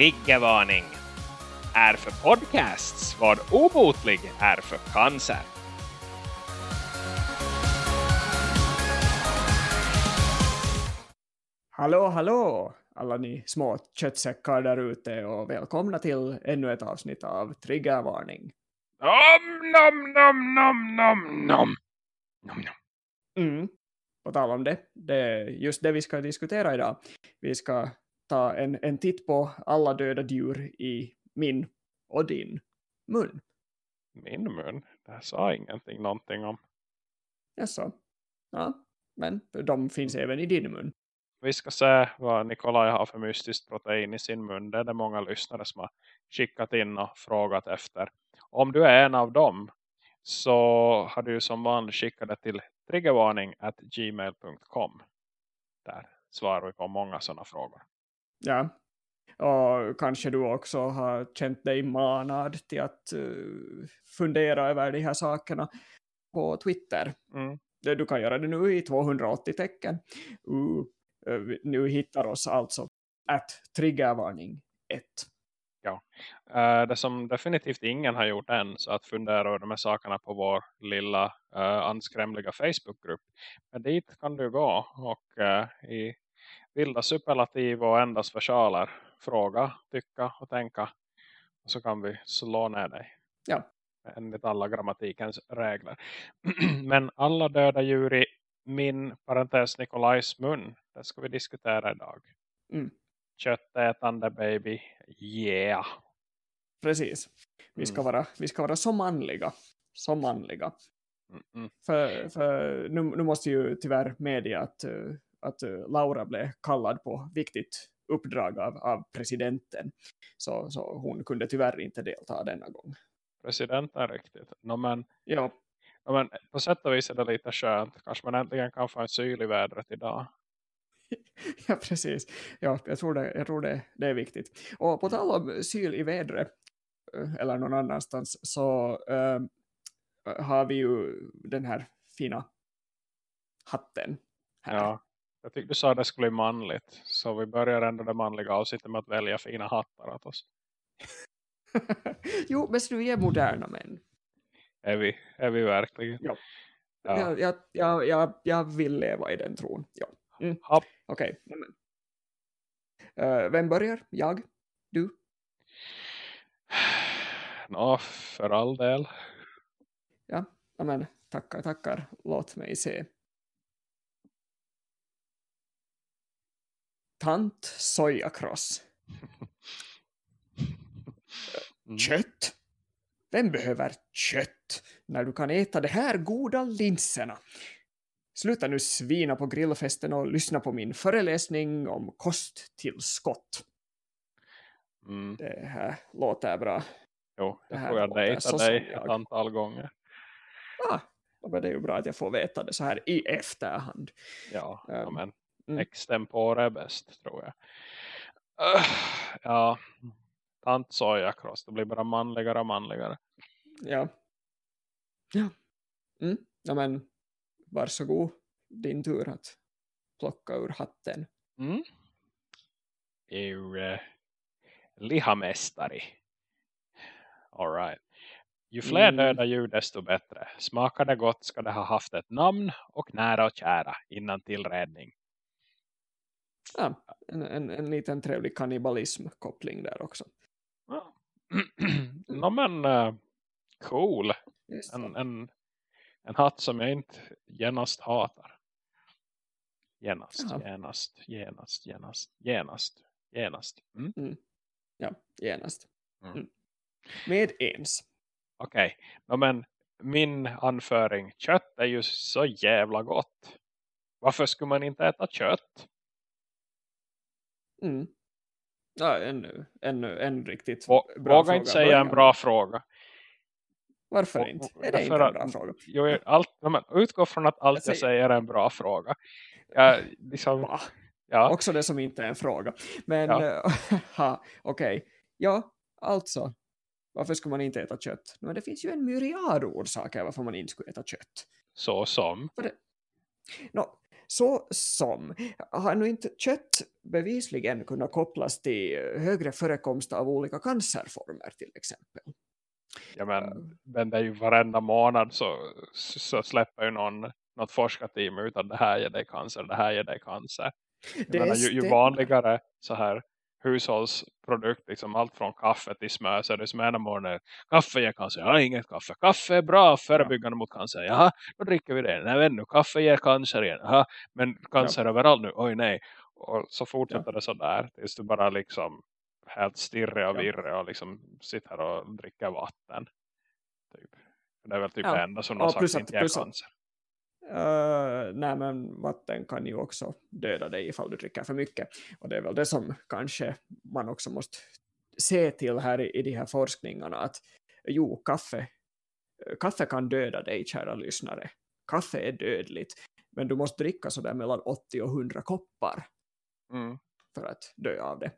Triggervarning! Är för podcasts vad obotlig är för cancer. Hallå, hallå alla ni små köttsäckar där ute och välkomna till ännu ett avsnitt av Triggervarning. Nom, nom, nom, nom, nom, nom. nom, nom. Mm. På tal om det, det är just det vi ska diskutera idag. Vi ska ta en, en titt på alla döda djur i min och din mun. Min mun? Det här sa ingenting någonting om. Jaså? Ja, men de finns även i din mun. Vi ska se vad Nikolaj har för mystiskt protein i sin mun. Det är det många lyssnare som har skickat in och frågat efter. Om du är en av dem så har du som vanligt skickat det till triggervarning at gmail.com. Där svarar vi på många sådana frågor. Ja, och kanske du också har känt dig manad till att uh, fundera över de här sakerna på Twitter. Mm. Du kan göra det nu i 280 tecken. Uh, uh, nu hittar oss alltså att triggervarning 1. Uh, det som definitivt ingen har gjort än så att fundera över de här sakerna på vår lilla anskrämliga Facebookgrupp. Men dit kan du gå och i vilda superlativ och endast versaler fråga, tycka och tänka. Och så kan vi slå ner dig. Ja. Enligt alla grammatikens regler. Men alla döda djur i min parentes Nikolajs mun. Det ska vi diskutera idag. Mm. Köttätande baby. Yeah. Precis. Vi ska, Mm. vara, vi ska vara så manliga. Så manliga. Mm -mm. För, för nu, nu måste ju tyvärr medge att, uh, att uh, Laura blev kallad på viktigt uppdrag av, av presidenten. Så, så hon kunde tyvärr inte delta denna gång. Presidenten riktigt. No, men, Ja, no, men på sätt och vis är det lite skönt. Kanske man äntligen kan få en syl i vädret idag. ja precis. Ja, jag tror, det, jag tror det, det är viktigt. Och på tal om syl i vädret, eh, eller någon annanstans, så eh, har vi ju den här fina hatten här. Ja. Jag tyckte du sa att det skulle bli manligt. Så vi börjar ändå det manliga avsnittet med att välja fina hattar åt oss. jo, men vi är moderna män. Är vi, är vi verkligen? Ja. Ja. Jag, jag, jag, jag, vill leva i den tron. Ja. Mm. Okej. nämen. Eh, vem börjar? Jag? Du? Nå, för all del. Ja, men tackar, tackar. Låt mig se. Tant sojakross. Mm. Kött? Vem behöver kött när du kan äta de här goda linserna? Sluta nu svina på grillfesten och lyssna på min föreläsning om kosttillskott. Mm. Det här låter bra. Jo, Det här tror jag så dig ett antal gånger. Ah, det är ju bra att jag får veta det så här i efterhand. Ja, Um, ja men mm. extempore är bäst tror jag. Uh, ja, tant sojakross. Det blir bara manligare och manligare. Ja. Ja. Mm. ja men varsågod. Din tur att plocka ur hatten. Mm. Ur uh, lihamästari. All right. Ju fler Mm. döda djur desto bättre. Smakar det gott ska det ha haft ett namn och nära och kära innan tillredning. Ja, en, en, en liten trevlig kannibalism-koppling där också. Ja. no, men uh, cool. En, en, en hatt som jag inte genast hatar. Genast, Jaha. genast, genast, genast, genast, genast. Mm. Ja, genast. Mm. Mm. Med ens. Okej, no, men min anföring, kött är ju så jävla gott. Varför skulle man inte äta kött? Mm. Ja, ännu, ännu en riktigt bra Våga fråga. inte säga en bra fråga. Varför inte? Är det inte en bra fråga? Jo, allt, men utgå från att allt jag Jag säger- säger är en bra fråga. Jag, liksom, Va? ja, Också det som inte är en fråga. Men Ja. eh, okej. Ja, alltså. Varför ska man inte äta kött? Men det finns ju en myriad orsaker varför man inte skulle äta kött. så som. No, så som har nu inte kött bevisligen kunnat kopplas till högre förekomst av olika cancerformer till exempel. Ja men, men det är ju varenda månad så, så släpper ju någon, något forskarteam ut att det här ger dig cancer, det här ger dig cancer. Det menar, ju, ju vanligare så här hushållsprodukt, liksom allt från kaffe till smör. Så är det som ena morgonen, kaffe ger cancer, ja inget kaffe. Kaffe är bra, förebyggande ja. mot cancer. Jaha, då dricker vi det. Nej vet nu, kaffe ger cancer igen. Jaha, men cancer ja. överallt nu, oj nej. Och så fortsätter ja. det så där tills du bara liksom helt stirrig och virrig och liksom sitter och dricker vatten. Typ. Det är väl typ ja. det enda som någon sagt inte ger cancer. Uh, nej men vatten kan ju också döda dig ifall du dricker för mycket. Och det är väl det som kanske man också måste se till här i, i de här forskningarna. Att jo, kaffe, kaffe kan döda dig kära lyssnare. Kaffe är dödligt. Men du måste dricka sådär mellan 80 och 100 koppar. Mm. För att dö av det.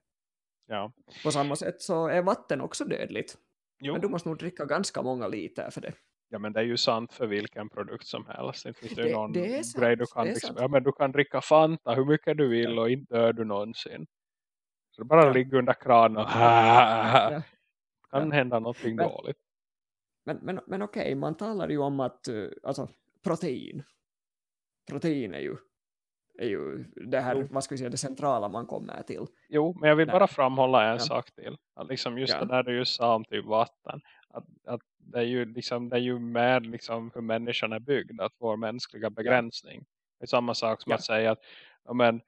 Ja. På samma sätt så är vatten också dödligt. Jo. Men du måste nog dricka ganska många liter för det. Ja men det är ju sant för vilken produkt som helst. Det finns det, någon det sant. grej du kan, liksom, ja, men du kan dricka Fanta hur mycket du vill och inte dör du någonsin. Så det bara ja. ligger under kranen och ja. kan ja. hända någonting men, dåligt. Men, men, men okej, man talar ju om att uh, alltså, protein. Protein är ju, är ju det här, jo. vad ska vi säga, det centrala man kommer till. Jo, men jag vill bara framhålla en sak till. Att liksom just det där du just sa om typ vatten. Att, att det är ju, liksom, det är ju med liksom, hur människan är byggd. Att vår mänskliga begränsning. Det är samma sak som ja. att säga att ja, men,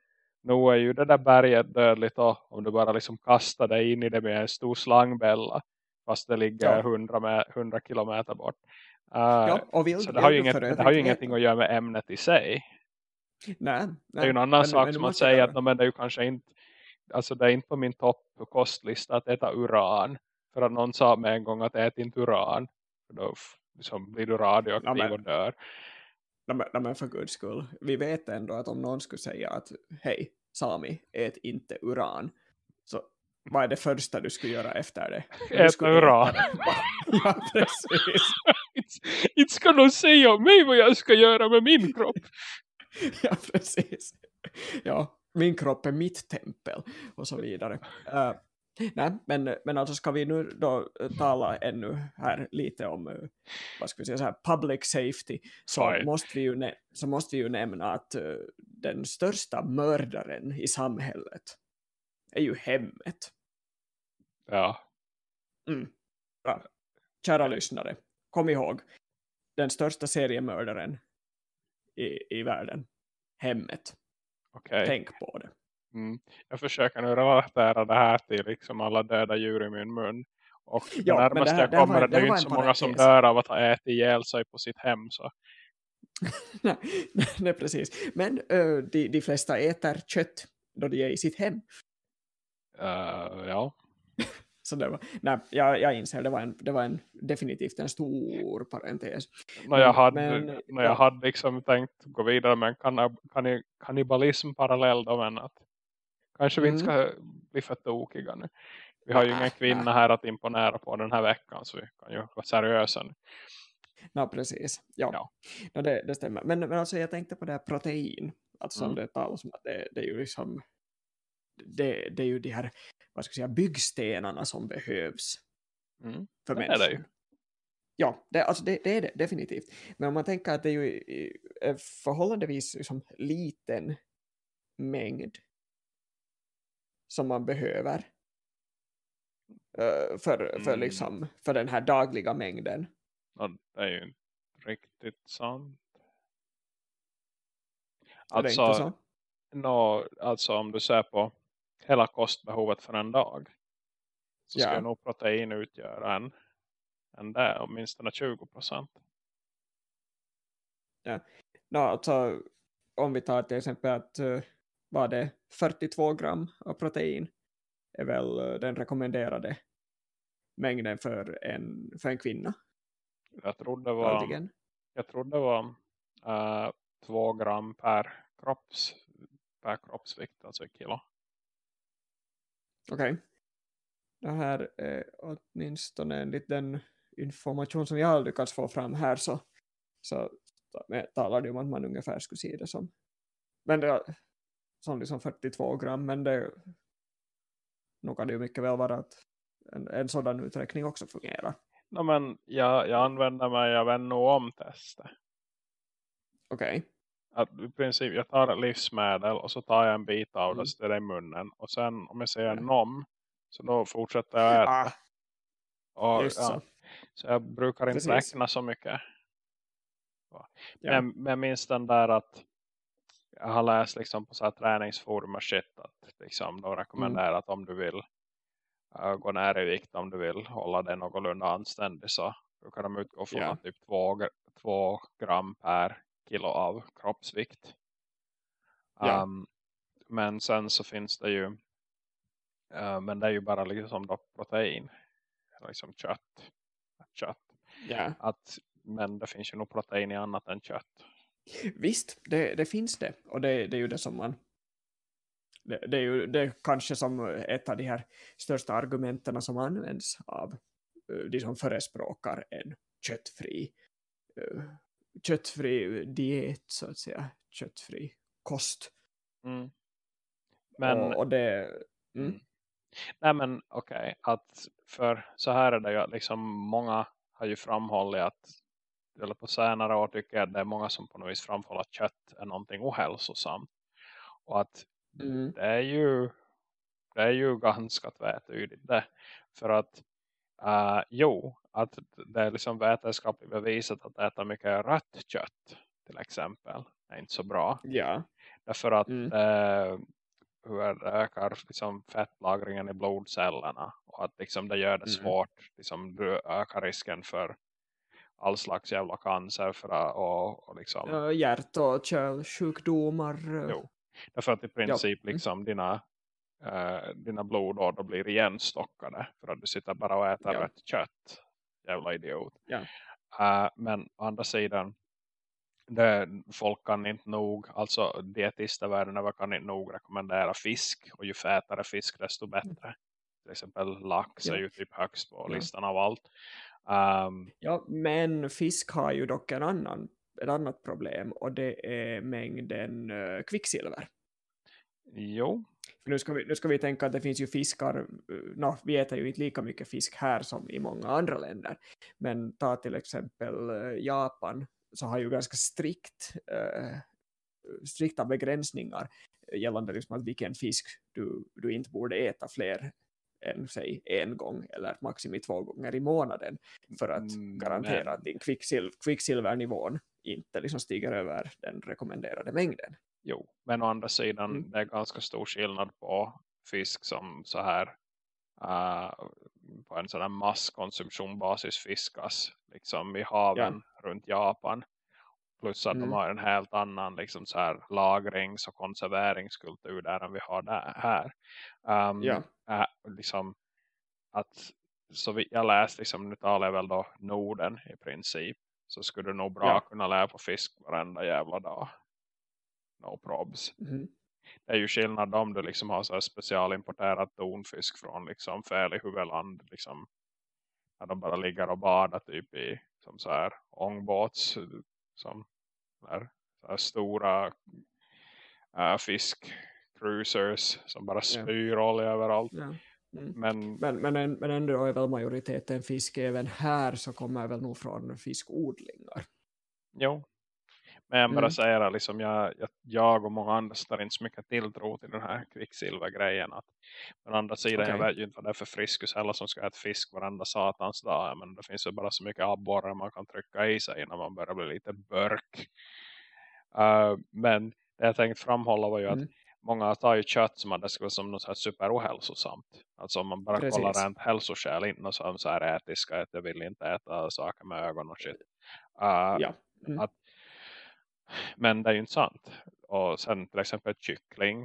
nu är ju det där berget dödligt då, om du bara liksom kastar dig in i det med en stor slangbälla. Fast det ligger ja. 100, med, 100 kilometer bort. Uh, ja, och vill, så det har ju, inget, det har ju ingenting att göra med ämnet i sig. Nej, nej. Det är ju en annan men, sak men, som att säga att men det är ju kanske inte alltså det är inte på min topp kostlista att äta uran. För att någon sa med en gång att ät inte uran. För då liksom blir du radioaktiv ja, men, och dör. Ja, men, ja, men för guds skull. Vi vet ändå att om någon skulle säga att hej Sami, ät inte uran. Så vad är det första du skulle göra efter det? Äta uran. ja, precis. inte ska någon säga mig vad jag ska göra med min kropp. ja, precis. Ja, min kropp är mitt tempel och så vidare. Uh, Nej, men, men alltså ska vi nu då eh, tala ännu här lite om eh, vad ska vi säga, så här, public safety så måste, vi ju så måste vi ju nämna att uh, den största mördaren i samhället är ju hemmet. Ja. Mm. Bra. Kära lyssnare, kom ihåg den största seriemördaren i, i världen, hemmet. Okay. Tänk på det. Mm. Jag försöker nu relatera det här till liksom alla döda djur i min mun. Och ja, närmast jag kommer det, det, det är ju inte så många som dör av att ha ätit ihjäl sig på sitt hem. Så. nej, nej, precis. Men uh, de, de flesta äter kött då de är i sitt hem. Uh, ja. så det var, nej, jag, jag inser, det var, en, det var en, definitivt en stor parentes. När jag hade, men, när jag ja. hade liksom tänkt gå vidare med en kannibalism parallell då, men att Kanske vi inte mm. ska bli för tokiga nu. Vi har ju ingen kvinna här att imponera på den här veckan så vi kan ju vara seriösa nu. Ja, precis. Ja, ja. ja det, det, stämmer. Men, men alltså jag tänkte på det här protein. Alltså mm. det talas om att det, det är ju liksom det, det är ju de här vad ska jag säga, byggstenarna som behövs mm. för människan. Det är det ju. Ja, det, alltså det, det, är det definitivt. Men om man tänker att det är ju förhållandevis liksom liten mängd som man behöver uh, för, för, mm. liksom, för den här dagliga mängden. Ja, det är ju riktigt sant. Alltså, är det inte så? No, alltså om du ser på hela kostbehovet för en dag så ja. ska nog protein utgöra en, en där, åtminstone 20 procent. Ja, no, alltså, om vi tar till exempel att uh, var det 42 gram av protein är väl eh, den rekommenderade mängden för en, för en kvinna. Jag trodde det var, jag trodde det var uh, två gram per, kropps, per kroppsvikt, alltså kilo. Okej. Okay. Det här är åtminstone enligt den information som jag har lyckats få fram här så, så talar det om att man ungefär skulle se det som, men det, som liksom 42 gram, men det nog kan det ju mycket väl vara att en, en sådan uträkning också fungerar. No, men jag, jag använder mig av en om-testet. Okej. Okay. Att i princip jag tar livsmedel och så tar jag en bit av det mm. så det i munnen. Och sen om jag säger mm. nom så då fortsätter jag äta. Ah. Och, ja, så. så jag brukar inte Precis. räkna så mycket. Ja. Men, men minst den där att jag har läst liksom på så här träningsforum och shit att liksom de rekommenderar mm. att om du vill uh, gå ner i vikt om du vill hålla det någorlunda anständig så kan de utgå från yeah. typ två, två gram per kilo av kroppsvikt. Yeah. Um, men sen så finns det ju uh, men det är ju bara liksom då protein liksom kött kött. Yeah. Att, men det finns ju nog protein i annat än kött. Visst, det, det finns det. Och det, det är ju det som man det, det, är ju det kanske som ett av de här största argumenten som används av eh, de som förespråkar en köttfri uh, köttfri diet så att säga, köttfri kost. Mm. Men, och, och det... Mm. mm. Nej men okej, okay. att för så här är det ju liksom många har ju framhållit att eller på senare år tycker jag att det är många som på något vis framhåller att kött är någonting ohälsosamt. Och att mm. det är ju det är ju ganska tvättydigt det. För att uh, jo, att det är liksom vetenskapligt bevisat att äta mycket rött kött till exempel är inte så bra. Ja. Därför att mm. uh, hur ökar liksom fettlagringen i blodcellerna och att liksom det gör det mm. svårt liksom du ökar risken för all slags jävla cancer för, och, och liksom hjärt- och kärlsjukdomar jo. därför att i princip ja. Mm. liksom dina uh, dina blodådror blir igenstockade för att du sitter bara och äter ja. rätt kött jävla idiot ja. Uh, men å andra sidan det, folk kan inte nog, alltså dietister världen över kan inte nog rekommendera fisk och ju fätare fisk desto bättre. Mm. Till exempel lax är ju typ högst på listan av allt. Um, ja, men fisk har ju dock en annan, ett annat problem och det är mängden uh, kvicksilver. Jo. För nu, ska vi, nu ska vi tänka att det finns ju fiskar, uh, no, vi äter ju inte lika mycket fisk här som i många andra länder. Men ta till exempel uh, Japan så har ju ganska strikt uh, strikta begränsningar gällande liksom att vilken fisk du, du inte borde äta fler än säg en gång eller maximum två gånger i månaden för att mm, garantera men... att din kvicksil kvicksilvernivån inte liksom stiger över den rekommenderade mängden. Jo, men å andra sidan mm. det är ganska stor skillnad på fisk som så här uh, på en sån här masskonsumtion basis fiskas liksom i haven ja. runt Japan plus att mm. de har en helt annan liksom så här lagrings- och konserveringskultur där än vi har där, här. Um, ja. Äh, liksom att så vi, jag läste liksom, nu talar jag väl då Norden i princip så skulle du nog bra ja. kunna lära på fisk varenda jävla dag no probs mm. det är ju skillnad om du liksom har så specialimporterat tonfisk från liksom fel i huvudland liksom när de bara ligger och badar typ i som så här ångbåts som här stora äh, fiskcruisers som bara spyr ja. olja överallt. Ja. Mm. Men, men, men, men ändå är väl majoriteten fisk även här så kommer väl nog från fiskodlingar. Jo, men jag bara mm. säger att liksom jag, jag, jag och många andra står inte så mycket tilltro till den här kvicksilvergrejen. Att, men å andra sidan, okay. jag vet ju inte vad det är för friskus heller som ska äta fisk varenda satans dag. Men det finns ju bara så mycket abborre man kan trycka i sig innan man börjar bli lite burk. Uh, men det jag tänkte framhålla var ju mm. att många tar ju kött som att det skulle vara som något här superohälsosamt. Alltså om man bara Precis. kollar rent hälsoskäl in och så, så här etiska att jag vill inte äta saker med ögon och shit. Uh, ja. Mm. att, men det är ju inte sant. Och sen till exempel kyckling.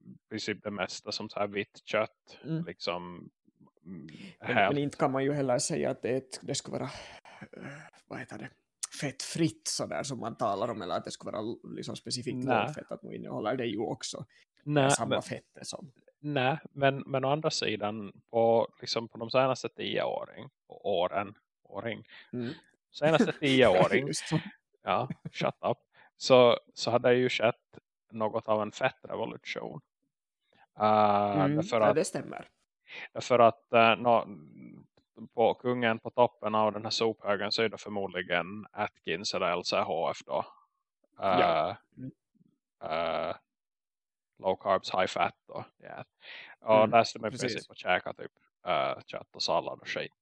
I princip det mesta som så här vitt kött. Mm. Liksom, men, inte kan man ju heller säga att det, det skulle vara uh, vad heter det fettfritt sådär som man talar om eller att det skulle vara liksom specifikt lågfett att nu innehåller det ju också Nej, samma men, fetter som. Nej, men, men å andra sidan på, liksom på de senaste tio åren, åren, åring, mm. senaste tio åren ja, shut up. Så, så hade det ju skett något av en fettrevolution. Uh, mm, för ja, att, det stämmer. För att uh, no, på kungen på toppen av den här sophögen så är det förmodligen Atkins eller LCHF då. Uh, ja. uh, low carbs, high fat då. Yeah. Och mm, där man i princip och käka typ uh, kött och sallad och skit.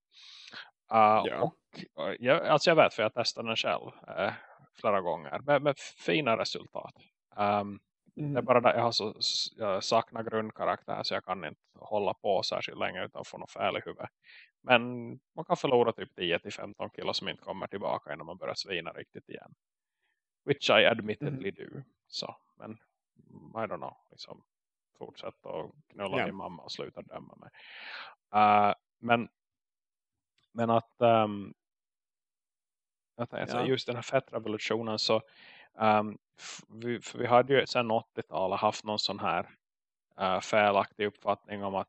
Uh, ja. Och, jag, alltså jag vet för jag testade den själv uh, flera gånger med, med fina resultat. Um, mm. Det är bara där jag har så jag saknar grundkaraktär så jag kan inte hålla på särskilt länge utan få något fel i huvudet. Men man kan förlora typ 10-15 kilo som inte kommer tillbaka innan man börjar svina riktigt igen. Which I admittedly mm. do. Så, men I don't know. Liksom, fortsätt att knulla yeah. din mamma och sluta döma mig. Uh, men, men att um, jag tänkte, ja. just den här fettrevolutionen så um, vi, vi hade ju sedan 80-talet haft någon sån här uh, felaktig uppfattning om att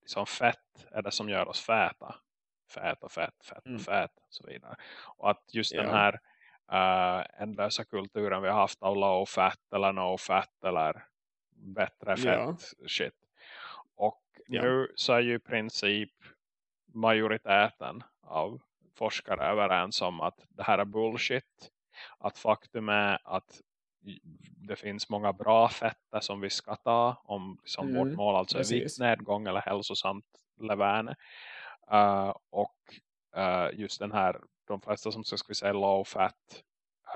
liksom fett är det som gör oss fäta. Fät och fett, fett och mm. fett och så vidare. Och att just ja. den här uh, ändlösa kulturen vi har haft av low fat eller no fat eller bättre fett ja. shit. Och ja. nu så är ju i princip majoriteten av forskare överens om att det här är bullshit. Att faktum är att det finns många bra fetter som vi ska ta om liksom mm, vårt mål alltså är viktnedgång eller hälsosamt leverne. Uh, och uh, just den här, de flesta som ska säga low fat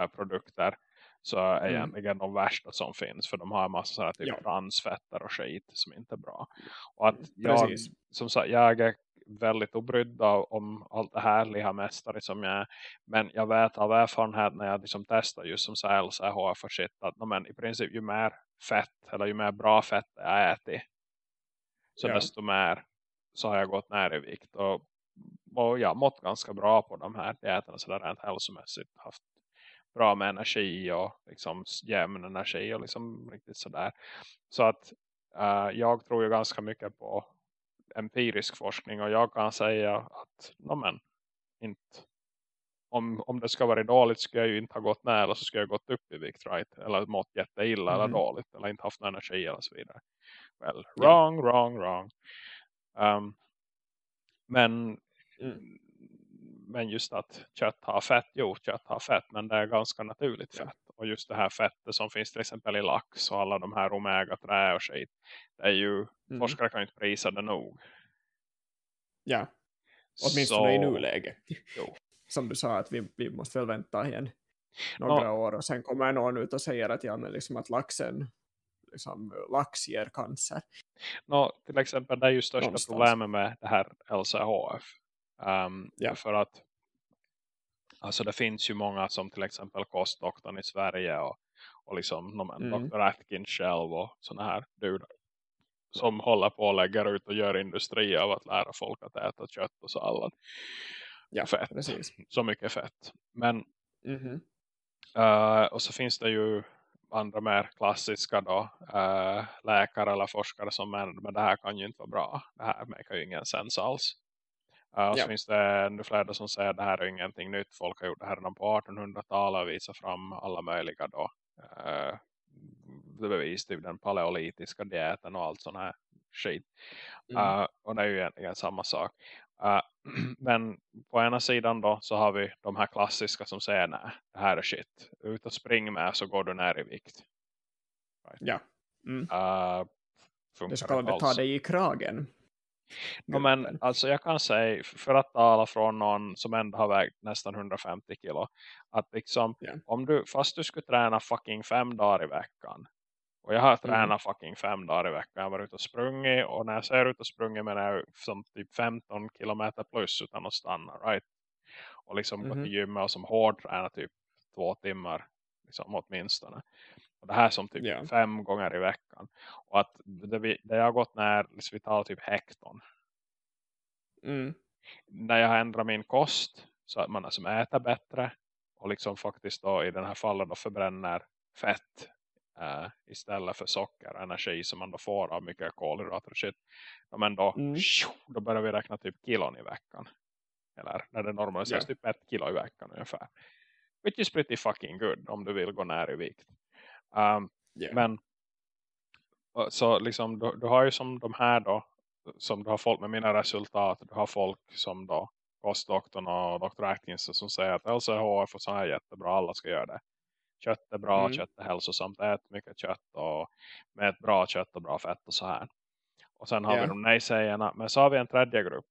uh, produkter så är mm. egentligen de värsta som finns för de har en massa sådana typ ja. transfetter och skit som inte är bra. Och att jag, som sagt, jag är väldigt obrydd om allt det härliga mästare som jag är. Men jag vet av erfarenhet när jag liksom testar just som säls har för shit att men, i princip ju mer fett eller ju mer bra fett jag ätit så ja. desto mer så har jag gått ner i vikt och, och jag mått ganska bra på de här diäterna så där rent hälsomässigt haft bra med energi och liksom jämn energi och liksom riktigt sådär. Så att uh, jag tror ju ganska mycket på empirisk forskning och jag kan säga att men, inte, om, om det ska vara dåligt skulle jag ju inte ha gått eller så skulle jag gått upp i vikt right? eller mått jätteilla mm. eller dåligt eller inte haft någon energi eller så vidare. Well, wrong, yeah. wrong, wrong. Um, men mm. men just att kött har fett, jo kött har fett men det är ganska naturligt fett. Och just det här fettet som finns till exempel i lax och alla de här omega-3 och skit. Det är ju, mm. forskare kan ju inte prisa det nog. Ja, åtminstone så, i nuläge. Jo. Som du sa att vi, vi måste väl vänta igen några no. år och sen kommer någon ut och säger att, ja, men liksom att laxen liksom, lax ger cancer. No, till exempel det är ju största Någonstans. problemet med det här LCHF. Um, ja. För att Alltså det finns ju många som till exempel kostdoktorn i Sverige och, och liksom mm. Dr. Atkins själv och sådana här dudar som håller på och lägger ut och gör industri av att lära folk att äta kött och sallad. Ja, fett. Precis. Så mycket fett. Men mm -hmm. uh, och så finns det ju andra mer klassiska då, uh, läkare eller forskare som men, men det här kan ju inte vara bra. Det här makar ju ingen sens alls. Uh, och så finns det ännu fler som säger att det här är ingenting nytt. Folk har gjort det här redan på 1800-talet och visat fram alla möjliga då, uh, bevis typ den paleolitiska dieten och allt sån här skit. Mm. Uh, och det är ju egentligen samma sak. Uh, men på ena sidan då så har vi de här klassiska som säger nej, det här är shit. Ut och spring med så går du ner i vikt. Right. Ja. Mm. Uh, det ska ta dig i kragen. No, men alltså jag kan säga, för att tala från någon som ändå har vägt nästan 150 kilo. Att liksom, yeah. om du, fast du skulle träna fucking fem dagar i veckan. Och jag har tränat mm. fucking fem dagar i veckan. Jag varit ute och sprungit. Och när jag säger ut och sprungit menar jag som typ 15 kilometer plus utan att stanna. Right? Och liksom mm. gått till gymmet och som hård träna typ två timmar. Liksom åtminstone. Och det här som typ yeah. fem gånger i veckan. Och att det, vi, det jag har gått när, liksom vi talar typ hekton. Mm. När jag har ändrat min kost så att man alltså äter bättre. Och liksom faktiskt då i den här fallen då förbränner fett äh, istället för socker och energi som man då får av mycket kolhydrater och shit. Men då, mm. då börjar vi räkna typ kilon i veckan. Eller när det normalt yeah. typ ett kilo i veckan ungefär. Which is pretty fucking good om du vill gå ner i vikt. Um, yeah. Men så liksom, du, du, har ju som de här då, som du har fått med mina resultat, du har folk som då, kostdoktorn och Dr. Atkinson som säger att LCHF och så är jättebra, alla ska göra det. Kött är bra, mm. kött är hälsosamt, ät mycket kött och med ett bra kött och bra fett och så här. Och sen har yeah. vi de nej-sägarna, men så har vi en tredje grupp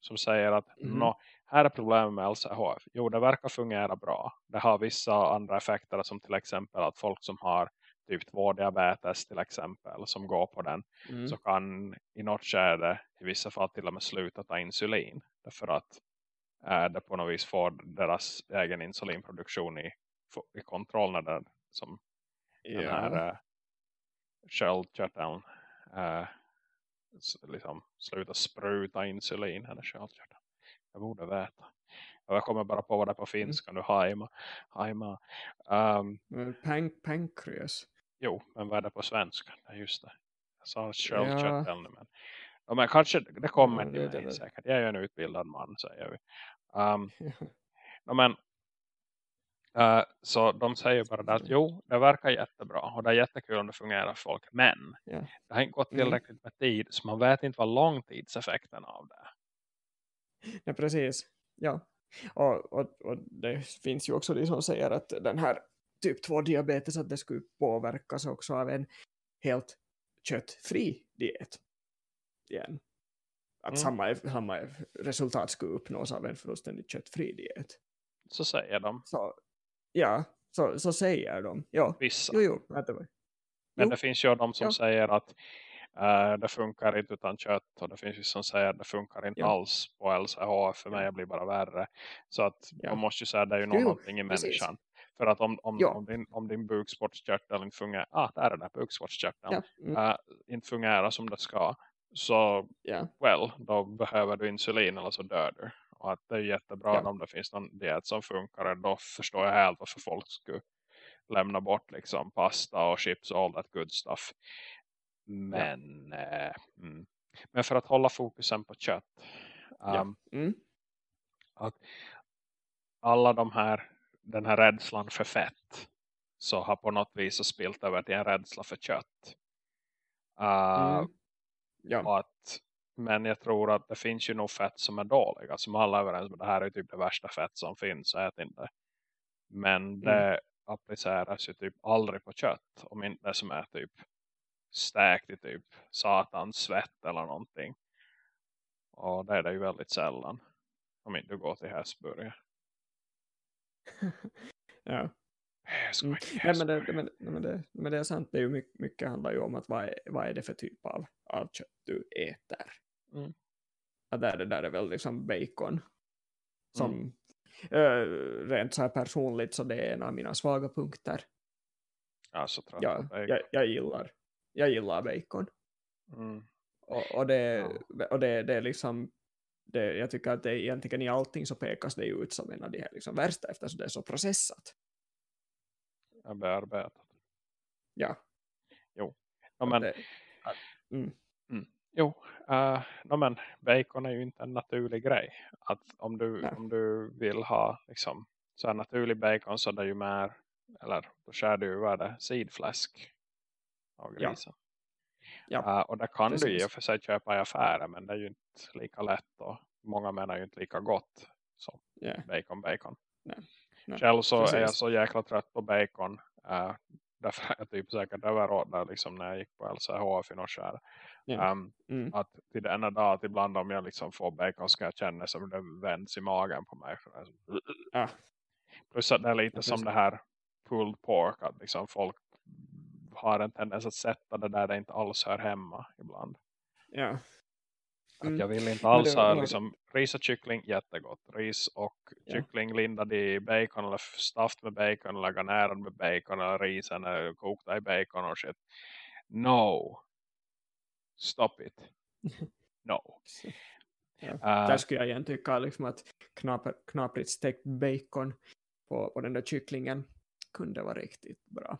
som säger att mm. no, här är problemet med LCHF. Jo, det verkar fungera bra. Det har vissa andra effekter som till exempel att folk som har typ 2-diabetes till exempel som går på den mm. så kan i något skede i vissa fall till och med sluta ta insulin. Därför att äh, det på något vis får deras egen insulinproduktion i, i kontroll när det, som ja. den här äh, sköldkörteln äh, liksom sluta spruta insulin hennes sköldkörteln. Jag borde veta. Jag kommer bara på vad det är på mm. finska nu. Haima. Haima. Um, Pank pankreas. Jo, men vad är det på svenska? Det är just det. Jag sa sköldkörteln. Ja. Men, ja, men kanske det kommer ja, till mig säkert. Jag är ju en utbildad man, säger vi. Um, ja, men, uh, så de säger bara att jo, det verkar jättebra. Och det är jättekul om det fungerar för folk. Men ja. det har inte gått mm. tillräckligt med tid. Så man vet inte vad långtidseffekten av det Ja, precis. Ja. Och, och, och det finns ju också de som säger att den här typ 2 diabetes att det skulle påverkas också av en helt köttfri diet igen. Att mm. samma, samma resultat skulle uppnås av en fullständigt köttfri diet. Så säger de. Så, ja, så, så säger de. Ja. Vissa. Jo, jo. Men jo. det finns ju de som ja. säger att Uh, det funkar inte utan kött och det finns ju som säger att det funkar inte ja. alls på LCHF för mig blir bara värre. Så att ja. man måste ju säga att det är ju någonting i människan. För att om, om, om, din, om din bukspottkörtel inte fungerar, ah, där är den bukspottkörteln, ja. mm. uh, inte fungerar som det ska. Så, yeah. well, då behöver du insulin eller så dör du. Och att det är jättebra ja. om det finns någon diet som funkar. Då förstår jag helt varför folk skulle lämna bort liksom pasta och chips och all that good stuff. Men, ja. eh, mm. men för att hålla fokusen på kött. Um, ja. mm. att alla de här den här rädslan för fett så har på något vis spilt över till en rädsla för kött. Uh, mm. ja. att, men jag tror att det finns ju nog fett som är dåliga. Som alla är överens med. Det här är typ det värsta fett som finns. Ät inte. Men mm. det mm. appliceras ju typ aldrig på kött. Om inte det som är typ stärkt i typ satans svett eller någonting. Och det är det ju väldigt sällan. Om inte du går till hästburgare. ja. Mm. Nej, men, det, men, men, det, men det är sant, det är ju mycket, mycket handlar ju om att vad är, vad är det för typ av, av kött du äter. Mm. Ja, där, det där är väl liksom bacon. Som mm. äh, rent så här personligt så det är en av mina svaga punkter. Ja, så jag, jag, jag, gillar, jag gillar bacon. Mm. Och, och, det, ja. och det, det är liksom det, jag tycker att det egentligen i allting så pekas det ut som en av de här liksom värsta eftersom det är så processat. Ja, bearbetat. Ja. Jo. No, men, det, mm. Mm. Jo, uh, no, men bacon är ju inte en naturlig grej. Att om du, om du vill ha liksom, så här naturlig bacon så är det ju mer, eller då skär du vad det, sidfläsk av grisen. Ja. Ja. Uh, och det kan Precis. du och för sig köpa i affärer men det är ju inte lika lätt och många menar ju inte lika gott som yeah. bacon bacon. Nej. Nej. Själv så Precis. är jag så jäkla trött på bacon. Uh, därför är jag typ säkert överråd liksom när jag gick på LCHF i Norrskär. Yeah. Um, mm. Att till denna dag att ibland om jag liksom får bacon ska jag känna som det vänds i magen på mig. Ah. Plus att det är lite ja, som det här pulled pork. Att liksom folk har en tendens att sätta det där det inte alls hör hemma ibland. Ja. Mm. Att jag vill inte alls ha liksom, ris och kyckling, jättegott. Ris och ja. kyckling lindad i bacon eller staft med bacon eller garnerad med bacon eller risen eller kokta i bacon och shit. No. Stop it. No. Ja. Uh, Där skulle jag igen tycka liksom att knaprigt stekt bacon på, på den där kycklingen kunde vara riktigt bra.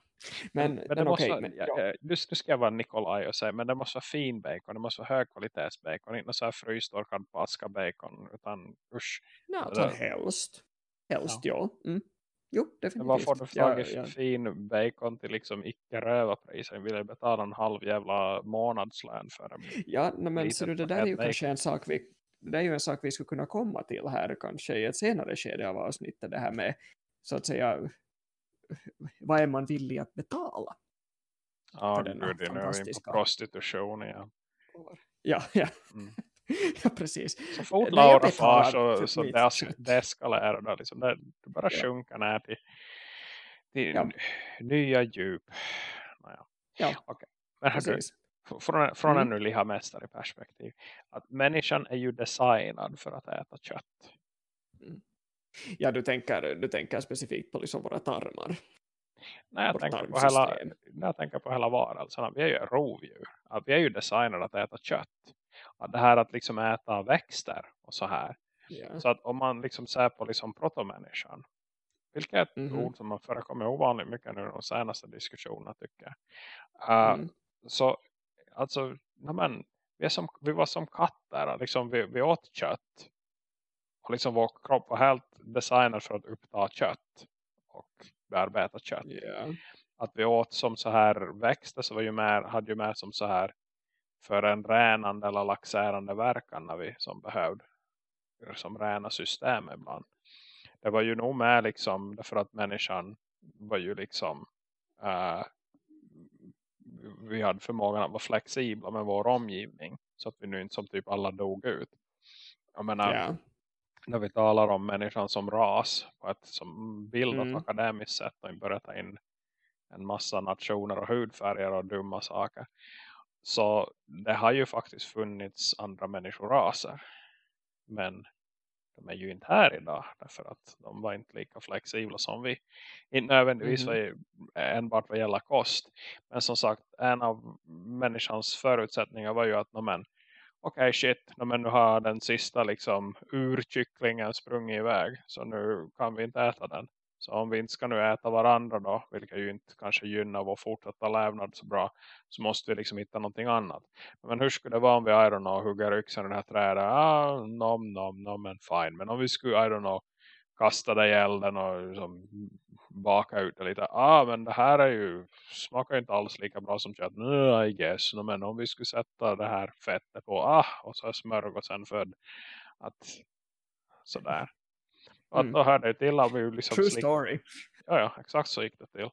Men, men, men okej. Okay, men, ja. nu, nu ska jag vara Nikolaj och säga, men det måste vara fin bacon, det måste vara högkvalitetsbacon, inte så här frystorkad paska bacon, utan usch. Ja, alltså, helst. Helst, ja. ja. Mm. jo, definitivt. Vad får du slagit ja, ja. fin bacon till liksom icke röva priser? Vill jag betala en halv jävla månadslön för en Ja, nej, men så det där är ju paket kanske en sak vi det är ju en sak vi skulle kunna komma till här kanske i ett senare skede av avsnittet det här med så att säga vad är man villig att betala Ja, gud, nu är vi på prostitution igen. ja, ja. Mm. ja precis Så fort Laura far så, så mitt det, liksom. det, bara Ja. sjunker ner till, till Ja. nya djup. Naja. Ja, Okej. Men hördu, precis från, från Mm. en nu liha mästare perspektiv. Att människan är ju designad för att äta kött. Ja, du tänker, du tänker specifikt på liksom våra tarmar När jag, tänker på hela, jag tänker på hela varelserna, vi är ju rovdjur. Att vi är ju designade att äta kött. Att det här att liksom äta växter och så här. ja. Så att om man liksom ser på liksom protomänniskan. Vilket är ett Mhm. ord som har förekommit ovanligt mycket nu de senaste diskussionerna tycker jag. Uh, Mm. Så alltså, nej men, vi, är som, vi var som katter. Liksom vi, vi åt kött. Och liksom vår kropp var helt designad för att uppta kött. Och bearbeta kött ja. att vi åt som så här växter så var ju mer, hade ju mer som så här för en ränande eller laxerande verkan när vi som behövde som räna system ibland. Det var ju nog med liksom därför att människan var ju liksom eh, vi hade förmågan att vara flexibla med vår omgivning så att vi nu inte som typ alla dog ut. Jag menar, ja. När vi talar om människan som ras på ett som bildat Mm. akademiskt sätt och börjar ta in en massa nationer och hudfärger och dumma saker. Så det har ju faktiskt funnits andra människoraser. Men de är ju inte här idag därför att de var inte lika flexibla som vi. Inte nödvändigtvis var enbart vad gäller kost. Men som sagt, en av människans förutsättningar var ju att no, men, okej shit, no, men nu har den sista liksom urkycklingen sprungit iväg. Så nu kan vi inte äta den. Så om vi inte ska nu äta varandra då, vilket ju inte kanske gynnar vår fortsatta lävnad så bra, så måste vi liksom hitta någonting annat. Men hur skulle det vara om vi, I don't know, hugger yxan i det här trädet? Ah, nom, nom, nom, men fine. Men om vi skulle, I don't know, kasta dig elden och liksom baka ut det lite. Ah, men det här är ju, smakar ju inte alls lika bra som kött. No, I guess. No, men om vi skulle sätta det här fettet på, ah, och så är smörgåsen född. Att, sådär. Och att Mm. då hörde det till att vi liksom True story. Ja, ja, exakt så gick det till.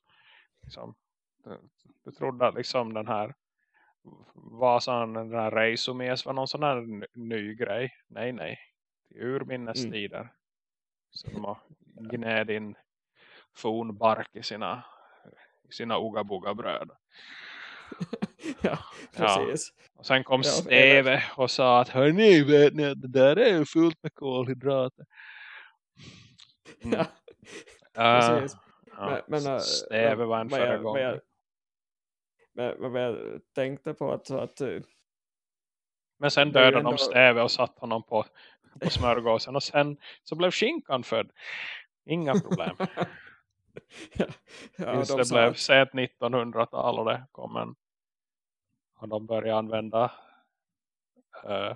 Liksom, du, du trodde att liksom den här Vasan, den här Reisomes var någon sån här ny, grej. Nej, nej. Det är urminnes Mm. tider. Så de har gnäd in fonbark i sina, i sina ugabuga bröd. ja, precis. Och sen kom Ja, Steve och sa att hörni, vet ni att det där är fullt med kolhydrater. Mm. Ja, precis. ja. Men- men, äh, Steve var en föregångare. Men vad jag tänkte på att, att eh, Men sen ju dödade de ändå- Steve och satt honom på, på smörgåsen. Och sen så blev skinkan född. Inga problem. ja, ja, Tills de det sa blev sent 1900-tal och det kom en och de började använda eh,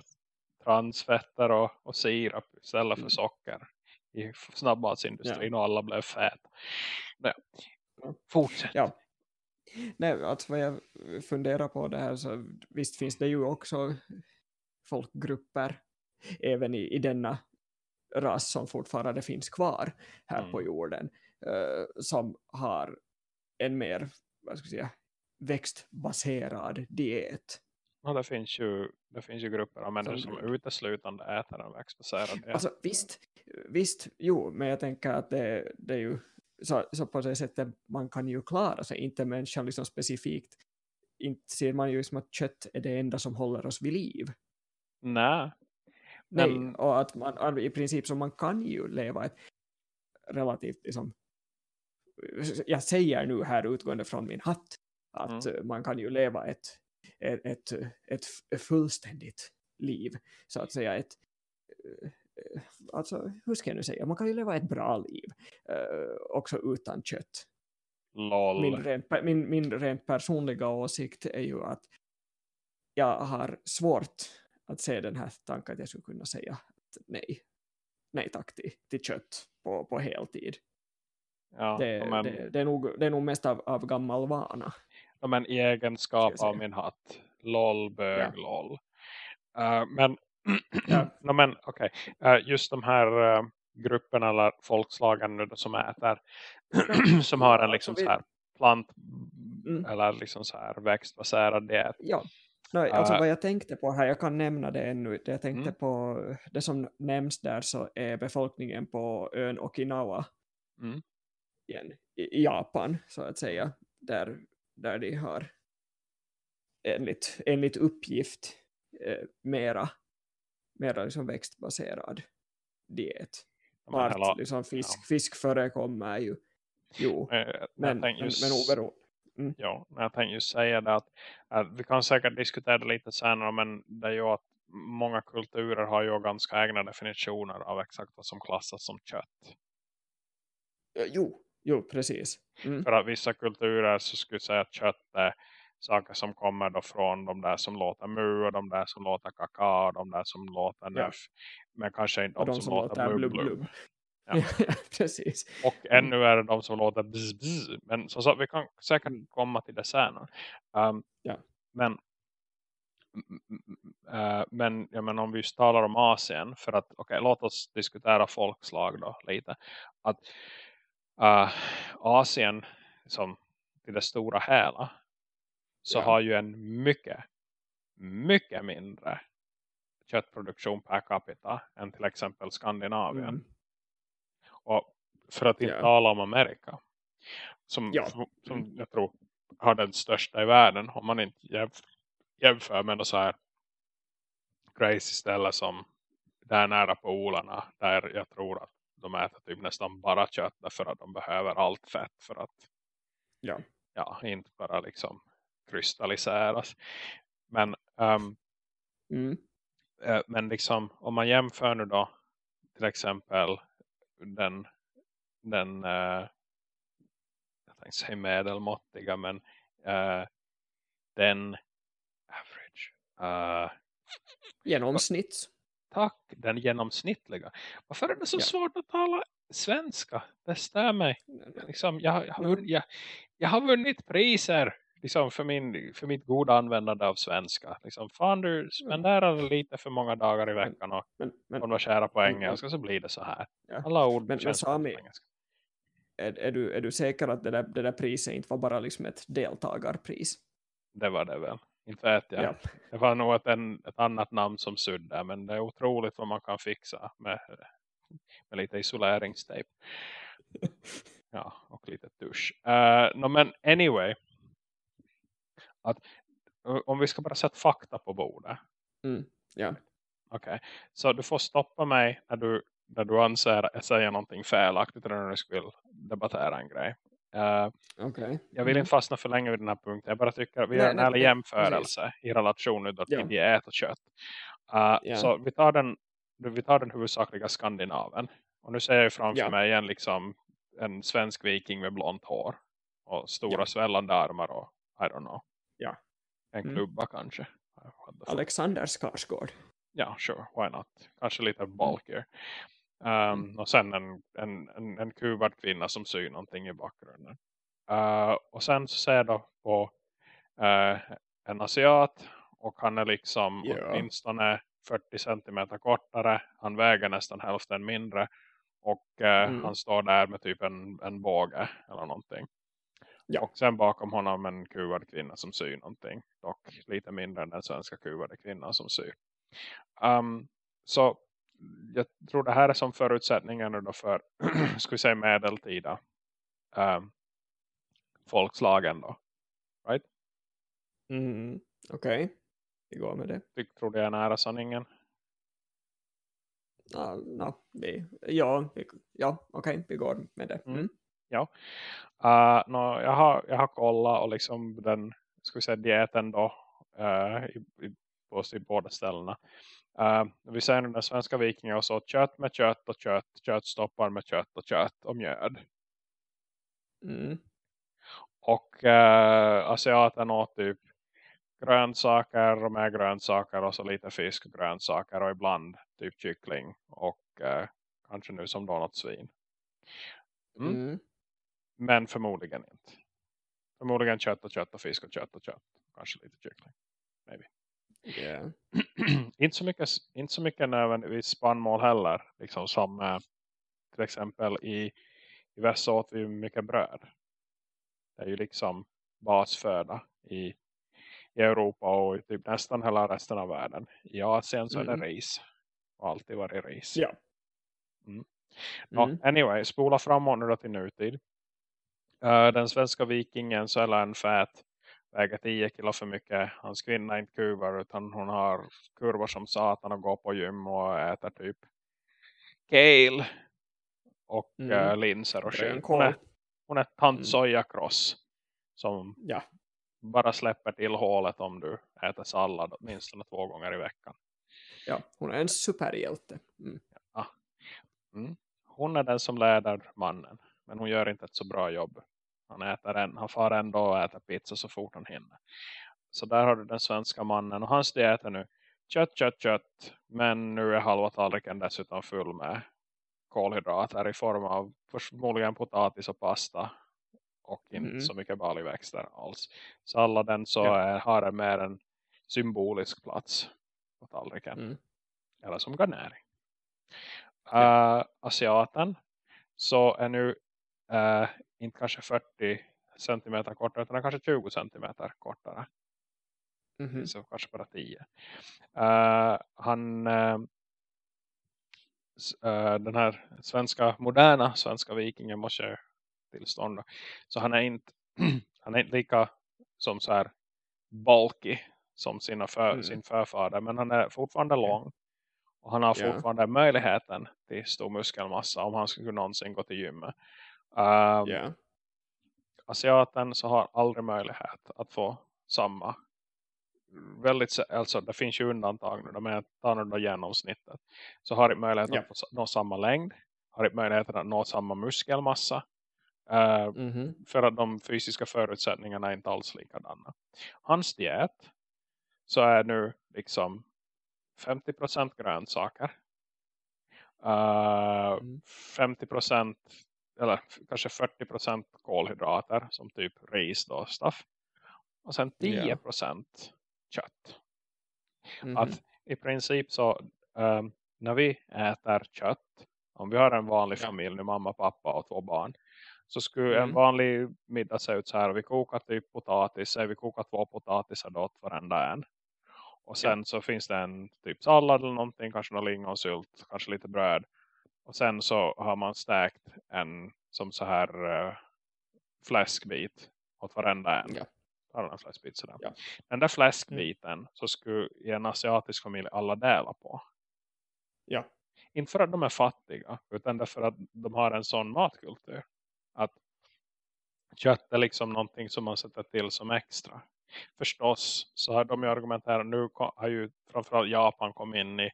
transfetter och, och sirap istället för Mm. socker i snabbmatsindustrin och alla blev fät. Nej. Ja. Fortsätt. Ja. Nej, att vad jag funderar på det här så visst finns det ju också folkgrupper även i, i denna ras som fortfarande finns kvar här Mm. på jorden som har en mer vad ska jag säga, växtbaserad diet. Och det, finns ju, det finns ju grupper av människor som grund. uteslutande äter en växtbaserad diet. Alltså visst, visst, jo, men jag tänker att det, det är ju så, så på det sättet man kan ju klara sig, inte människan liksom specifikt inte ser man ju som att kött är det enda som håller oss vid liv. Nej. Nej, och att man i princip så man kan ju leva ett relativt liksom, jag säger nu här utgående från min hatt att Mm. man kan ju leva ett, ett, ett, ett fullständigt liv så att säga ett eh, alltså hur ska jag nu säga man kan ju leva ett bra liv eh, också utan kött LOL. min rent, min, min rent personliga åsikt är ju att jag har svårt att se den här tanken att jag skulle kunna säga att nej, nej tack till, till kött på, på heltid. Ja, det, men, det, det, är nog, det är nog mest av, av gammal vana. ja, men i egenskap av min hatt. LOL, bög, Ja. LOL. Eh, men Ja. no, men okej. Eh, just de här eh, grupperna eller folkslagen nu som äter som har en liksom så här plant Mm. eller liksom så här växtbaserad diet. Ja, no, alltså vad jag tänkte på här, jag kan nämna det ännu, det jag tänkte Mm. på, det som nämns där så är befolkningen på ön Okinawa Mm. Igen, i, Japan så att säga, där, där de har enligt, enligt uppgift eh, mera, mera liksom växtbaserad diet. Vart hela- liksom fisk, ja. fisk förekommer ju, jo, Eh, men, men, tänkte men just- oberoende. Ja, men jag tänkte just säga det att, att vi kan säkert diskutera det lite senare men det är ju att många kulturer har ju ganska egna definitioner av exakt vad som klassas som kött. Ja, Jo, jo, precis. Mm. För att vissa kulturer så skulle jag säga att kött är saker som kommer då från de där som låter mu och de där som låter kakao och de där som låter Ja. nöff. Men kanske inte Och de, som, låter blub blub. Ja. Ja. precis. Och ännu är det de som låter bzz, bzz. Men så, så vi kan säkert komma till det senare. Um, Ja. Men uh, men, ja, men om vi talar om Asien för att okej, låt oss diskutera folkslag då lite. Att uh, Asien som till det stora hela så Ja. har ju en mycket mycket mindre köttproduktion per capita än till exempel Skandinavien. Mm. Och för att inte Ja. tala om Amerika. Som, Ja. som jag tror har den största i världen. Om man inte jämf- jämför med så här crazy ställe som där nära polarna. Där jag tror att de äter typ nästan bara kött. Därför att de behöver allt fett för att Ja. ja, inte bara liksom kristalliseras. Men ehm, Mm. Eh, men liksom om man jämför nu då till exempel den den eh, jag tänkte säga medelmåttiga men eh, den average eh, Genomsnitt. Tack den genomsnittliga varför är det så Ja. svårt att tala svenska det stör mig liksom, jag, jag, har, jag, jag har vunnit priser liksom, för, min, för mitt goda användande av svenska liksom, fan du spenderar lite för många dagar i veckan och Men, men konversera på men- engelska så blir det så här. Ja. Alla ord Men- men Sami- på är, är, du, är du säker att det där, det där priset inte var bara liksom ett deltagarpris? Det var det väl. Inte vet jag. Ja. Det var nog ett, en, ett annat namn som suddade. Men det är otroligt vad man kan fixa med, med lite isoleringstejp. Ja, och lite dusch. Uh, no, men anyway. Att, om vi ska bara sätta fakta på bordet. Mm. Ja. Okej. Så du får stoppa mig när du, när du anser att jag säger någonting felaktigt. Eller när du skulle debattera en grej. Uh, Okej. Jag vill inte fastna för länge vid den här punkten. Jag bara tycker att vi gör en ärlig jämförelse i relation nu då till Ja. diet och kött. Uh, Ja. Så vi tar, den, vi tar den huvudsakliga Skandinaven. Och nu ser jag framför Ja. mig en, liksom, en svensk viking med blont hår. Och stora Ja. svällande armar och I don't know. Ja. En Mm. klubba kanske. The fuck. Alexander Skarsgård. Ja, sure, why not? Kanske lite bulkier. Um. Och sen en, en, en, en kuvad kvinna som syr någonting i bakgrunden. Uh, och sen så ser jag då på uh, en asiat. Och han är liksom Ja. åtminstone 40 centimeter kortare. Han väger nästan hälften mindre. Och uh, Mm. han står där med typ en, en båge eller någonting. Ja. Och sen bakom honom en kuvad kvinna som syr någonting. Dock lite mindre än den svenska kuvade kvinnan som syr. Um, så jag tror det här är som förutsättningen nu då för ska vi säga medeltida um, folkslagen då. Mm. Okej. Vi går med det. Tyck, tror det är nära sanningen. Ja, no, vi, ja, vi, ja okej, vi går med det. Mm. Mm. Uh, no, jag, har, jag har kollat och liksom den ska vi säga dieten då uh, i, i, på båda ställena. Uh, vi nu den svenska vikingen och så kött med kött och kött, köttstoppar med kött och kött och mjöd. Mm. Och uh, asiaten åt typ grönsaker och med grönsaker och så lite fisk och grönsaker och ibland typ kyckling och uh, kanske nu som då något svin. Mm. Mm. Men förmodligen inte. Förmodligen kött och kött och fisk och kött och kött. Kanske lite kyckling. Maybe. Yeah. inte, så mycket, inte så mycket nödvändigtvis spannmål heller. Liksom som eh, till exempel i, i väst åt vi mycket bröd. Det är ju liksom basföda i, i Europa och i typ nästan hela resten av världen. I Asien så är det Mm. ris. Och alltid varit ris. Ja. Mm. Ja, Mm. anyway, spola framåt nu då till nutid. Eh, den svenska vikingen så är en fät väger 10 kilo för mycket. Hans kvinna är inte kuvar utan hon har kurvor som satan och går på gym och äter typ kale och Mm. eh, linser och skit. Hon är, hon är tant sojakross som Ja. bara släpper till hålet om du äter sallad åtminstone två gånger i veckan. ja, hon är en superhjälte. Mm. Mm. Hon är den som leder mannen. Men hon gör inte ett så bra jobb. Han, äter en, han far ändå och äter pizza så fort han hinner. Så där har du den svenska mannen. Och hans diet är nu kött, kött, kött. Men nu är halva tallriken dessutom full med kolhydrater i form av förmodligen potatis och pasta. Och inte Mm. så mycket baljväxter alls. Så Ja. är, har en mer en symbolisk plats på tallriken. Mm. Eller som garnering. Ja. Uh, asiaten så är nu uh, inte kanske 40 centimeter kortare utan kanske 20 centimeter kortare. Mhm. Så kanske bara 10. Uh, han uh, den här svenska moderna svenska vikingen måste tillstånd. då. Så han är inte han är inte lika som så här bulky som sina för, Mm. sin förfader men han är fortfarande lång. Och han har fortfarande möjligheten till stor muskelmassa om han skulle någonsin gå till gymmet. Um, Ja. Asiaten så har aldrig möjlighet att få samma. Väldigt, alltså det finns ju undantag nu, är tar nu då genomsnittet. Så har inte möjlighet Ja. att få nå samma längd. Har inte möjlighet att nå samma muskelmassa. Uh, Mhm. för att de fysiska förutsättningarna är inte alls likadana. Hans diet så är nu liksom 50% grönsaker. Uh, Mm. 50% eller kanske 40% kolhydrater som typ ris då stuff. Och sen 10% kött. Mhm. Att i princip så um, när vi äter kött om vi har en vanlig Ja. familj nu mamma, pappa och två barn så skulle en Mm. vanlig middag se ut så här vi kokar typ potatis, säg vi kokar två potatisar åt varenda en. Och sen så finns det en typ sallad eller någonting, kanske någon lingonsylt, kanske lite bröd. Och sen så har man stärkt en som så här uh, fläskbit åt varenda en. Ja. Tar en fläskbit sådär. Ja. Den där fläskbiten så skulle i en asiatisk familj alla dela på. Ja. Inte för att de är fattiga utan därför att de har en sån matkultur. Att kött är liksom någonting som man sätter till som extra. Förstås så har de ju argumenterat nu har ju framförallt Japan kommit in i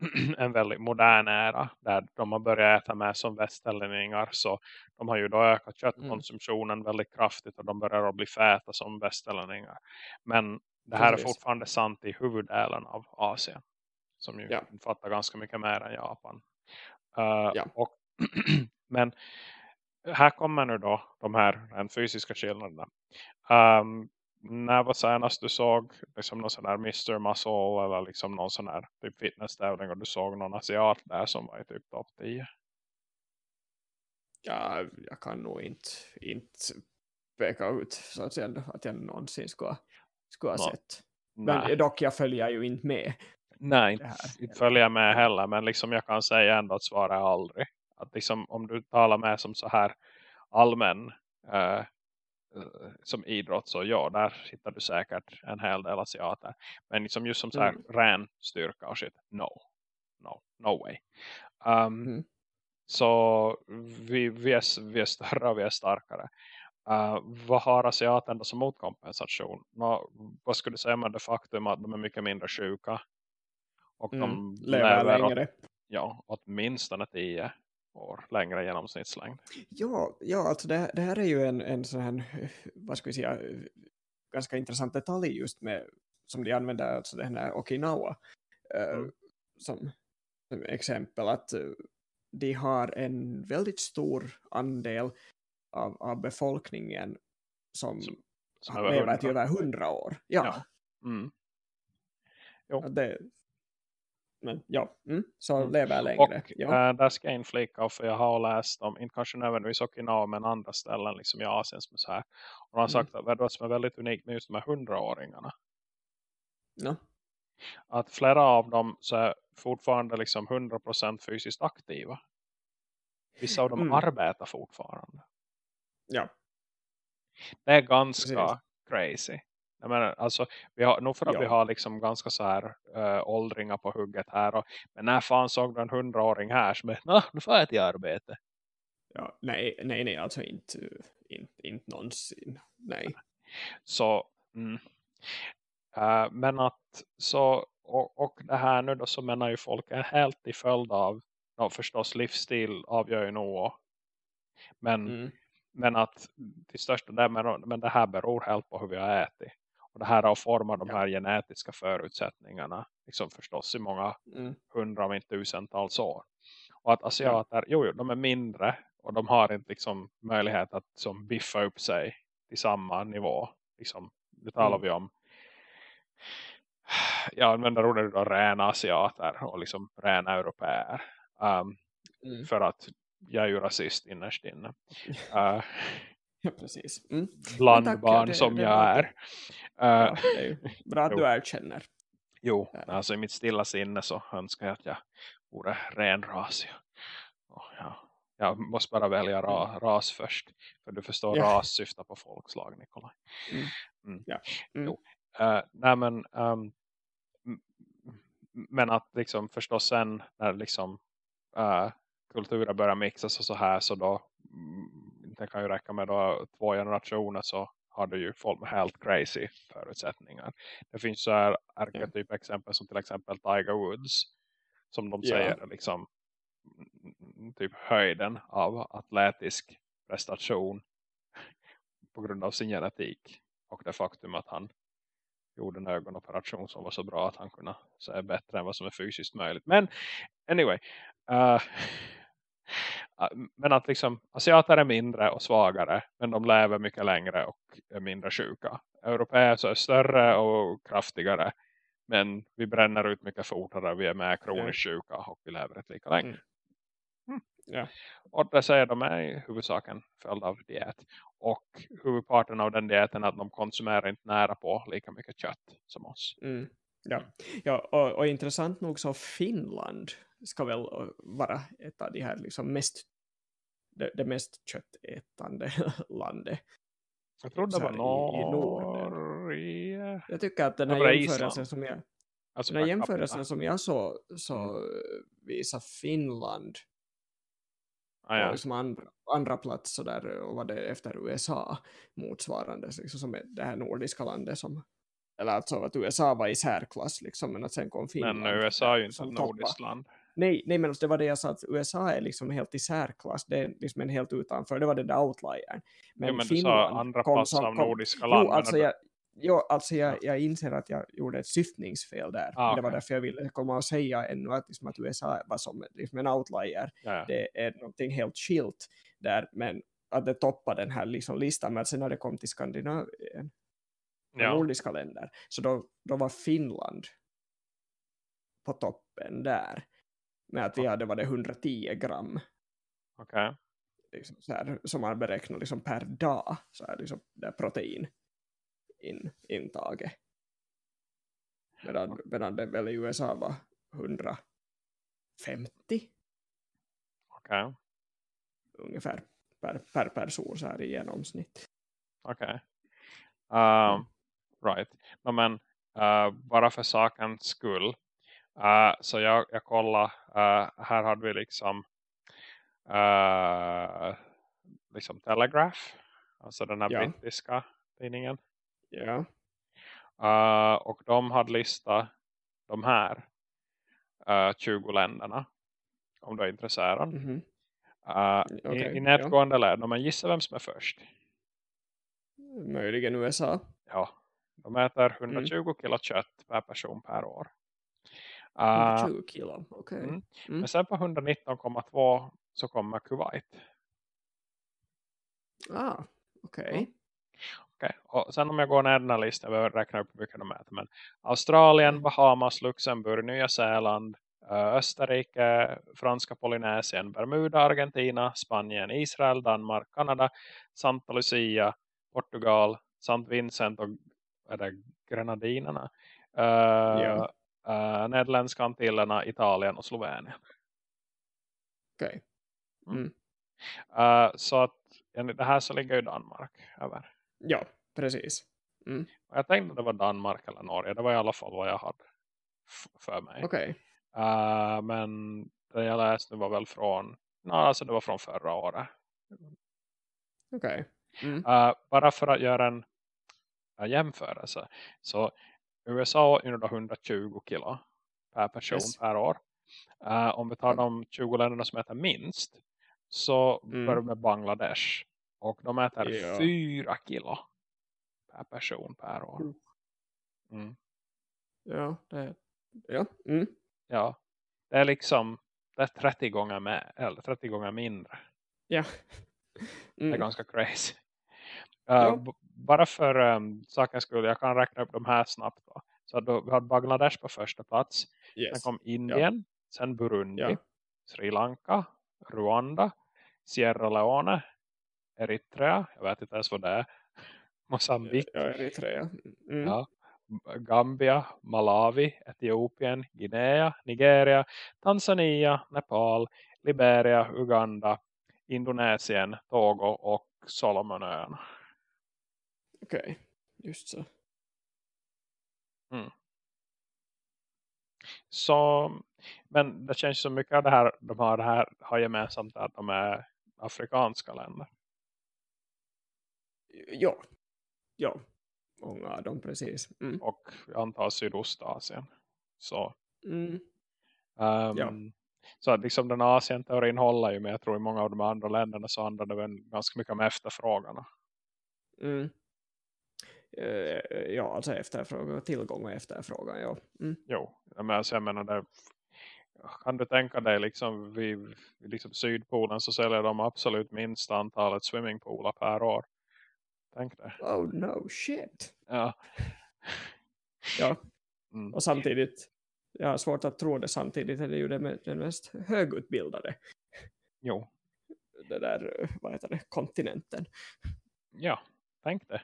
en väldigt modern era där de har börjat äta med som västerlänningar så de har ju då ökat köttkonsumtionen väldigt kraftigt och de börjar att bli fäta som västerlänningar. Men det här är Precis. fortfarande sant i huvuddelen av Asien som ju Ja. fattar ganska mycket mer än Japan. Uh, Ja. och men här kommer nu då de här fysiska skillnaderna. Um, när var senast du såg liksom någon sån här Mr. Muscle eller liksom någon sån här typ fitnesstävling och du såg någon asiat där som var i typ topp 10? ja, jag kan nog inte, inte peka ut så att, säga, att jag någonsin skulle, skulle ha Nå, sett. Men Nej, dock, jag följer ju inte med. nej inte, följer jag med heller men liksom jag kan säga ändå att svara aldrig. Att liksom om du talar med som så här allmän eh, som idrott så ja, där hittar du säkert en hel del asiater. Men liksom just som så här Mm. ren styrka och shit, no. No, no way. Um, Mm. Så vi, vi, är, vi är större och vi är starkare. Uh, vad har asiaten då som motkompensation? Nå, vad skulle du säga med det faktum att de är mycket mindre sjuka? Och Mm. de Lever lever åt, längre. ja, åtminstone 10 år längre genomsnittslängd. Ja, ja alltså det, det här är ju en, en sån här, vad ska vi säga, ganska intressant detalj just med, som de använder, alltså den här Okinawa, eh, Mm. som, som exempel, att eh, de har en väldigt stor andel av, av befolkningen som, Som- som har över lever 100. till över hundra år. Ja, Ja. Mm. Jo. det, men ja, mm, så Mm. lever längre. Och ja. äh, där ska jag inflika för jag har läst om, inte kanske nödvändigtvis Okinawa men andra ställen liksom i Asien som är så här. Och de har Mm. sagt att vad som är väldigt unikt med just de här hundraåringarna. ja. Att flera av dem så är fortfarande liksom 100% fysiskt aktiva. Vissa av dem Mm. arbetar fortfarande. ja. Det är ganska Precis. crazy. Jag menar, alltså, vi har, nog för att Ja. vi har liksom ganska så här äh, åldringar på hugget här. Och, men när fan såg du en hundraåring här som är, "Nå, nu får jag till arbete. Ja, nej, nej, nej, alltså inte, inte, inte någonsin. Nej. Så, mm. Äh, men att så, och, och det här nu då så menar ju folk är helt i följd av, ja, förstås livsstil avgör ju nog. Men, Mm. men att till största del, men, men det här beror helt på hur vi har ätit. Och det här har format de Ja. här genetiska förutsättningarna, liksom förstås i många Mm. hundra om inte tusentals år. Och att asiater, jo, jo, de är mindre och de har inte liksom möjlighet att som biffa upp sig till samma nivå. Liksom, det talar Mm. vi om. Jag använder ordet då rena asiater och liksom rena europeer. Um, Mm. för att jag är ju rasist innerst inne. Uh, Ja, precis. Mm. blandbarn det- som det jag är. Ja, bra att Jo. du erkänner. Jo, Ja. alltså i mitt stilla sinne så önskar jag att jag vore renrasig. Ja, jag måste bara välja ra, ras först. För du förstår, Mm. Ja. ras syftar på folkslag, Nikolaj. Mm. Mm. Ja. Mm. Jo. Uh, nej men, um, men att liksom förstås sen när liksom uh, kulturer börjar mixas och så här så då mm, det kan ju räcka med då två generationer så har du ju folk med helt crazy förutsättningar. Det finns så här arketyp exempel som till exempel Tiger Woods som de säger är liksom mm, typ höjden av atletisk prestation på grund av sin genetik och det faktum att han gjorde en ögonoperation som var så bra att han kunde se bättre än vad som är fysiskt möjligt. Men anyway, uh, men att liksom asiater är mindre och svagare men de lever mycket längre och är mindre sjuka. Europeer är större och kraftigare men vi bränner ut mycket fortare, vi är mer kroniskt sjuka och vi lever ett lika länge. Mm. Mm. Ja. Och det säger de är i huvudsaken följd av diet. Och huvudparten av den dieten är att de konsumerar inte nära på lika mycket kött som oss. Mm. Ja, ja och, och intressant nog så Finland ska väl uh, vara ett av de här liksom mest det, det mest köttätande landet. Jag tror det Så var i-. Norge. Jag tycker att den här jämförelsen Island. som jag, Alltså den här jämförelsen som jag såg så Mm. visar Finland Ah, ja. liksom andra, andra plats så där, och var det efter USA motsvarande så liksom som det här nordiska landet som eller alltså att USA var i särklass liksom, men att sen kom Finland. Men USA är ju inte ett nordiskt land. Nej, nej, men det var det jag sa att USA är liksom helt i särklass. Det är liksom en helt utanför. Det var det där outliern. Men, jo, men du Finland sa andra kom plats som- av nordiska land. Jo, alltså det- jag, jo, alltså jag, jag inser att jag gjorde ett syftningsfel där. Ah, Det var därför jag ville komma och säga ännu att, liksom, att USA var som liksom en outlier. ja, ja. Det är någonting helt skilt där, men att det toppar den här liksom listan. Men sen när det kom till Skandinavien, ja. nordiska länder, så då, då var Finland på toppen där. Med att vi hade var det 110 gram Okej. liksom så här, som man beräknar liksom per dag så här, liksom, det protein in, intaget. Medan, medan det väl i USA var 150 Okej. ungefär per, per person så här i genomsnitt. Okej. Um, right. No, men uh, bara för sakens skull. Uh, så jag, jag kollar. Uh, här hade vi liksom uh, liksom Telegraph. Alltså den här Ja. brittiska tidningen. Ja, och de hade listat de här uh, 20 länderna. Om du är intresserad. mhm. Uh, Okej, i, I nedgående led. No, men gissa vem som är först. möjligen USA. Ja, de äter Mm. 120 kilo kött per person per år. Uh, 120 kilo, okej. mm. Mm. Men sen på 119,2 så kommer Kuwait. Ah, okej. Mm. Okej, Och sen om jag går ner den här listan, jag räknar upp hur mycket de äter. Men Australien, Bahamas, Luxemburg, Nya Zeeland, eh, Österrike, Franska Polynesien, Bermuda, Argentina, Spanien, Israel, Danmark, Kanada, Santa Lucia, Portugal, Sant Vincent och är det Grenadinerna. Uh, Ja. Uh, Nederländska Antillerna, Italien och Slovenien. Okej. Uh, så att enligt det här så ligger ju Danmark över. Ja, precis. Mm. Jag tänkte att det var Danmark eller Norge. Det var i alla fall vad jag hade för mig. Okej. Uh, men det jag läste var väl från, no, alltså det var från förra året. Okej. Mm. Uh, bara för att göra en uh, jämförelse. Så USA är 120 kilo per person Yes. per år. Uh, om vi tar de 20 länderna som äter minst så Mm. börjar vi med Bangladesh. Och de äter Ja. 4 kilo per person per år. Mm. Mm. Ja, det... Ja. Mm. Ja, det är liksom det är 30 gånger, med, eller 30 gånger mindre. Ja. Det är Mm. ganska crazy. Ja. Uh, b- bara för um, sakens skull, jag kan räkna upp de här snabbt. Då. Så då, vi har Bangladesh på första plats. Sen Yes. kom Indien, sen Burundi, Ja. Sri Lanka, Rwanda, Sierra Leone, Eritrea, jag vet inte ens vad det är, Mosambik, Ja, Eritrea. Mm. ja, Gambia, Malawi, Etiopien, Guinea, Nigeria, Tanzania, Nepal, Liberia, Uganda, Indonesien, Togo och Solomonöarna. Okej, just så. Så, men det känns som mycket av det här de har, det här har gemensamt att de är afrikanska länder. Ja. Ja. Många av dem, precis. Mm. Och jag antar Sydostasien. Så, Mm. ehm, Ja. så att liksom den Asien-teorin håller ju med. Jag tror i många av de andra länderna så handlar det väl ganska mycket om efterfrågan. Mm. Eh, ja, alltså efterfrågan, tillgång och efterfrågan, ja. Mm. Jo, men alltså jag menar det, kan du tänka dig liksom vid, vid liksom Sydpolen så säljer de absolut minsta antalet swimmingpooler per år. Tänk det. Oh no, shit. Ja. Ja, Mm. och samtidigt, jag har svårt att tro det, samtidigt är det ju den mest högutbildade, Jo, det där, eh, vad heter det, kontinenten. ja, tänk det.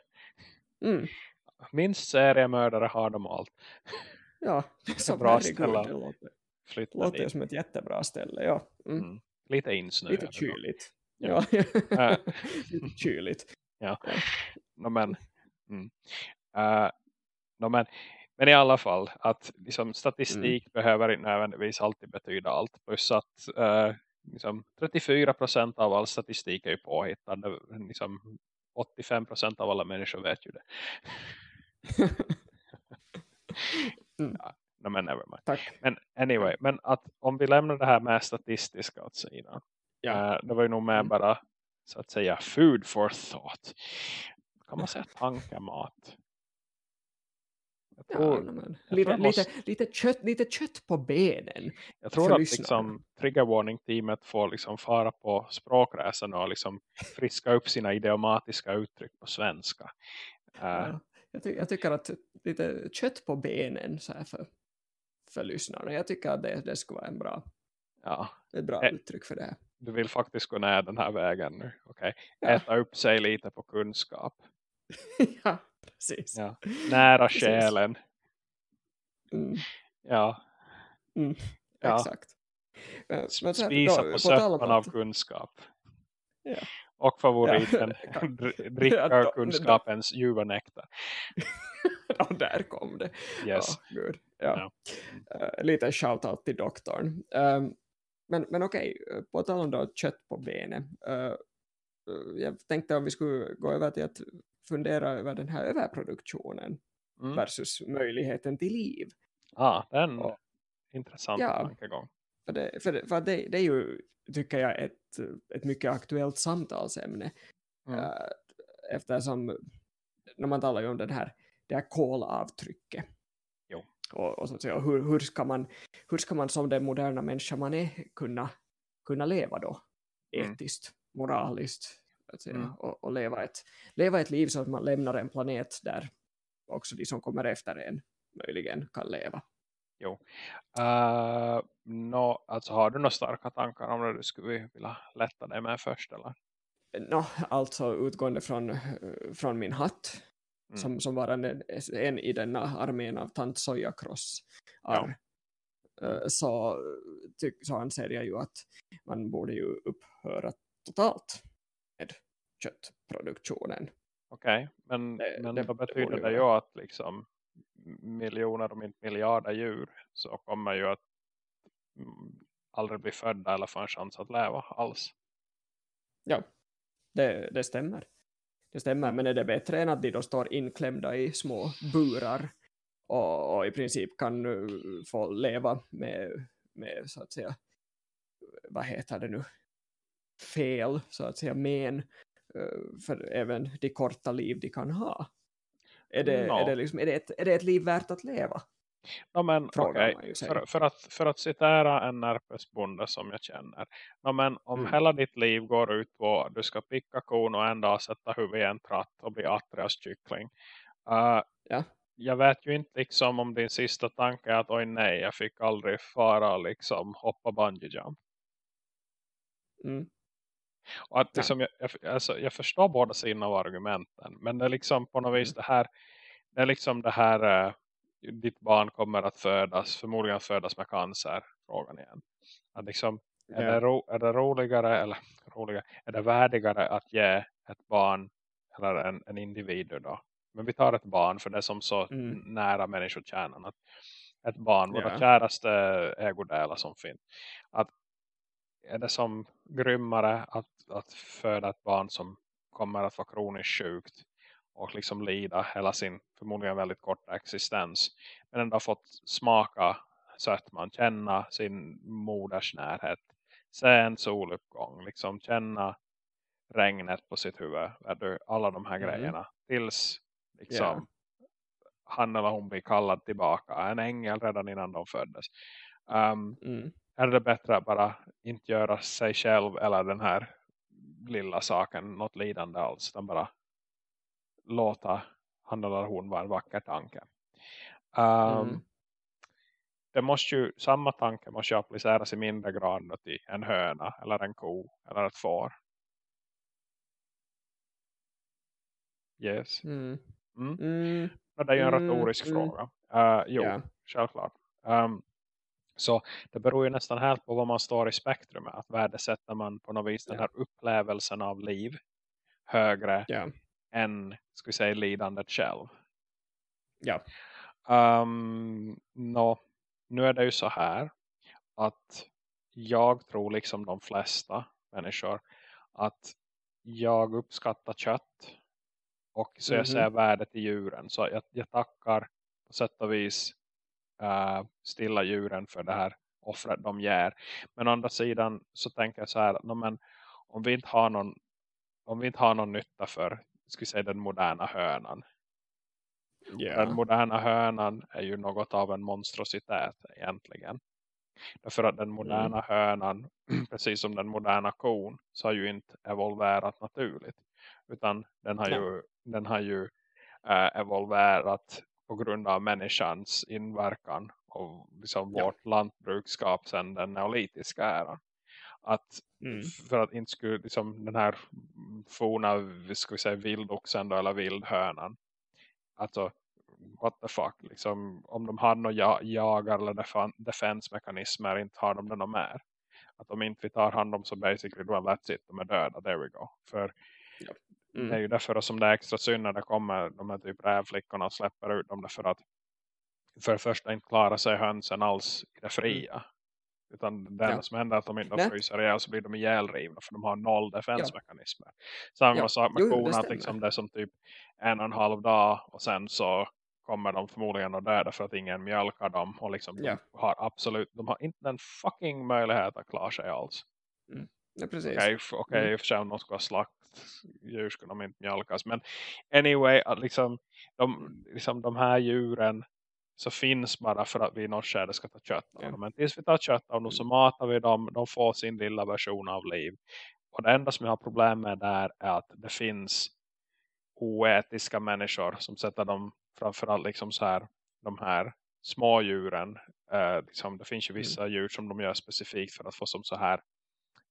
Mm. Minst seriemördare har de allt. Ja, så bra herregud, ställe. det låter, Flytta låter dit. som ett jättebra ställe, ja. Mm. Mm. Lite insnö. Lite kyligt. Ja. Ja, Äh. lite kyligt. No, men, mm. uh, no, men, men i alla fall att liksom, statistik behöver inte nödvändigtvis alltid betyda allt. Plus att uh, liksom, 34% av all statistik är ju påhittad. Det- Liksom, 85% av alla människor vet ju det. Mm. Ja, men never mind. Tack. Men anyway, men att om vi lämnar det här med statistiska åt sidan. Ja. eh, det var ju nog med Mm. bara så att säga food for thought. Kan man säga tankemat? Ja, men. Lite, jag lite, lite, kött, lite kött på benen. jag tror att liksom, trigger warning teamet får liksom fara på språkresan och liksom friska upp sina idiomatiska uttryck på svenska. Eh, Ja. Jag, ty jag tycker att lite kött på benen så för, för lyssnarna. Jag tycker att det, det skulle vara en bra, ja, ett bra uttryck för det. här. du vill faktiskt gå ner den här vägen nu. Okej, Ja. Äta upp sig lite på kunskap. ja, precis. Ja. Nära Precis. själen. Mm, Ja, Ja. Exakt. Men, men spisa då, på söppan av kunskap. Ja. Och favoriten, Ja, dricka Ja, kunskapens ljuva nektar. Ja, där kom det. Yes. Ja, gud. Ja. Eh, lite shoutout till doktorn. Ehm, men men okej, eh, på tal om då kött på benen. eh, eh, jag tänkte om vi skulle gå över till att fundera över den här överproduktionen Mm. versus möjligheten till liv. Ah, den Ja. intressant Ja. tankegång. För det, för det, för det, det är ju, tycker jag, ett, ett mycket aktuellt samtalsämne. Mm. Eh, eftersom när man talar ju om den här, det här kolavtrycket. Jo. Och, och så att säga, hur, hur, ska man, hur ska man som den moderna människa man är kunna, kunna leva då? Mm. Etiskt, moraliskt, att säga, Mm. och, och leva, ett, leva ett liv så att man lämnar en planet där också de som kommer efter en möjligen kan leva. Uh, no, alltså har du några starka tankar om det du skulle vilja lätta dig med först eller? Nå, alltså utgående från, från min hatt Mm. som, som var en, en i denna armén av tant Soja Cross Ja. eh, så, tyck, så anser jag ju att man borde ju upphöra totalt med köttproduktionen. Okej, men, Det- men det- då det betyder borde det ju att liksom miljoner om inte miljarder djur så kommer ju att aldrig bli födda eller få en chans att leva alls. Ja, det, det stämmer. Det stämmer, men är det bättre än att de då står inklämda i små burar och, och i princip kan uh, få leva med, med så att säga, vad heter det nu, fel, så att säga, men uh, för även de korta liv de kan ha. Är det, Ja. är det, liksom, är det, ett, är det ett liv värt att leva? No, men Frågar sig. för, för, att, för att citera en närpesbonde som jag känner. No, men om Mm. hela ditt liv går ut på att du ska picka kon och en dag sätta huvudet i en tratt och bli Atrias kyckling. Uh, Ja. Jag vet ju inte liksom om din sista tanke är att oj nej, jag fick aldrig fara liksom hoppa bungee jump. Mm. Och att liksom, jag, jag, alltså, jag förstår båda sidorna av argumenten. Men det är liksom på något vis det här. Det är liksom det här. Eh, ditt barn kommer att födas. Förmodligen att födas med cancer. Frågan igen. Att liksom, är, det ro, är det roligare. Eller roligare. Är det värdigare att ge ett barn. Eller en, en individ då. Men vi tar ett barn. För det är som så Mm. nära människokärnan. Att ett barn. Våra Ja. käraste ägodelar som finns. Att är det som grymmare att, att föda ett barn som kommer att vara kroniskt sjukt och liksom lida hela sin förmodligen väldigt korta existens men ändå fått smaka sötman, känna sin moders närhet se en soluppgång, liksom känna regnet på sitt huvud alla de här Mhm. grejerna tills liksom han eller hon blir kallad tillbaka en ängel redan innan de föddes um, Mm. Är det bättre att bara inte göra sig själv eller den här lilla saken något lidande alls. Utan bara låta han eller hon vara en vacker tanke. Um, Mm. Det måste ju, samma tanke måste ju appliceras i mindre grad till en höna eller en ko eller ett får. Yes. Mm. Mm. Mm. Det är ju en Mm, retorisk mm. fråga. Uh, jo, Ja. självklart. Um, så det beror ju nästan helt på vad man står i spektrumet. Att värdesätter man på något vis den Ja. här upplevelsen av liv högre Ja. än ska säga, lidandet själv. Ja. Um, nå, nu är det ju så här att jag tror liksom de flesta människor att jag uppskattar kött och så jag Mhm. ser värdet i djuren. Så jag, jag tackar på sätt och vis eh, stilla djuren för det här offret de ger. Men å andra sidan så tänker jag så här. nå, Men om vi inte har någon om vi inte har någon nytta för ska säga, den moderna hönan. Den Ja. moderna hönan är ju något av en monstrositet egentligen. Därför att den moderna hönan, precis som den moderna kon, så har ju inte evolverat naturligt. Utan den har ju, den har ju eh, evolverat på grund av människans inverkan och liksom Ja. vårt lantbrukskap sedan den neolitiska eran. Att Mm. för att inte skulle liksom den här forna ska vi säga vildoxen då, eller vildhönan alltså what the fuck liksom, om de hade några ja jagar eller defan- defensmekanismer inte har de det något mer att om inte vi tar hand om så basically då that's it, de är döda, there we go för det är Mm. ju därför som det är extra synd när det kommer de här typ rävflickorna och släpper ut dem därför att för det första inte klarar sig hönsen alls i det fria utan det enda Mm. Ja. som händer är att de inte Nej. fryser ihjäl så blir de ihjälrivna för de har noll defensmekanismer. Samma Ja. sak med Jo, det korna, stämmer. liksom det är som typ en och en halv dag och sen så kommer de förmodligen att döda för att ingen mjölkar dem och liksom Ja. de har absolut, de har inte en fucking möjlighet att klara sig alls. Ja, precis. Okej, okej, Mm. för sig om de ska slakt djur ska de inte mjölkas. Men anyway, att liksom de, liksom de här djuren så finns bara för att vi i något skede ska ta kött av dem. Men tills vi tar kött av dem så matar vi dem, de får sin lilla version av liv. och det enda som jag har problem med där är att det finns oetiska människor som sätter dem framförallt liksom så här de här små djuren. Eh, liksom, det finns ju mm. vissa mm. djur som de gör specifikt för att få som så här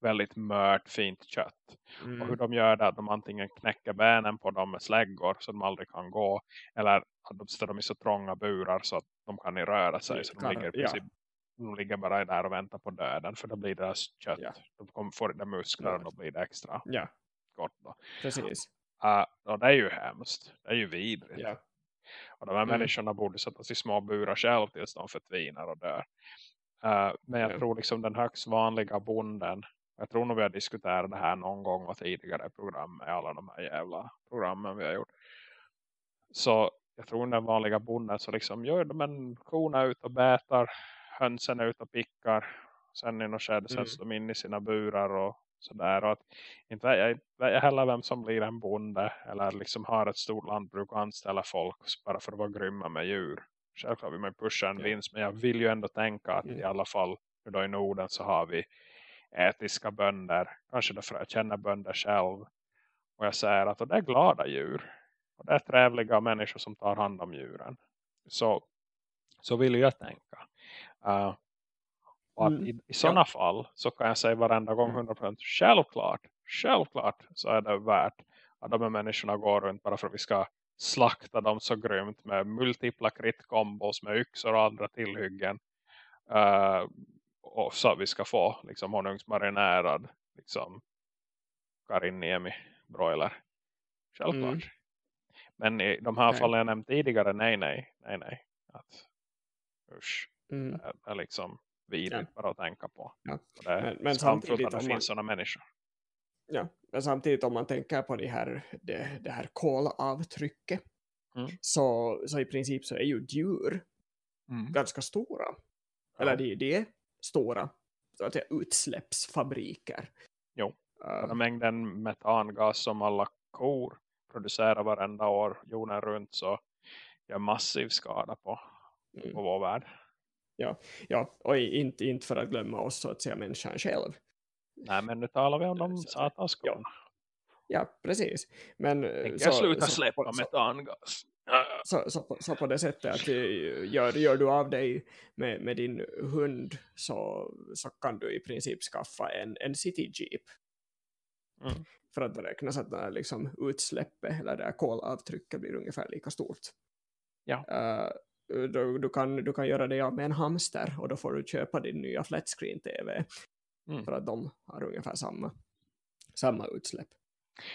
väldigt mört, fint kött. Mm. Och hur de gör det, att de antingen knäcker benen på dem med släggor så de aldrig kan gå. Eller att de sätter dem i så trånga burar så att de kan röra sig. Så de ligger, ja. de ligger bara där och väntar på döden. För då blir deras kött, ja. de kommer få det muskler och då blir det extra ja. gott. Då. Precis. Uh, och det är ju hemskt. Det är ju vidrigt. Ja. Och de här mm. människorna borde sättas i små burar själv tills de förtvinar och dör. Uh, men jag mm. tror liksom den högst vanliga bonden jag tror nog vi har diskuterat det här någon gång och tidigare program med alla de här jävla programmen vi har gjort. Så jag tror den vanliga bonden så liksom gör de en korna ut och bätar, hönsen ut och pickar. Sen i något skede mm. sätts de in i sina burar och sådär. Och att inte jag, jag heller vem som blir en bonde eller liksom har ett stort lantbruk och anställer folk bara för att vara grymma med djur. Självklart vill man pusha en vinst men jag vill ju ändå tänka att i alla fall då i Norden så har vi etiska bönder. Kanske därför jag känner bönder själv. Och jag säger att det är glada djur. Och det är trevliga människor som tar hand om djuren. Så, så vill jag tänka. Uh, och att mm. i, i sådana ja. fall så kan jag säga varenda gång 100% mm. självklart, självklart så är det värt att de här människorna går runt bara för att vi ska slakta dem så grymt med multipla kritkombos med yxor och andra tillhyggen. Uh, och så att vi ska få liksom honungsmarinärad liksom Kariniemi broiler. Självklart. Mm. Men i de här nej. fallen jag nämnt tidigare, nej, nej, nej, nej. Att, usch, mm. det är liksom vidrigt ja. bara att tänka på. Ja. Det men, men samtidigt att det finns sådana människor. Ja, men samtidigt om man tänker på det här, det, det här kolavtrycket mm. så, så i princip så är ju djur mm. ganska stora. Ja. Eller det, det är stora så att säga, utsläppsfabriker. Jo, uh, den mängden metangas som alla kor producerar varenda år jorden runt så gör massiv skada på, mm. på vår värld. Ja, ja och inte, inte för att glömma oss så att säga människan själv. Nej, men nu talar vi om de satanskorna. Ja. ja, precis. Men, jag så, sluta släppa så, metangas. Så, så, så, på det sättet att eh, gör, gör du av dig med, med din hund så, så kan du i princip skaffa en, en city jeep. Mm. För att det räknas att det liksom utsläppet eller det här kolavtrycket blir ungefär lika stort. Ja. Uh, du, du, kan, du kan göra det av med en hamster och då får du köpa din nya flat screen tv. Mm. För att de har ungefär samma, samma utsläpp.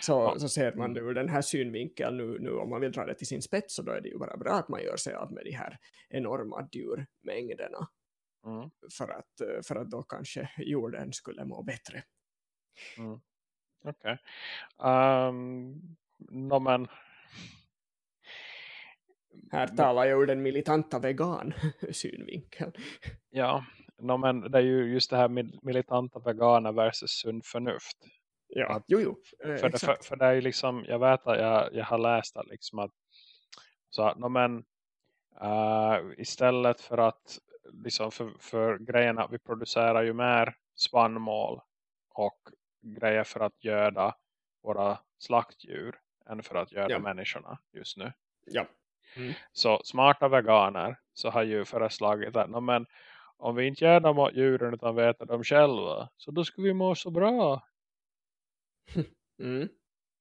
Så, så ser man det ur den här synvinkeln nu, nu om man vill dra det till sin spets så då är det ju bara bra att man gör sig av med de här enorma djurmängderna. Mm. För, att, för att då kanske jorden skulle må bättre. Mm. Okej. Okay. Um, no, men... Här talar jag ur den militanta vegan synvinkeln. Ja, no, men det är ju just det här militanta veganer versus sund förnuft Ja, att, jo, jo. Eh, för, det, för, för, det är ju liksom, jag vet att jag, jag har läst att liksom att så no, men uh, istället för att liksom för, för grejen att vi producerar ju mer spannmål och grejer för att göda våra slaktdjur än för att göda ja. människorna just nu. Ja. Mm. Så smarta veganer så har ju föreslagit att no, men, om vi inte gör dem djuren utan vi äter dem själva så då ska vi må så bra. Mm.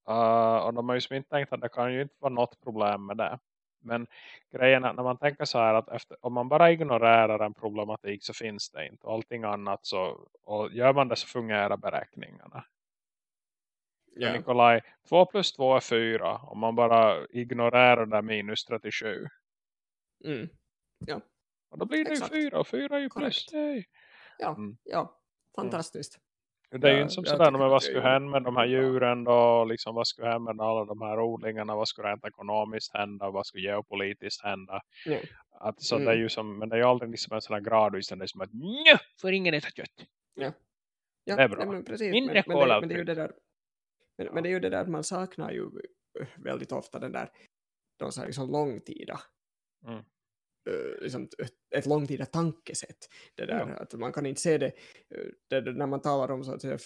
Uh, och de har ju inte tänkt att det kan ju inte vara något problem med det. Men grejen är när man tänker så här att efter, om man bara ignorerar en problematik så finns det inte. Och allting annat så, och gör man det så fungerar beräkningarna. Yeah. Nikolaj, 2 plus 2 är 4. Om man bara ignorerar det minus 37. Mm. Ja. Och då blir det Exakt. ju 4 och 4 är ju plus. Ja, mm. ja, fantastiskt. Det är ju inte som sådär, men vad skulle hända med de här djuren då? Liksom, vad skulle hända med alla de här odlingarna? Vad skulle rent ekonomiskt hända? Vad skulle geopolitiskt hända? Mm. Att, så mm. det är ju som, men det är ju aldrig liksom en sån här gradvis, det är som att nja, får ingen äta kött. Ja. ja det är bra. men precis. Mindre men, men, det, men, det är ju det där, men, men, det är ju det där man saknar ju väldigt ofta den där de så här liksom långtida mm. Uh, liksom ett, ett långtida tankesätt. Det där, ja. att man kan inte se det, det, det, när man talar om så att säga,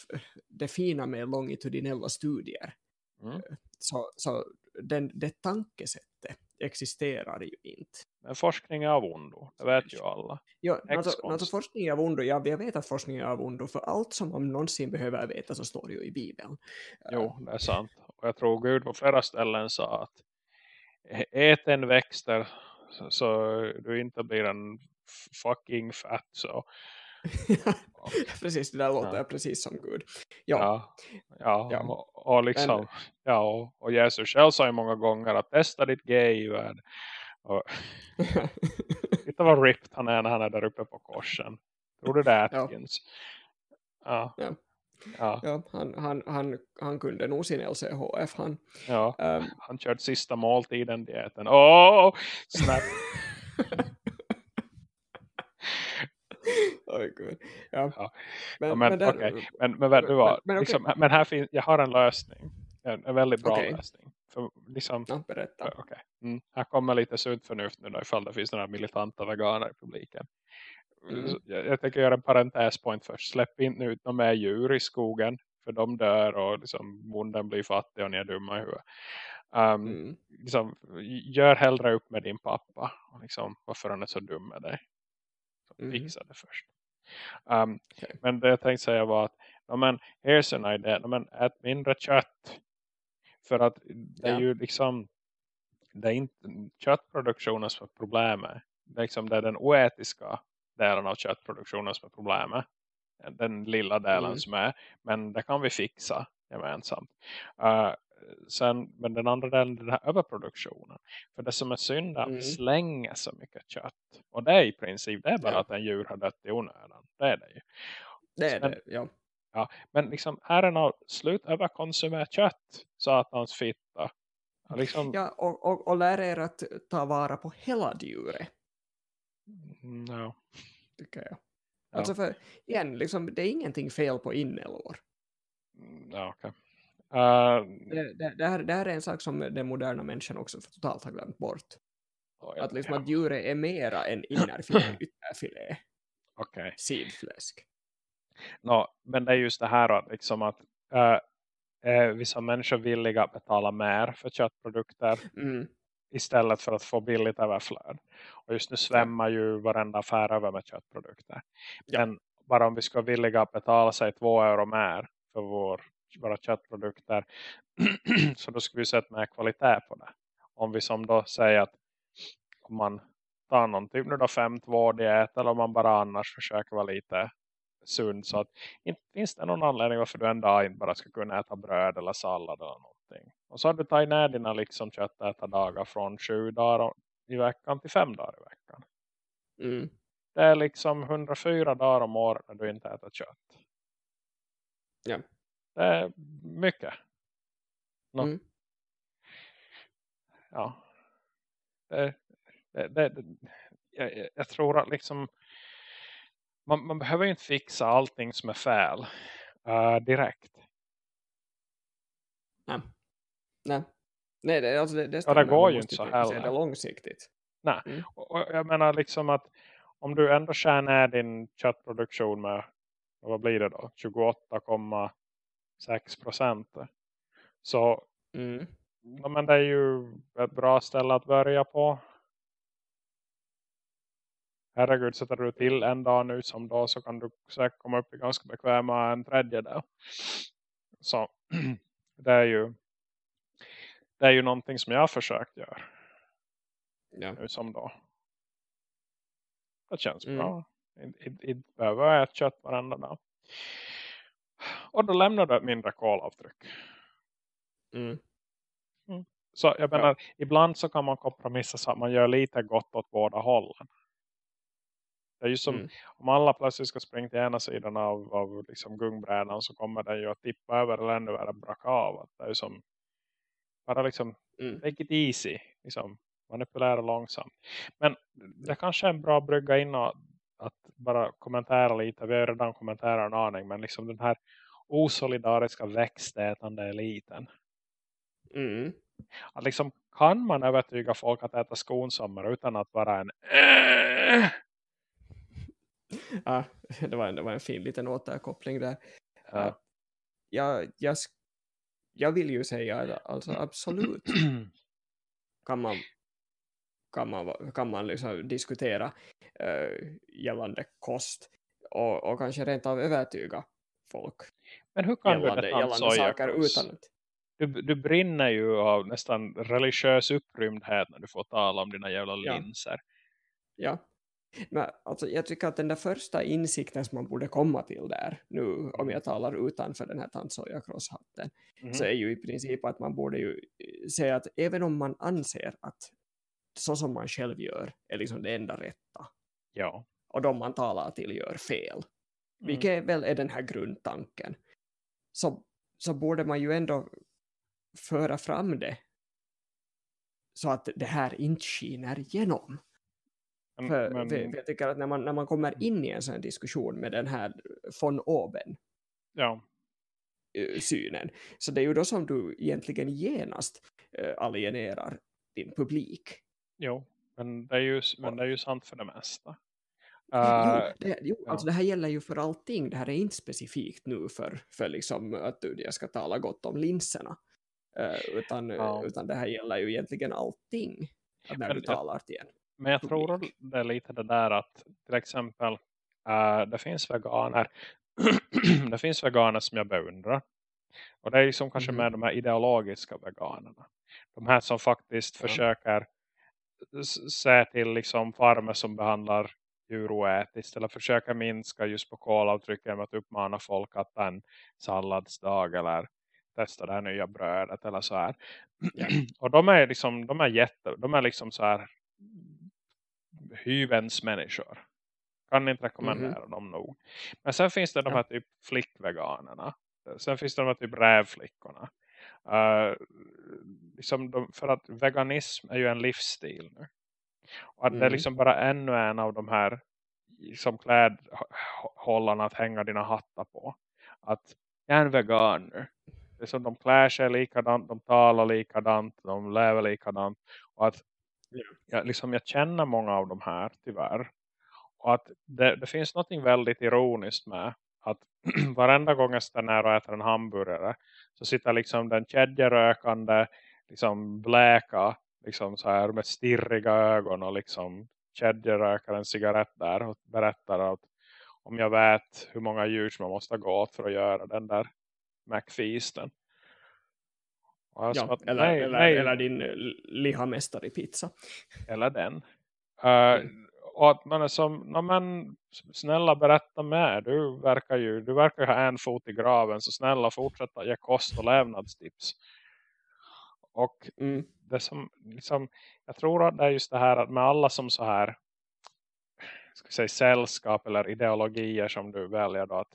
det fina med longitudinella studier. Mm. Så, så den, det tankesättet existerar ju inte. Men forskning är av ondo, det vet ju alla. Ja, alltså, alltså forskning är av ondo, ja, jag vet att forskning är av ondo, för allt som man någonsin behöver veta så står ju i Bibeln. Jo, det är sant. Och jag tror Gud på flera ställen sa att ät en växter så, du inte blir en fucking fat så. precis, det där låter ja. precis som Gud. Ja, ja, ja, ja. Och, och, liksom, Men... ja och, och, Jesus själv sa ju många gånger att testa ditt gay-värld. Titta vad ripped han är när han är där uppe på korsen. Tror du det är Atkins? Ja. ja. Ja. ja han, han, han, han kunde nog sin LCHF. Han, ja, um, han körde sista måltiden dieten. Åh, oh, snap. Oj, gud. Ja. ja. Men, men, men, där, okay. men, men, men, men, men, liksom, men här finns, jag har en lösning. En, en väldigt bra okay. lösning. För, liksom, ja, berätta. Okay. Mm, här kommer lite sunt förnuft nu då, ifall det finns några militanta veganer i publiken. Mm. Jag, jag tänker göra en parentespoint först. Släpp inte ut några mer djur i skogen. För de dör och liksom, bonden blir fattig och ni är dumma i huvudet. Um, mm. liksom, gör hellre upp med din pappa. Och liksom, varför han är så dum med dig. Mm. Fixa det först. Um, okay. Men det jag tänkte säga var att ja, men, here's an idea. Ja, men, ät mindre kött. För att det är ja. ju liksom det är inte köttproduktionen som är problemet. Det är, liksom, det är den oetiska delen av köttproduktionen som är problemet. Den lilla delen mm. som är. Men det kan vi fixa gemensamt. Uh, sen, men den andra delen är den här överproduktionen. För det som är synd är att mm. vi slänger så mycket kött. Och det är i princip det är bara ja. att en djur har dött i onödan. Det är det ju. Det är men, det, ja. ja. Men liksom, är det något slut överkonsumera kött så att hans fitta. Liksom... ja och, och, och lär er att ta vara på hela djuret. Mm, no. Tycker jag. Ja. Alltså för, igen, liksom, det är ingenting fel på inälvor. Mm, ja, okay. Uh, det, det, det, här, det här är en sak som den moderna människan också totalt har glömt bort. Oh, att, liksom ja. att djuret är mera än innerfilé, ytterfilé. Okay. Sidfläsk. No, men det är just det här att, liksom att uh, är vissa människor villiga att betala mer för köttprodukter mm. Istället för att få billigt överflöd. Och just nu svämmar ju varenda affär över med köttprodukter. Ja. Men bara om vi ska villiga att betala sig två euro mer för vår våra köttprodukter så då skulle vi sätta mer kvalitet på det. Om vi som då säger att om man tar någon typ nu då 5-2 diet eller om man bara annars försöker vara lite sund så att inte finns det någon anledning varför du en dag inte bara ska kunna äta bröd eller sallad eller någonting. Och så har du tagit ner dina liksom köttätardagar från 7 dagar i veckan till 5 dagar i veckan. Mm. Det är liksom 104 dagar om året när du inte äter kött. Ja. Det är mycket. No. Mm. Ja. Det, det, det, jag, jag, tror att liksom man, man behöver inte fixa allting som är fel uh, direkt. Nej. Nej. Nej, det, alltså det, det, ja, det går ju inte så heller. Det långsiktigt. Nej, mm. och, jag menar liksom att om du ändå skär ner din köttproduktion med, vad blir det då? 28, 6 procent. Så mm. ja, men det är ju ett bra ställe att börja på. Herregud, sätter du till en dag nu som då så kan du säkert komma upp i ganska bekväma en tredjedel. Så det är ju det är ju någonting som jag har försökt göra. Ja. Nu som då. Det känns mm. bra. Inte behöver jag äta kött varenda dag. Och då lämnar du ett mindre kolavtryck. Mm. Mm. Så jag menar, ja. ibland så kan man kompromissa så att man gör lite gott åt båda hållen. Det är ju som, mm. om alla plötsligt ska springa till ena sidan av, av liksom gungbrädan så kommer den ju att tippa över eller ännu värre braka av. Det är ju som, bara liksom, mm. take it easy. Liksom, manipulera långsamt. Men det kanske är en bra brygga in och att bara kommentera lite. Vi har redan kommenterat en aning. Men liksom den här osolidariska växtätande eliten. Mm. Att liksom, kan man övertyga folk att äta skonsammare utan att vara en äh! ja, det, var en, det var en fin liten återkoppling där. Ja. Jag, jag, jag vill ju säga att alltså absolut kan man, kan man, kan man liksom diskutera uh, gällande kost och, och kanske rent av övertyga folk Men hur kan gällande, du gällande saker utan att du, du brinner ju av nästan religiös upprymdhet när du får tala om dina jävla Ja. linser. Ja, men alltså, jag tycker att den där första insikten som man borde komma till där, nu om jag talar utanför den här tandsojakrosshatten, Mhm. så är ju i princip att man borde ju eh, säga att även om man anser att så som man själv gör är liksom det enda rätta, Ja. och de man talar till gör fel, Mm. vilket väl är den här grundtanken, så, så borde man ju ändå föra fram det så att det här inte skiner igenom. För, men, för, jag tycker att när man, när man kommer in i en sån här diskussion med den här von oben ja. eh, synen, så det är ju då som du egentligen genast eh, alienerar din publik. Jo, men det är ju, men det är ju sant för det mesta. jo, Uh, det, jo ja. alltså det här gäller ju för allting, det här är inte specifikt nu för, för liksom att du, jag ska tala gott om linserna, eh, utan, Ja. utan det här gäller ju egentligen allting när Men du talar till en. Men jag tror det är lite det där att till exempel eh, det finns veganer det finns veganer som jag beundrar. Och det är liksom kanske Mhm. med de här ideologiska veganerna. De här som faktiskt Ja. försöker se till liksom farmer som behandlar djur oetiskt eller försöka minska just på kolavtrycket med att uppmana folk att ta en salladsdag eller testa det här nya brödet eller så här. Ja. Och de är liksom de är jätte de är liksom så här hyvens människor. Kan inte rekommendera dem nog. Men sen finns det de här typ flickveganerna. Sen finns det de här typ rävflickorna. Uh, liksom de, för att veganism är ju en livsstil nu. Och att det är Mm. liksom bara ännu en av de här som klädhållarna att hänga dina hattar på. Att jag är en vegan nu. Det är som de klär sig likadant, de talar likadant, de lever likadant. Och att jag, liksom, jag känner många av de här tyvärr. Och att det, det finns något väldigt ironiskt med att varenda gång jag stannar och äter en hamburgare så sitter liksom den kedjerökande, liksom bläka, liksom så här med stirriga ögon och liksom kedjerökar en cigarett där och berättar att om jag vet hur många djur som man måste gå åt för att göra den där McFeasten. Som Ja, eller, nej, eller, nej, eller din eh, lihamästare i pizza. eller den. Uh, och att man är som, no, men snälla berätta med. Du verkar ju, du verkar ju ha en fot i graven. Så snälla fortsätta ge kost och levnadstips. Och Mm. det som, liksom, jag tror att det är just det här att med alla som så här ska säga sällskap eller ideologier som du väljer då att,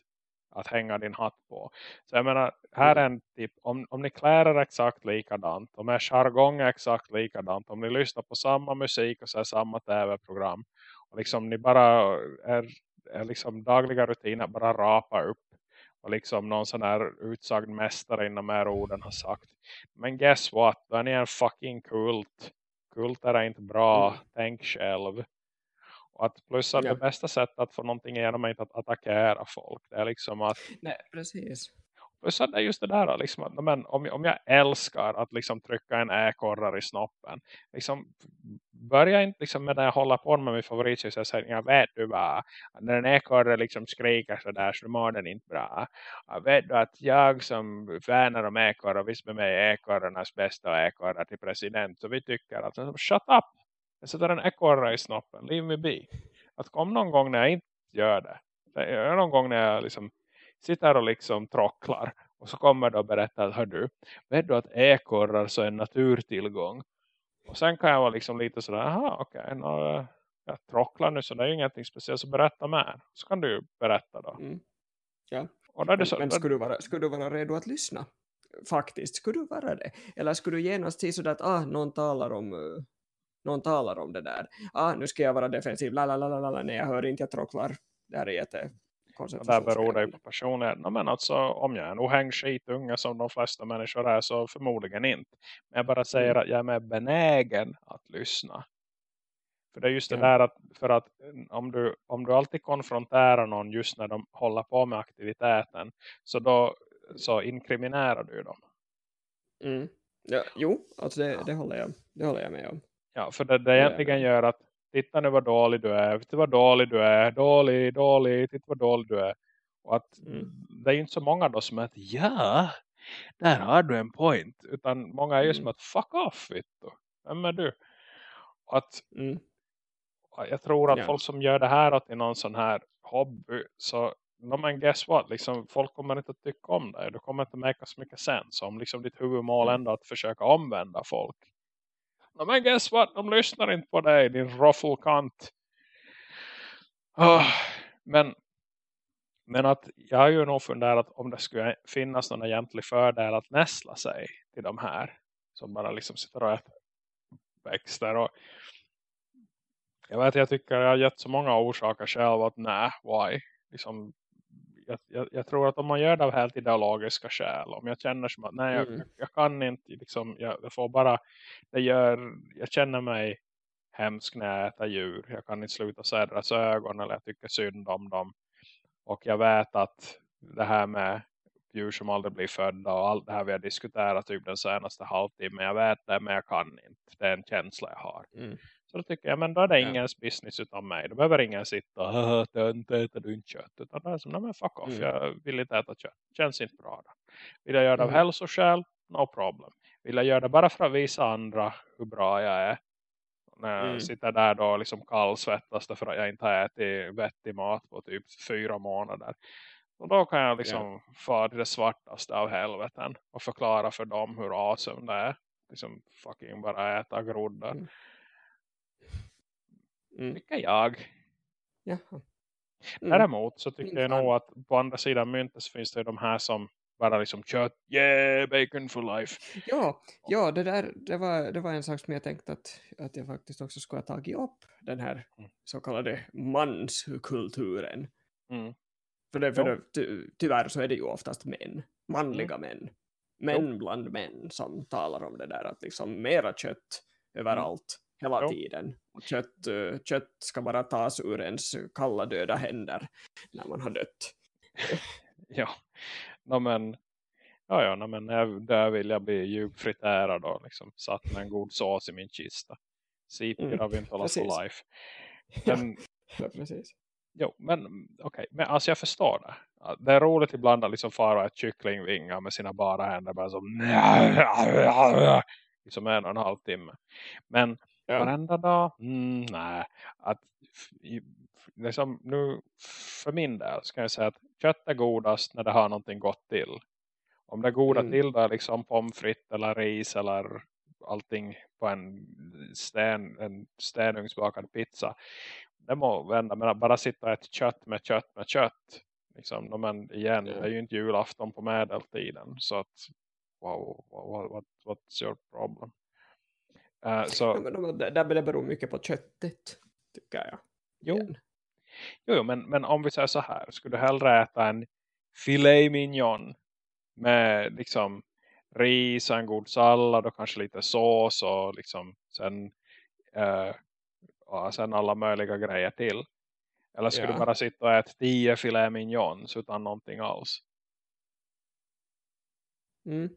att hänga din hatt på. Så jag menar, här är en typ, om, om ni klär er exakt likadant, om er jargong är exakt likadant, om ni lyssnar på samma musik och så samma tv-program och liksom ni bara är, är liksom dagliga rutiner bara rapa upp och liksom någon sån här utsagd mästare inom er orden har sagt. Men guess what? Då är ni en fucking kult. Kulter är inte bra. Mm. Tänk själv. Att plus att Ja. det bästa sättet att få någonting igenom är inte att attackera folk. Det är liksom att Nej, precis. Plus att det är just det där liksom att, men, om, om jag älskar att liksom trycka en äkorrar i snoppen. Liksom, börja inte liksom med det jag håller på med min favoritljus. Jag säger, jag vet du vad. När en ekorre liksom skriker så där så mår den inte bra. Jag vet du att jag som värnar om ekorrar visst med mig är ekorrarnas bästa ekorrar till president. Så vi tycker att shut up. Jag sätter en ekorre i snoppen. Leave me be. Att kom någon gång när jag inte gör det. Är någon gång när jag liksom sitter och liksom trocklar. Och så kommer det och berättar att hör du, vet du att ekorrar så är en naturtillgång. Och sen kan jag vara liksom lite sådär, aha okej, okay, jag trocklar nu så det är ju ingenting speciellt så berätta mer. Så kan du berätta då. Mm. Ja. Och då är det Men, så, men skulle, du vara, skulle du vara redo att lyssna? Faktiskt, skulle du vara det? Eller skulle du genast se sådär att ah, någon talar om någon talar om det där. Ah, nu ska jag vara defensiv. La, la, la, la, la. Nej, jag hör inte, jag trocklar. Det här är jättekonstigt. där beror det på personlighet. No, men alltså, om jag är en ohängd skitunge som de flesta människor är så förmodligen inte. Men jag bara säger mm. att jag är med benägen att lyssna. För det är just det ja. där att, för att om du, om du alltid konfronterar någon just när de håller på med aktiviteten så då så inkriminerar du dem. Mm. Ja, jo, alltså det, det, håller jag, det håller jag med om. Ja, för det, det egentligen gör att titta nu vad dålig du är, titta vad dålig du är, dålig, dålig, titta vad dålig du är. Och att mm. det är inte så många då som är att ja, där har du en point. Utan många är ju mm. som att fuck off, Vittu. Vem är du? Och att mm. jag tror att ja. folk som gör det här till någon sån här hobby så no, men guess what, liksom, folk kommer inte att tycka om det. Det kommer inte märka så mycket sens om liksom ditt huvudmål mm. ändå att försöka omvända folk. No, men guess what, de lyssnar inte på dig, din roffelkant. Oh, men, men att jag har ju nog funderat om det skulle finnas någon egentlig fördel att näsla sig till de här. Som bara liksom sitter och äter växter. Och jag vet, jag tycker jag har gett så många orsaker själv att nej, why? Liksom, jag, jag, tror att om man gör det av helt ideologiska skäl. Om jag känner som att nej jag, mm. jag kan inte. Liksom, jag, jag, får bara, det gör, jag känner mig hemsk när jag äter djur. Jag kan inte sluta se deras ögon eller jag tycker synd om dem. Och jag vet att det här med djur som aldrig blir födda och allt det här vi har diskuterat typ den senaste halvtimmen. Jag vet det men jag kan inte. Det är en känsla jag har. Mm. Så då tycker jag, men då är det ingens ja. business utan mig. Då behöver ingen sitta och tönt äter du inte kött. Utan det är som, nej men fuck off, mm. jag vill inte äta kött. Känns inte bra då. Vill jag göra det av mm. hälsoskäl? No problem. Vill jag göra det bara för att visa andra hur bra jag är? När jag mm. sitter där då liksom kallsvettas för att jag inte har ätit vettig mat på typ fyra månader. Och då kan jag liksom yeah. fara till det svartaste av helveten och förklara för dem hur awesome det är. Liksom fucking bara äta groddar. Mm. Mm. Tycker jag. Jaha. Mm. Däremot så tycker jag nog att på andra sidan myntet så finns det de här som bara liksom kött, yeah, bacon for life. Ja, ja det där det var, det var en sak som jag tänkte att, att jag faktiskt också skulle ha tagit upp. Den här mm. så kallade manskulturen. Mm. För, det, för det, ty, tyvärr så är det ju oftast män, manliga mm. män. Män jo. bland män som talar om det där att liksom mera kött överallt hela jo. tiden. Kött, eh, kött ska bara tas ur ens kalla döda händer när man har dött. ja, no, men ja, ja no, men där vill jag bli djupfritärad och liksom satt med en god sås i min kista. Sipir mm, inte hålla for life. Men, ja, precis. Jo, men okej. Okay. Men alltså jag förstår det. Det är roligt ibland att liksom fara ett kycklingvinga med sina bara händer bara som liksom en och en halv timme. Men ja. varenda dag, mm, nej. Att, liksom, nu, för min del ska jag säga att kött är godast när det har någonting gott till. Om det goda mm. till det är liksom pommes frites eller ris eller allting på en, sten, en stenugnsbakad pizza. Det må vända, men bara sitta och äta kött med kött med kött. Liksom, men igen, yeah. det är ju inte julafton på medeltiden. Så att, wow, what, what, what's your problem? Uh, så, ja, men det, det beror mycket på köttet, tycker jag. Jo, jo men, men om vi säger så här, skulle du hellre äta en filet mignon med liksom ris och en god sallad och kanske lite sås och liksom sen, uh, och sen alla möjliga grejer till. Eller skulle ja. du bara sitta och äta tio filet mignons utan någonting alls? Mm.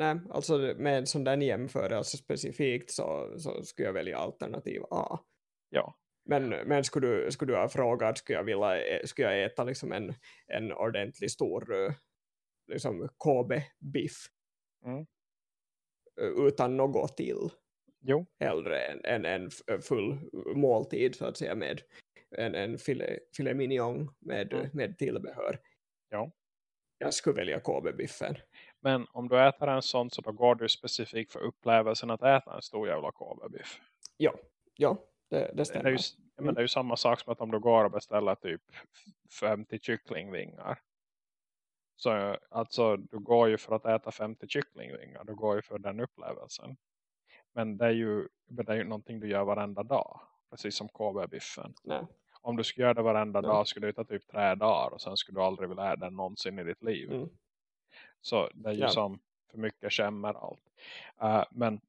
Nej, alltså med en sån där jämförelse specifikt så, så skulle jag välja alternativ A. Ja. Men, men skulle, du, skulle du ha frågat, skulle jag, vilja, skulle jag äta liksom en, en ordentlig stor liksom KB-biff mm. utan något till? Jo. Hellre än en, en full måltid så att säga med en, en filet, filet mignon med, mm. med tillbehör. Ja. Jag skulle välja KB-biffen. Men om du äter en sån så då går du specifikt för upplevelsen att äta en stor jävla KB-biff. Ja, ja det, det stämmer. Det är, ju, men mm. det är ju samma sak som att om du går och beställer typ 50 kycklingvingar. Så alltså du går ju för att äta 50 kycklingvingar. Du går ju för den upplevelsen. Men det är ju, det är ju någonting du gör varenda dag. Precis som KB-biffen. om du skulle göra det varenda Ja. dag skulle det ta typ tre dagar och sen skulle du aldrig vilja äta den någonsin i ditt liv. Mm. Så det är ju Ja. som för mycket skämmer allt. Uh, men,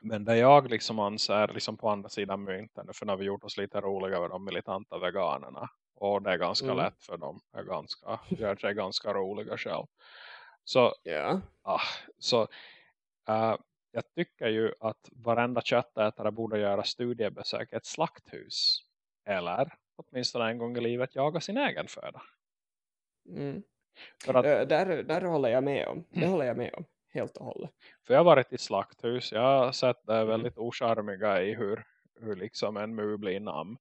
men det jag liksom anser liksom på andra sidan mynten, för har vi gjort oss lite roliga över de militanta veganerna. Och det är ganska Mm. lätt för dem. Är ganska, gör sig ganska roliga själv. Så, Ja. ah, så uh, jag tycker ju att varenda köttätare borde göra studiebesök i ett slakthus. Eller åtminstone en gång i livet jaga sin egen föda. Mm. För att där, där håller jag med om. Det håller jag med om. Helt och hållet. För jag har varit i slakthus. Jag har sett det Mm. väldigt ocharmiga i hur, hur liksom en mu blir namn.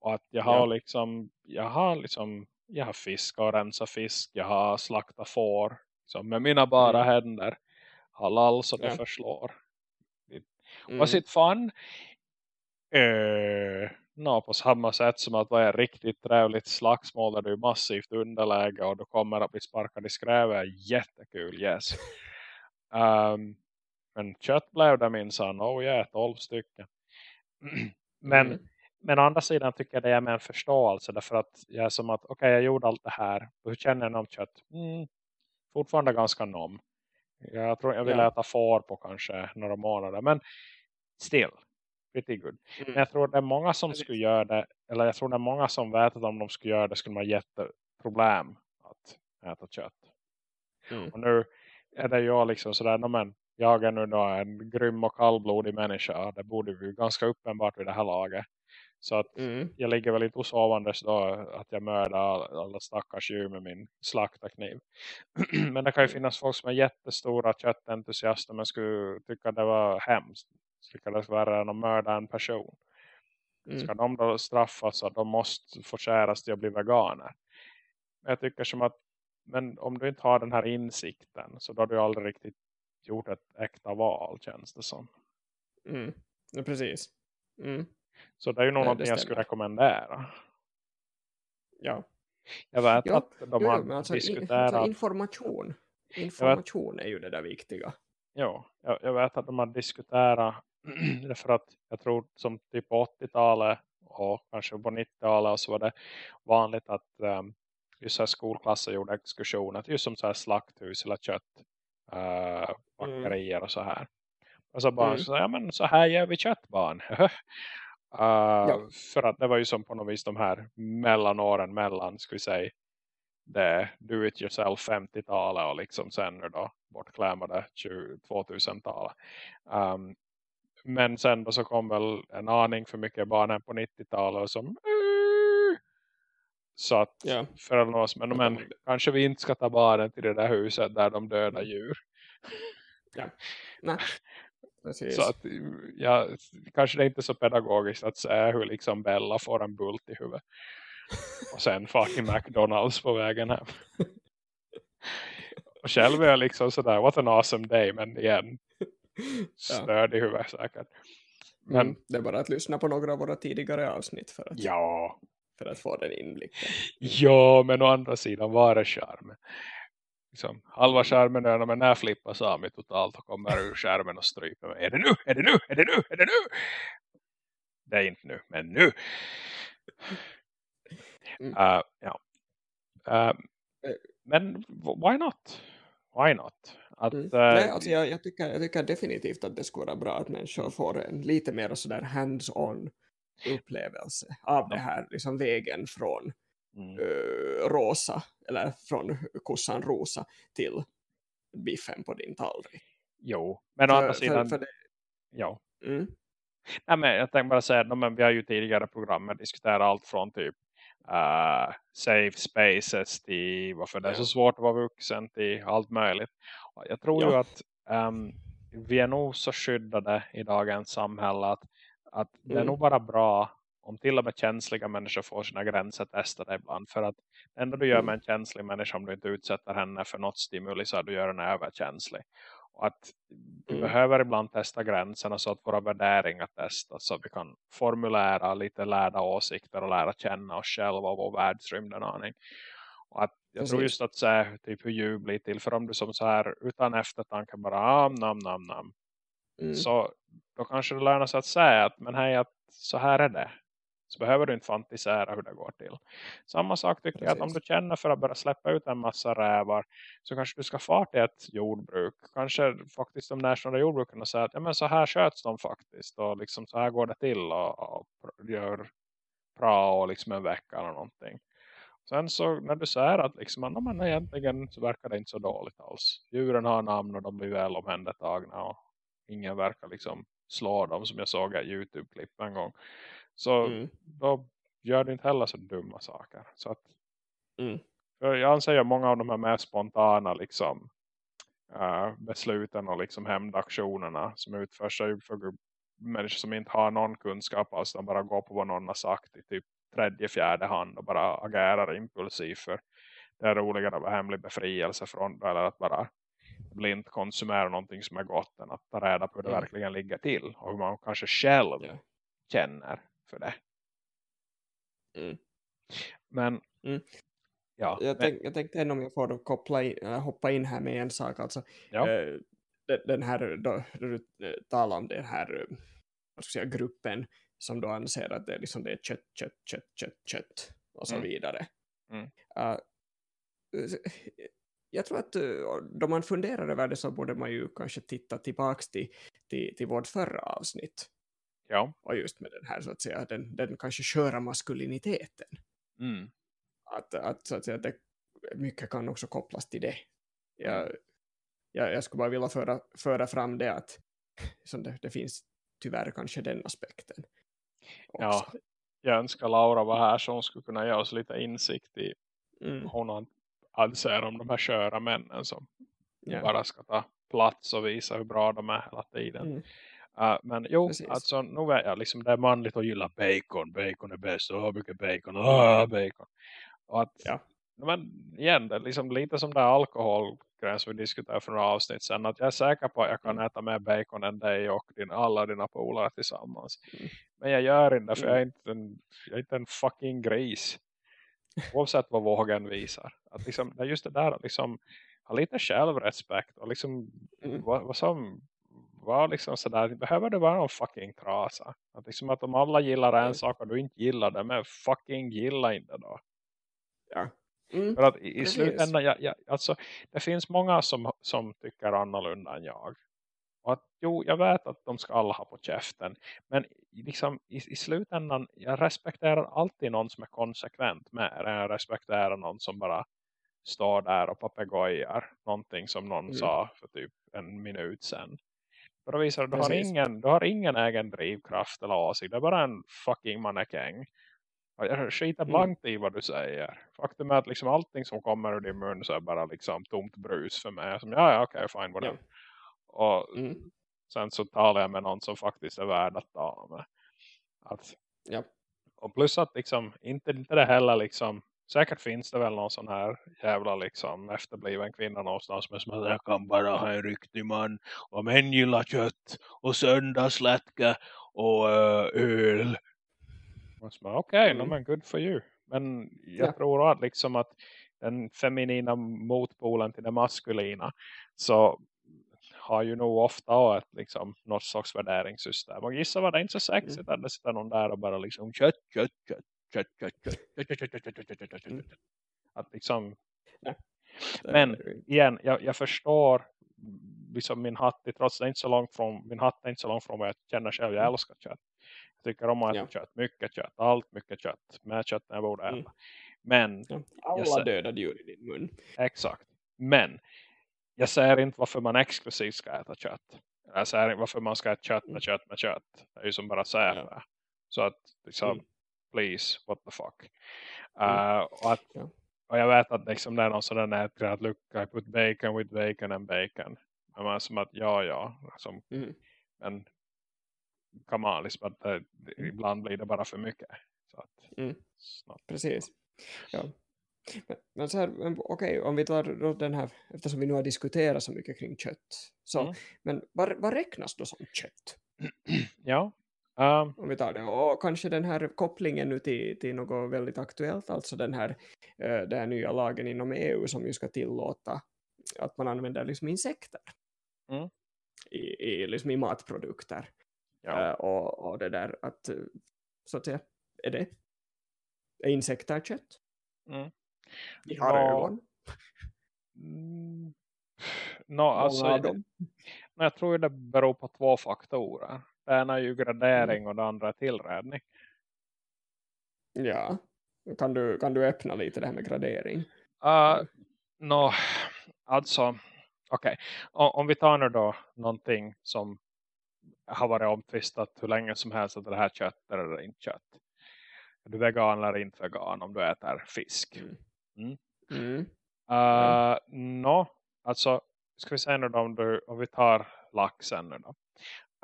Och att jag har Ja. liksom, jag har liksom, jag har fiskat och rensat fisk. Jag har slaktat får. Liksom, med mina bara Mm. händer. Halal så det Ja. förslår. Mm. Was it fun? Uh, Nå, på samma sätt som att vara riktigt trevligt slagsmål där du är massivt underläge och du kommer att bli sparkad i skräve jättekul, yes. Um, men kött blev det minsann, oh yeah, 12 stycken. men, Mm. men å andra sidan tycker jag det är med en förståelse därför att jag är som att, okej okay, jag gjorde allt det här, hur känner jag om kött? Mm, fortfarande ganska nom. Jag tror jag vill Ja. äta får på kanske några månader, men still, pretty good. Mm. Men jag tror det är många som skulle göra det. Eller jag tror det är många som vet att om de skulle göra det skulle man ha jätteproblem att äta kött. Mm. Och nu är det jag liksom sådär. "Nå, Men jag är nu då en grym och kallblodig människa. Det borde vi ju ganska uppenbart vid det här laget. Så att Mm. jag ligger väl inte osovandes då att jag mördar all- alla stackars djur med min slaktarkniv. men det kan ju finnas folk som är jättestora köttentusiaster men skulle tycka det var hemskt. Var värre än att mörda en person. Mm. Ska de då straffas att de måste få skäras till att bli veganer? Jag tycker som att men om du inte har den här insikten så då har du aldrig riktigt gjort ett äkta val känns det som. Mm. Ja, precis. Mm. Så det är ju det någonting jag skulle rekommendera. Ja. Jag vet Ja, att de Jo, har alltså, in, diskuterat. alltså information. Information är ju det där viktiga. Jo, jag, jag vet att de har diskuterat därför att jag tror som typ på 80-talet och kanske på 90-talet så var det vanligt att um, just så här skolklasser gjorde exkursioner just som så här slakthus eller kött uh, bakterier och så här. Och så bara Mm. så, ja men så här gör vi köttbarn. uh, Ja. För att det var ju som på något vis de här mellanåren mellan ska vi säga det do it yourself 50-talet och liksom sen då bortklämade 2000-talet. Um, men sen då så kom väl en aning för mycket barnen på 90-talet och som så att Ja. för oss, men, men kanske vi inte ska ta barnen till det där huset där de dödar djur. Nej. Precis. Så att ja, kanske det är inte så pedagogiskt att säga hur liksom Bella får en bult i huvudet. Och sen fucking McDonalds på vägen hem. Och själv är jag liksom sådär, what an awesome day. Men igen, störd i huvudet säkert. Men Mm. Det är bara att lyssna på några av våra tidigare avsnitt för att, ja, för att få den inblicken. ja, men å andra sidan var det charmen. Liksom, halva skärmen är när när flippar Sami totalt och kommer ur skärmen och stryper mig. Är det nu? Är det nu? Är det nu? Är det nu? Det är inte nu, men nu. Mm. Uh, ja. Uh, men why not? Why not? Att, Mm. uh, Nej, alltså jag, jag, tycker, jag tycker definitivt att det skulle vara bra att människor får en lite mer sådär hands-on upplevelse av det här liksom vägen från mm, uh, rosa eller från kossan rosa till biffen på din tallrik. jo, men å För- andra för- sidan, för det, ja. mm, Nej, men jag tänkte bara säga no, men vi har ju tidigare programmet diskuterat allt från typ uh, safe spaces till varför det är så svårt att vara vuxen till allt möjligt. Jag tror Ja. ju att um, vi är nog så skyddade i dagens samhälle att, att det är Mm. nog bara bra om till och med känsliga människor får sina gränser testade ibland. För att enda du gör Mm. med en känslig människa om du inte utsätter henne för något stimuli så är du gör den överkänslig. Och att vi Mm. behöver ibland testa gränserna så att våra värderingar testas. Så att vi kan formulera lite lärda åsikter och lära känna oss själva och vår världsrymd en aning. Och jag tror just att säga typ hur djur blir till. För om du som så här utan eftertanke bara am, nam, nam, nam. mm, Så då kanske det lönar sig att säga att men hej att så här är det. så behöver du inte fantisera hur det går till. Samma sak tycker Precis. jag att om du känner för att börja släppa ut en massa rävar så kanske du ska fara till ett jordbruk. Kanske faktiskt de närstående jordbrukarna säger att ja, men så här sköts de faktiskt och liksom så här går det till och, och gör prao liksom en vecka eller någonting. Sen så när du säger att liksom, men egentligen så verkar det inte så dåligt alls. Djuren har namn och de blir väl omhändertagna och ingen verkar liksom slå dem som jag såg i Youtube-klipp en gång. Så mm. då gör du inte heller så dumma saker. Så att, mm. jag anser att många av de här mer spontana liksom, uh, besluten och liksom hämndaktionerna som utförs för människor som inte har någon kunskap alls. De bara går på vad någon har sagt i typ tredje, fjärde hand och bara agerar impulsivt för det är roligare att vara hemlig befrielse från eller att bara blint konsumera någonting som är gott än att ta reda på hur det mm. verkligen ligger till och hur man kanske själv yeah. känner för det. Mm. Men mm. ja. Jag, tänk, jag tänkte ändå om jag får koppla in, äh, hoppa in här med en sak. Alltså, ja. äh, den här, då, då du äh, talar om den här vad ska jag säga, gruppen som då anser att det är, liksom, det är kött, kött, kött, kött, kött och så mm. vidare. Mm. Uh, jag tror att uh, då man funderar över det så borde man ju kanske titta tillbaka till, till, till vårt förra avsnitt. Ja. Och just med den här så att säga, den, den kanske sköra maskuliniteten. Mm. Att, att, så att säga, det, mycket kan också kopplas till det. Jag, mm. jag, jag skulle bara vilja föra, föra fram det att som det, det finns tyvärr kanske den aspekten. Ja, jag önskar Laura var här så hon skulle kunna ge oss lite insikt i mm. hon anser om de här köra männen som yeah. bara ska ta plats och visa hur bra de är hela tiden. Mm. Uh, men jo, Precis. alltså nu vet jag liksom det är manligt att gilla bacon. Bacon är bäst. Åh, mycket bacon. Åh, bacon. Och att, ja. Men igen, det är liksom lite som det alkohol som vi diskuterade för några avsnitt sen. Att jag är säker på att jag kan mm. äta mer bacon än dig och din, alla dina polare tillsammans. Mm. Men jag gör inte för jag är mm. inte en, jag är inte en fucking gris. Oavsett vad vågen visar. Att liksom, det är just det där att liksom ha lite självrespekt och liksom mm. vad, vad som var liksom sådär, behöver det vara någon fucking trasa? Att liksom att om alla gillar en sak och du inte gillar det, men fucking gilla inte då. Ja. Mm. För att i, i slutändan, ja, ja, alltså, det finns många som, som tycker annorlunda än jag. Och att, jo, jag vet att de ska alla ha på käften. Men liksom, i, i slutändan, jag respekterar alltid någon som är konsekvent med det. Jag respekterar någon som bara står där och papegojar någonting som någon mm. sa för typ en minut sedan. För att visa att du har, ingen, du har ingen egen drivkraft eller åsikt. Det är bara en fucking mannekäng. Jag skiter mm. blankt mm. i vad du säger. Faktum är att liksom allting som kommer ur din mun så är bara liksom tomt brus för mig. Som, ja, ja, okej, okay, fine, whatever. Ja. Och mm. sen så talar jag med någon som faktiskt är värd att tala med. Att, ja. Och plus att liksom, inte, inte det heller liksom, säkert finns det väl någon sån här jävla liksom efterbliven kvinna någonstans med som att jag kan bara ha en riktig man och män gillar kött och söndagslätka och uh, öl. Okej, okay, mm. no, men good for you. Men jag ja. tror att liksom att den feminina motpolen till det maskulina så har ju nog ofta ett, liksom, något slags värderingssystem. Och gissa vad, det är inte så sexigt mm. att det sitter någon där och bara liksom kött, kött, kött, kött, kött, kött, kött, kött, kött, kött, kött, kött, kött. Att liksom... Men igen, jag, jag förstår liksom min hatt, trots det är inte så långt från, min hatt är inte så långt från vad jag känner själv, jag älskar kött. Tycker om att äta ja. kött, mycket kött, allt mycket kött, mer kött än jag borde äta. Mm. Men... Ja. Alla döda djur i din mun. Exakt. Men jag säger inte varför man exklusivt ska äta kött. Jag säger inte varför man ska äta kött med mm. kött med kött. Det är ju som bara säger ja. Så att liksom, mm. please, what the fuck. Uh, och, att, ja. och jag vet att liksom, det är någon sån där att look, I put bacon with bacon and bacon. Men man som att, ja, ja. Liksom, mm. Men liksom att det, ibland blir det bara för mycket. Så att, mm. Precis. Ja. Men, men så här, okej, okay, om vi tar den här, eftersom vi nu har diskuterat så mycket kring kött. Så, mm. Men vad, vad räknas då som kött? ja. Um. Om vi tar det. Och kanske den här kopplingen nu till, till något väldigt aktuellt. Alltså den här, uh, den här nya lagen inom EU som ju ska tillåta att man använder liksom insekter. Mm. I, i, liksom i matprodukter. Ja. Uh, och, och det där att så att säga, är det? Är insekter kött? Mm. De har Ja. ögon. Mm. Alltså, men jag tror det beror på två faktorer. Det ena är ju gradering Mm. och det andra är tillredning. Ja. Kan du, kan du öppna lite det här med gradering? Uh, Nå, alltså, okej. O- Om vi tar nu då någonting som har varit omtvistat hur länge som helst att det här är kött eller inte kött. Är du vegan eller inte vegan om du äter fisk? Mm. Mm. Uh, Ja. Nå, alltså ska vi säga nu då om, du, om vi tar laxen nu då.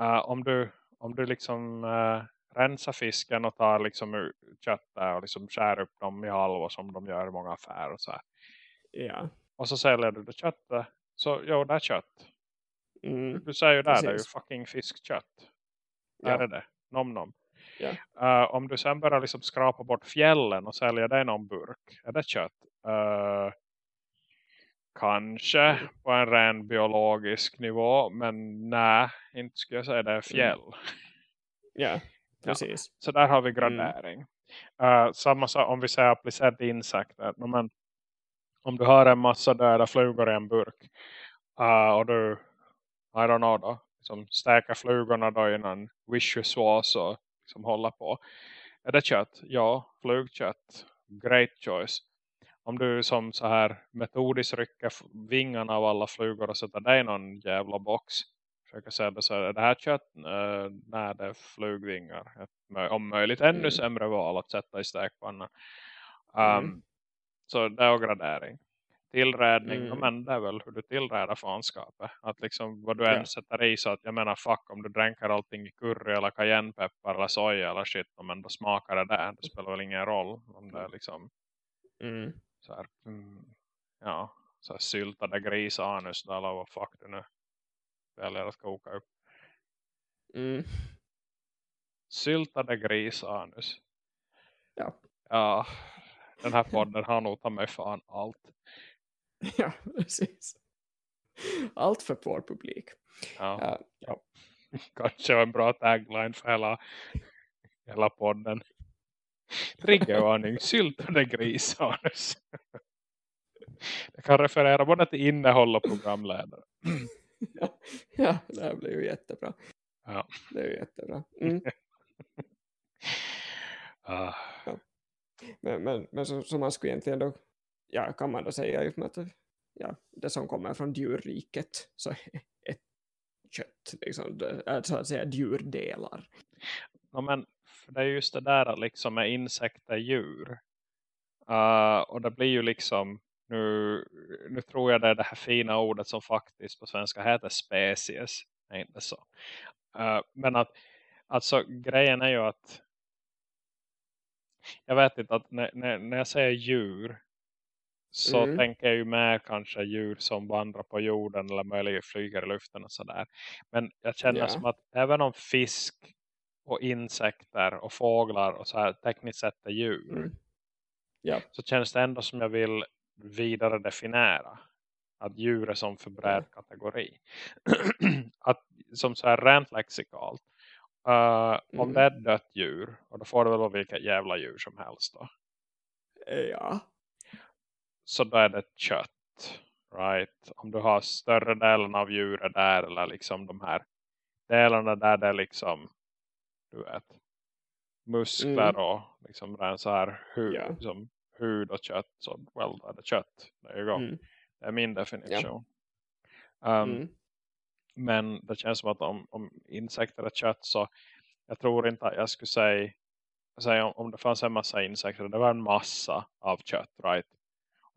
Uh, om du, om du liksom uh, rensar fisken och tar liksom köttet och liksom skär upp dem i halvor som de gör i många affärer och så här. Ja. Och så säljer du det köttet. Så jo, det är kött. Mm. Du säger ju där, det är ju fucking fiskkött. Ja. Är det det? Nom nom. Ja. Uh, om du sen börjar liksom skrapa bort fjällen och sälja det i någon burk. Är det kött? Uh, kanske Mm. på en ren biologisk nivå. Men nej, inte skulle jag säga det är fjäll. Ja. Precis. Så där har vi Mm. gradering. Uh, samma sak om vi säger applicerade insekter. Men, om du har en massa döda flugor i en burk. uh, och du, I don't know då. Liksom stäka flugorna då i någon vichysås och liksom hålla på. Är det kött? Ja, flugkött. Great choice. Om du som så här metodiskt rycker vingarna av alla flugor och sätter dig i någon jävla box. Försöker säga det så här, är det här kött? Uh, nej, det är flugvingar. Ett, om möjligt ännu Mm. sämre val att sätta i stekpannan. Um, Mm. Så det är gradering. Tillrädning, Mm. men det är väl hur du tillrädar fanskapet. Att liksom vad du Ja. än sätter i så att jag menar fuck om du dränker allting i curry eller cayennepeppar eller soja eller shit. Men då smakar det där. Det spelar väl ingen roll om det är liksom Mm. så här, mm, ja, så här syltade grisanus eller vad fuck du nu väljer att koka upp. Mm. Syltade grisanus. Ja. Ja, den här podden har nog tagit mig fan allt. ja, precis. Allt för vår publik. Ja, Ja, ja. kanske en bra tagline för hela, hela podden. Triggervarning, syltade grisanus. Det kan referera både till innehåll och programledare. ja, ja, det här blir ju jättebra. Ja. Det är ju jättebra. Mm. Ah, Men, men, men så, så man skulle egentligen då, ja, kan man då säga ju att ja, det som kommer från djurriket så är ett kött, liksom, det så att säga djurdelar. Ja, men det är just det där liksom med insekter djur. Uh, och det blir ju liksom nu, nu tror jag det är det här fina ordet som faktiskt på svenska heter species. Det är inte så. Uh, men att alltså grejen är ju att jag vet inte att när, när, när jag säger djur så Mm. tänker jag ju med kanske djur som vandrar på jorden eller möjligen flyger i luften och sådär. Men jag känner Ja. som att även om fisk och insekter och fåglar och så här tekniskt sett är djur Mm. Ja, så känns det ändå som jag vill vidare definiera att djur är som för bred kategori. att som så här rent lexikalt uh, om Mm. det är ett dött djur och då får det väl vara vilket jävla djur som helst då. ja, så då är det kött. Right? Om du har större delen av djuret där eller liksom de här delarna där det är liksom du vet muskler Mm. och liksom så här hud, Ja. liksom, hud och kött så well då är det kött. There you go. mm. Det är min definition. Um, Mm. Men det känns som att om, om insekter är kött så jag tror inte att jag skulle säga, säga om, om det fanns en massa insekter. Det var en massa av kött, right?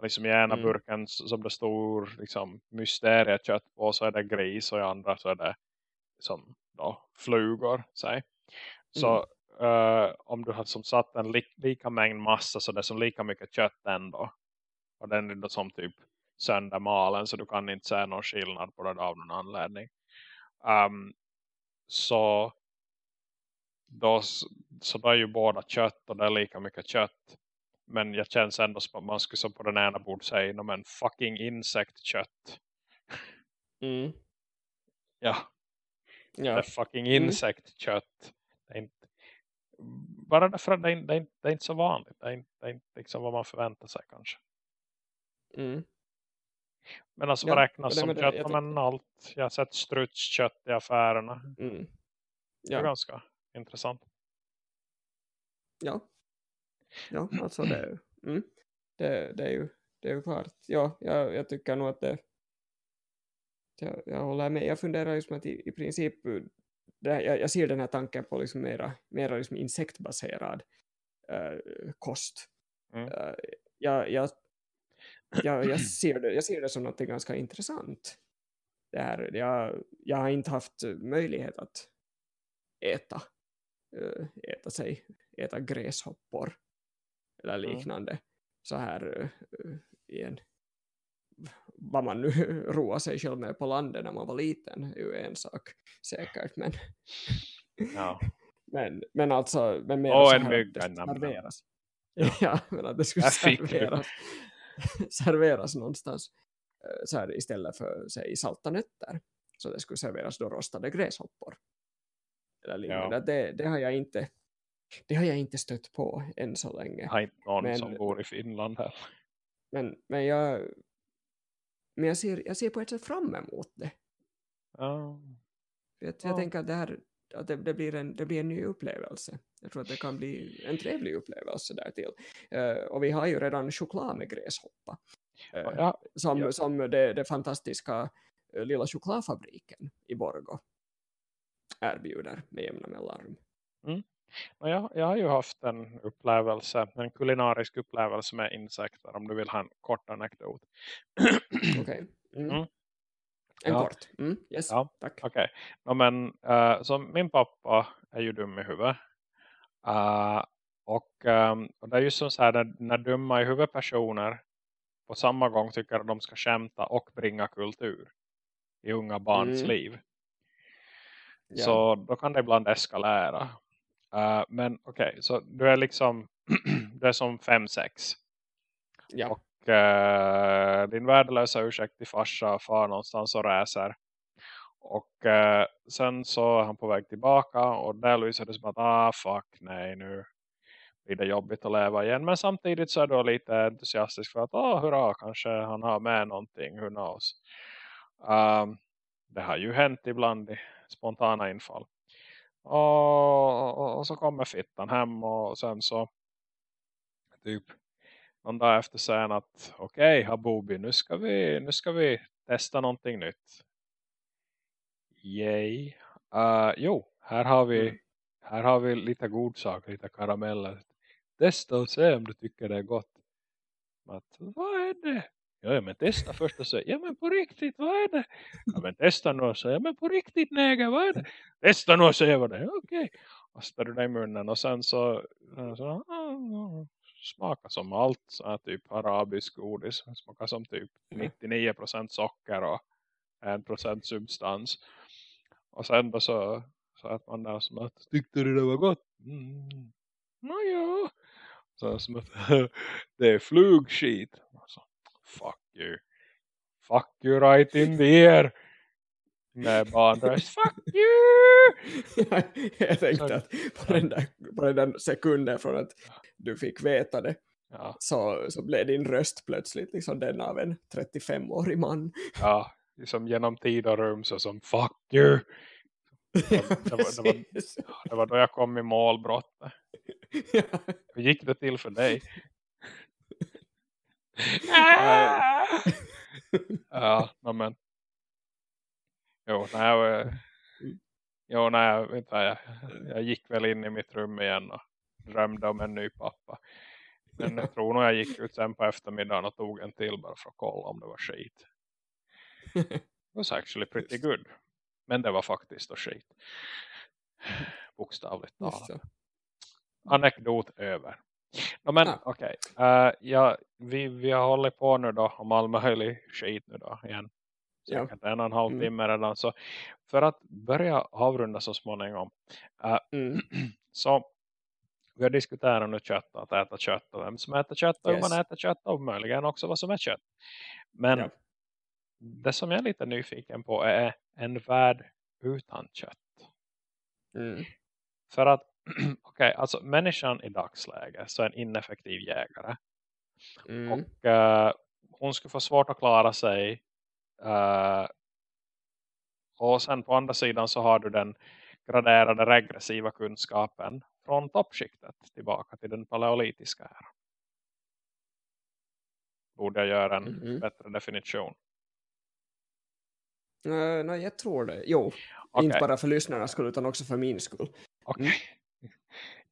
Liksom i ena Mm. burken som det står liksom mysteriekött på så är det gris och i andra så är det som då flugor, säg. Så eh, om du har som satt en li lika mängd massa så det är som lika mycket kött ändå. Och den är då som typ söndermalen så du kan inte se någon skillnad på det av någon anledning. Um, så då, så då är ju båda kött och det är lika mycket kött. Men jag känns ändå som att man skulle som på den ena borde säga "Nå, men fucking insektkött. Mm. Ja, det Ja, är fucking Mm. insektkött. Det är inte, bara därför att det är, det är, det är inte så vanligt. Det är, inte, det är inte liksom vad man förväntar sig kanske. Mm. Men alltså Ja, vad räknas det som det, kött? jag Men allt. Jag har sett strutskött i affärerna. Mm. Det är Ja, ganska intressant. ja. Ja, alltså det, mm. det, det, är ju, det är ju klart. Ja, jag, jag tycker nog att det jag, jag håller med. Jag funderar just med att i, i princip det, jag, jag ser den här tanken på liksom mera, mera liksom insektbaserad eh, kost. Mm. Eh, jag, jag, jag, jag, ser det, jag ser det som något ganska intressant. Det här, jag, jag har inte haft möjlighet att äta, eh, äta sig, äta gräshoppor eller Mm. liknande så här eh, i en vad man nu roar sig själv med på landet när man var liten är ju en sak säkert men, Ja. men, men alltså men mer så en mygga i serveras ja men att det skulle serveras serveras någonstans eh, så här istället för säg salta nötter så det skulle serveras då rostade gräshoppor eller liknande. Ja. Det, det har jag inte det har jag inte stött på än så länge Jag inte någon Men- som bor i Finland här. men, men jag men jag ser, jag ser på ett sätt fram emot det. För Jag, jag Ja. tänker att, det, här, att det, det, blir en, det blir en ny upplevelse. Jag tror att det kan bli en trevlig upplevelse där till. Eh, och vi har ju redan choklad med gräshoppa. Eh, Ja, som ja. som det, det fantastiska eh, lilla chokladfabriken i Borgo erbjuder med jämna mellanrum. Och jag, jag har ju haft en upplevelse, en kulinarisk upplevelse med insekter om du vill ha en kort anekdot. Okej. Mm. Mm. En Ja. kort. Mm. Yes, Ja. tack. Okej, no, men uh, så min pappa är ju dum i huvudet. Uh, och, ehm, och det är ju som så här när, när dumma i huvudet personer på samma gång tycker att de ska skämta och bringa kultur i unga barns Mm. liv. Ja. Så då kan det ibland eskalera. Uh, men okej, så du är liksom du är som 5-6 Ja. och eh, din värdelösa ursäkt till farsa far någonstans och räser. Och eh, sen så är han på väg tillbaka och där lyser det som att ah fuck nej nu blir det jobbigt att leva igen. Men samtidigt så är du lite entusiastisk för att ah hurra kanske han har med någonting, who knows. Um, det har ju hänt ibland i spontana infall. Och, och, och så kommer fittan hem och sen så typ någon dag efter säger han att okej okay, Habubi nu ska vi nu ska vi testa någonting nytt. Yay. Uh, jo, här har vi Mm. här har vi lite godsaker, lite karameller. Testa och se om du tycker det är gott. Att, vad är det? Ja, men testa först och säg, ja men på riktigt, vad är det? Ja men testa nu och säg, ja men på riktigt neger, vad är det? Testa nu och säg vad det är, okej. Och så tar du det i munnen och sen så, så smakar som allt så här typ arabisk godis. Smakar som typ 99% socker och 1% substans. Och sen då så, så att man där som att, tyckte du det var gott? Mm. Nåja. Så som att, det är flugskit. Alltså, fuck you. Fuck you right in the ear. Med barnröst. Fuck you! jag tänkte att på den, där, på den där sekunden från att du fick veta det Ja, så, så blev din röst plötsligt liksom den av en 35-årig man. ja. Liksom genom tid och rum så som fuck you. det var- det var-. Det var då jag kom i målbrottet. Ja. Hur gick det till för dig? Ja, no, men. Jo, när jag, jo, jag, vet jag, jag gick väl in i mitt rum igen och drömde om en ny pappa. Men jag tror nog jag gick ut sen på eftermiddagen och tog en till bara för att kolla om det var skit. It was actually pretty good. Men det var faktiskt då skit. Bokstavligt talat. Anekdot över. No, men Ah. okej. Eh, ja, vi, vi har hållit på nu då om all möjlig skit nu då igen. Ja. Säkert en och en halv Mm. timme redan. Så för att börja avrunda så småningom. eh, Mm. så vi har diskuterat nu kött att äta kött och vem som äter kött och hur Yes. man äter kött och möjligen också vad som är kött. Men Ja. det som jag är lite nyfiken på är en värld utan kött. Mm. För att okej, okay, alltså människan i dagsläget så är en ineffektiv jägare. Mm. Och uh, hon skulle få svårt att klara sig. Uh, och sen på andra sidan så har du den graderade regressiva kunskapen från toppskiktet tillbaka till den paleolitiska här. Borde jag göra en mm. bättre definition? Uh, nej, jag tror det. Jo, okay. inte bara för lyssnarnas skull utan också för min skull. Okej. Okay.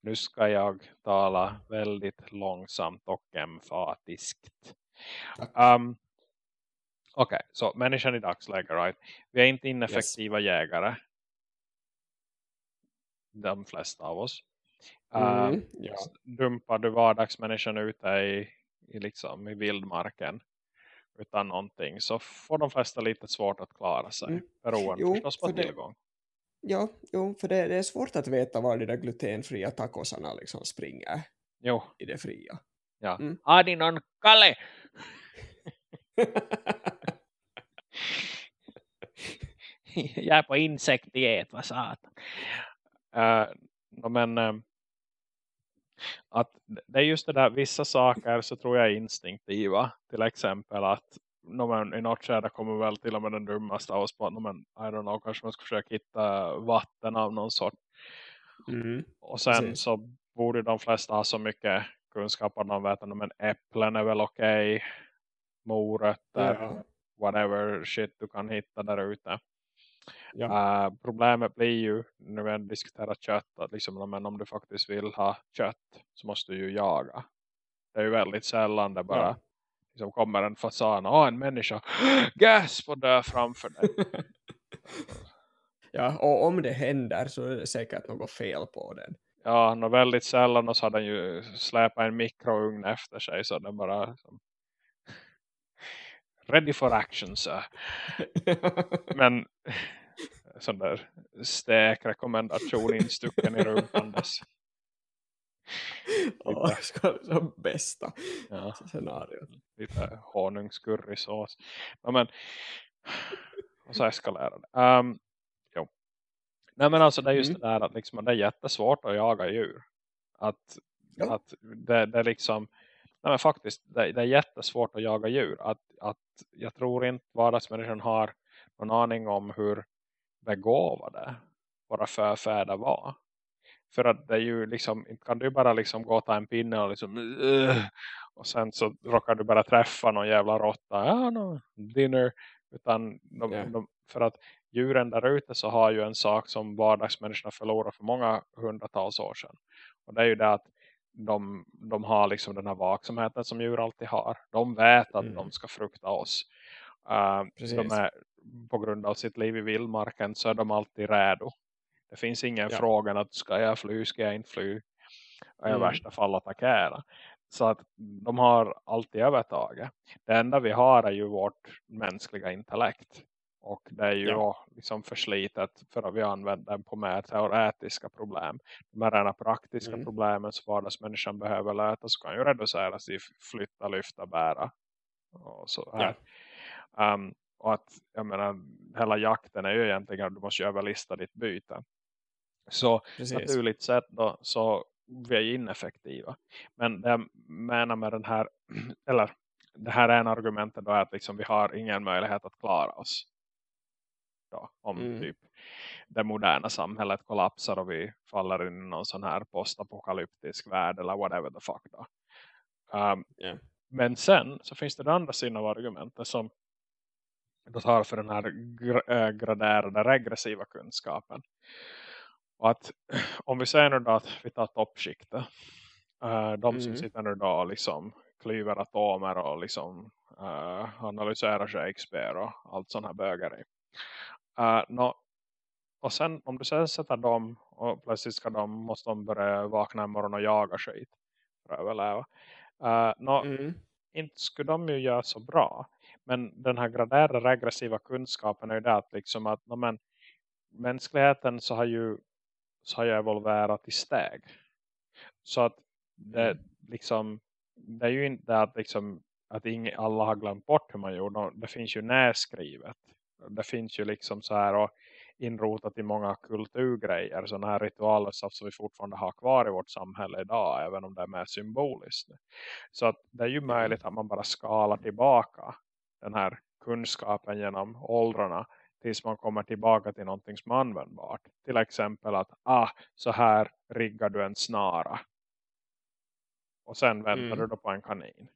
Nu ska jag tala väldigt långsamt och emfatiskt. Um, Okej, okay, så människan i dagsläget, right? Vi är inte ineffektiva yes. jägare. De flesta av oss. Mm, uh, ja. Dumpar du vardagsmänniskan ute i, i, liksom, i vildmarken utan någonting så får de flesta lite svårt att klara sig. Mm. Beroende jo, förstås på tillgång. Ja, jo, för det, det, är svårt att veta var de där glutenfria tacosarna liksom springer jo. i det fria. Ja. Mm. Någon kalle? Jag är på insektdiet, vad satan. Uh, men uh, att det är just det där, vissa saker så tror jag är instinktiva. Till exempel att no, men, i något skede kommer väl till och med den dummaste av oss på att no, men, I don't know, kanske man ska försöka hitta vatten av någon sort. Mm. Och sen Precis. så borde de flesta ha så mycket kunskap att de vet att men äpplen är väl okej. Okay. Morötter, ja. whatever shit du kan hitta där ute. Ja. Uh, problemet blir ju när vi diskuterar kött att liksom, men om du faktiskt vill ha kött så måste du ju jaga. Det är ju väldigt sällan det bara ja. Liksom, kommer en fasan och en människa gasp och dö framför dig. ja, och om det händer så är det säkert något fel på den. Ja, och väldigt sällan och så har den ju släpat en mikrougn efter sig så den bara liksom, ready for action så. Men sån där stekrekommendation instucken i rumpan oh, ska som bästa ja. scenario. Lite honungskurrysås. Ja, men, och så eskalerar det. Um, jo. Nej men alltså det är just mm. det där att liksom, det är jättesvårt att jaga djur. Att, ja. att det, det är liksom nej men faktiskt det, det, är jättesvårt att jaga djur. Att, att jag tror inte vardagsmänniskan har någon aning om hur begåvade våra förfäder var. För att det är ju liksom, kan du bara liksom gå och ta en pinne och liksom uh, och sen så råkar du bara träffa någon jävla råtta, ja, no, dinner utan de, yeah. de, för att djuren där ute så har ju en sak som vardagsmänniskorna förlorar för många hundratals år sedan. Och det är ju det att de, de har liksom den här vaksamheten som djur alltid har. De vet att mm. de ska frukta oss. Uh, de är, på grund av sitt liv i vildmarken så är de alltid redo. Det finns ingen ja. fråga att ska jag fly, ska jag inte fly? Och i mm. värsta fall attackera. Så att de har alltid övertaget. Det enda vi har är ju vårt mänskliga intellekt. Och det är ju ja. liksom förslitet för att vi använder den på mer teoretiska problem. De här rena praktiska mm. problemen som vardagsmänniskan behöver lösa så kan ju reduceras i flytta, lyfta, bära. Och så här. Ja. Um, och att, jag menar, hela jakten är ju egentligen att du måste överlista ditt byte. Så Precis. naturligt sett då, så vi är ineffektiva. Men det jag menar med den här, eller det här är en argument då att liksom vi har ingen möjlighet att klara oss. Då, om mm. typ det moderna samhället kollapsar och vi faller in i någon sån här postapokalyptisk värld eller whatever the fuck då. Um, yeah. Men sen så finns det andra sidan av argumentet som då tar för den här äh, graderade regressiva kunskapen. Och att om vi säger nu då att vi tar toppskiktet. Äh, de mm. som sitter nu då liksom klyver atomer och liksom äh, analyserar Shakespeare och allt sån här bögeri. Uh, no, och sen om du sen sätter dem och plötsligt ska de, måste de börja vakna imorgon och jaga skit för att överleva. Uh, no, mm. Inte skulle de ju göra så bra. Men den här graderade regressiva kunskapen är ju det att, liksom att men, mänskligheten så har ju så har ju evolverat i steg. Så att det, mm. liksom, det är ju inte att, liksom, att ing, alla har glömt bort hur man gjorde. Det finns ju närskrivet. Det finns ju liksom så här och inrotat i många kulturgrejer. Sådana här ritualer som vi fortfarande har kvar i vårt samhälle idag. Även om det är mer symboliskt. Så att det är ju möjligt att man bara skalar tillbaka den här kunskapen genom åldrarna tills man kommer tillbaka till någonting som är användbart. Till exempel att, ah, så här riggar du en snara. Och sen väntar mm. du då på en kanin.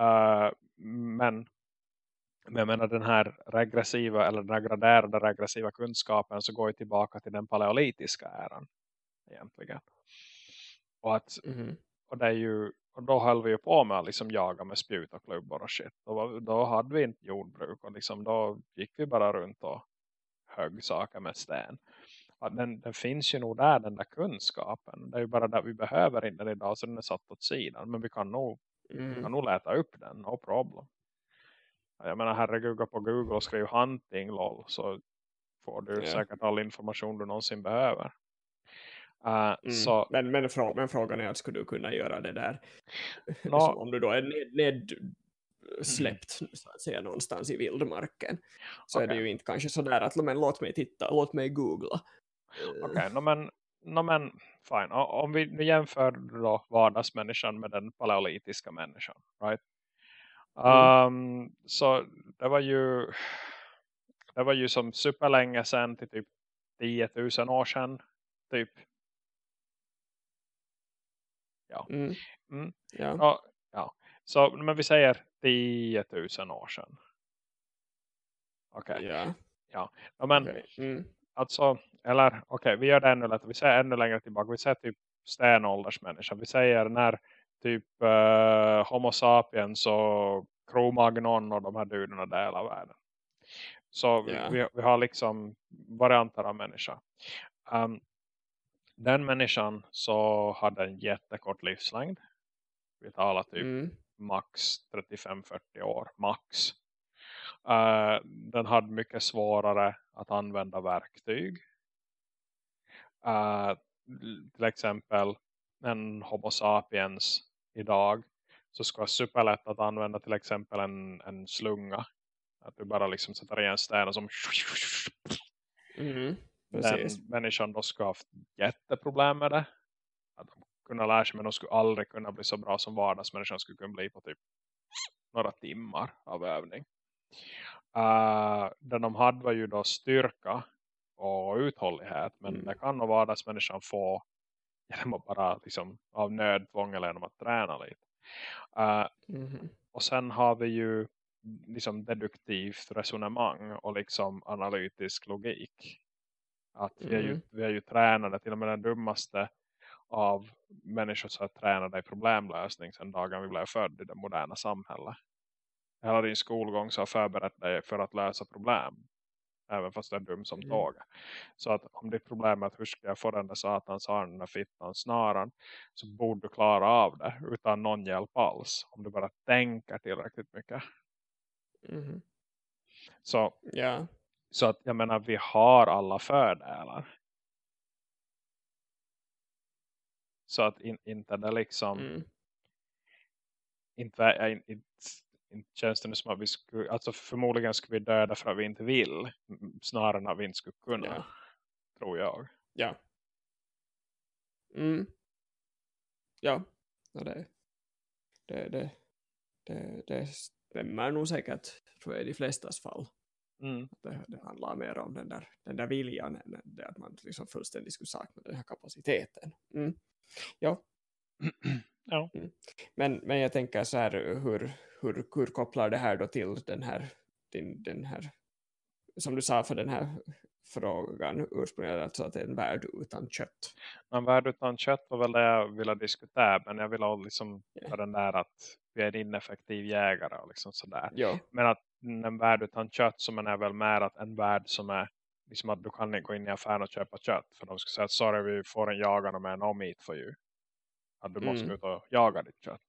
Uh, men, men jag menar den här regressiva eller den här graderade regressiva kunskapen så går ju tillbaka till den paleolitiska äran egentligen. Och, att, mm. och det är ju och då höll vi ju på med att liksom jaga med spjut och klubbor och shit. Då, då hade vi inte jordbruk och liksom då gick vi bara runt och högg saker med sten. Den, den finns ju nog där, den där kunskapen. Det är ju bara där vi behöver inte den idag så den är satt åt sidan. Men vi kan nog, mm. vi kan nog läta upp den, no problem. Jag menar herregud, gå på Google och skriv hunting lol så får du yeah. säkert all information du någonsin behöver. Uh, mm. så, men, men, frå men, frågan är att skulle du kunna göra det där no. om du då är ned, ned släppt mm. så att säga någonstans i vildmarken så okay. är det ju inte kanske sådär att men, låt mig titta, låt mig googla okej, okay, no, men, no, men fine, om vi jämför då vardagsmänniskan med den paleolitiska människan right? Mm. Um, så det var ju det var ju som superlänge sedan till typ 10 000 år sedan typ Ja. Mm. Mm. ja. ja. ja. Så men vi säger 10 000 år sedan. Okej. Okay. Ja. Ja. ja men okay. mm. alltså, eller okej, okay, vi gör det ännu lättare. Vi säger ännu längre tillbaka. Vi säger typ stenåldersmänniska. Vi säger när typ uh, Homo sapiens och Cro-Magnon och de här duderna delar världen. Så yeah. vi, vi, har liksom varianter av människa. Um, den människan så hade en jättekort livslängd. Vi talar typ mm. max 35-40 år, max. Uh, den hade mycket svårare att använda verktyg. Uh, till exempel en homo sapiens idag så ska vara superlätt att använda till exempel en, en slunga. Att du bara liksom sätter i en sten och som mm. Precis. den människan då skulle ha haft jätteproblem med det. Att de kunde lära sig men de skulle aldrig kunna bli så bra som vardagsmänniskan skulle kunna bli på typ några timmar av övning. Uh, den de hade var ju då styrka och uthållighet men mm. det kan nog vardagsmänniskan få genom att bara liksom av nödtvång eller genom att träna lite. Uh, mm. Och sen har vi ju liksom deduktivt resonemang och liksom analytisk logik. Att vi, är ju, mm. vi är ju tränade, till och med den dummaste av människor som är tränade i problemlösning sedan dagen vi blev född i det moderna samhället. Hela din skolgång så har förberett dig för att lösa problem. Även fast det är dum som mm. tåget. Så att om ditt problem är att hur ska jag få den där satans och fittan snaran. Så borde du klara av det utan någon hjälp alls. Om du bara tänker tillräckligt mycket. Mm. Så ja. Så att jag menar vi har alla fördelar. Så att in, inte det liksom mm. inte, inte, inte känns det som att vi skulle, alltså förmodligen skulle vi döda för att vi inte vill. Snarare än att vi inte skulle kunna. Ja. Tror jag. Ja. Mm. Ja. ja det, det, det, det, det stämmer nog säkert tror jag i de flestas fall. Mm. Det, det, handlar mer om den där, den där viljan än det att man liksom fullständigt skulle sakna den här kapaciteten. Mm. Ja. ja. Mm. Men, men jag tänker så här, hur, hur, hur kopplar det här då till den här, din, den här som du sa för den här frågan ursprungligen, alltså att det är en värld utan kött. En värld utan kött var väl det jag ville diskutera, men jag vill ha liksom yeah. den där att vi är en ineffektiv jägare och liksom sådär. Ja. Men att en värld utan kött som man är väl mer att en värld som är liksom att du kan gå in i affären och köpa kött. För de ska säga att sorry vi får en jagare med no meat för you. Att du mm. måste ut och jaga ditt kött.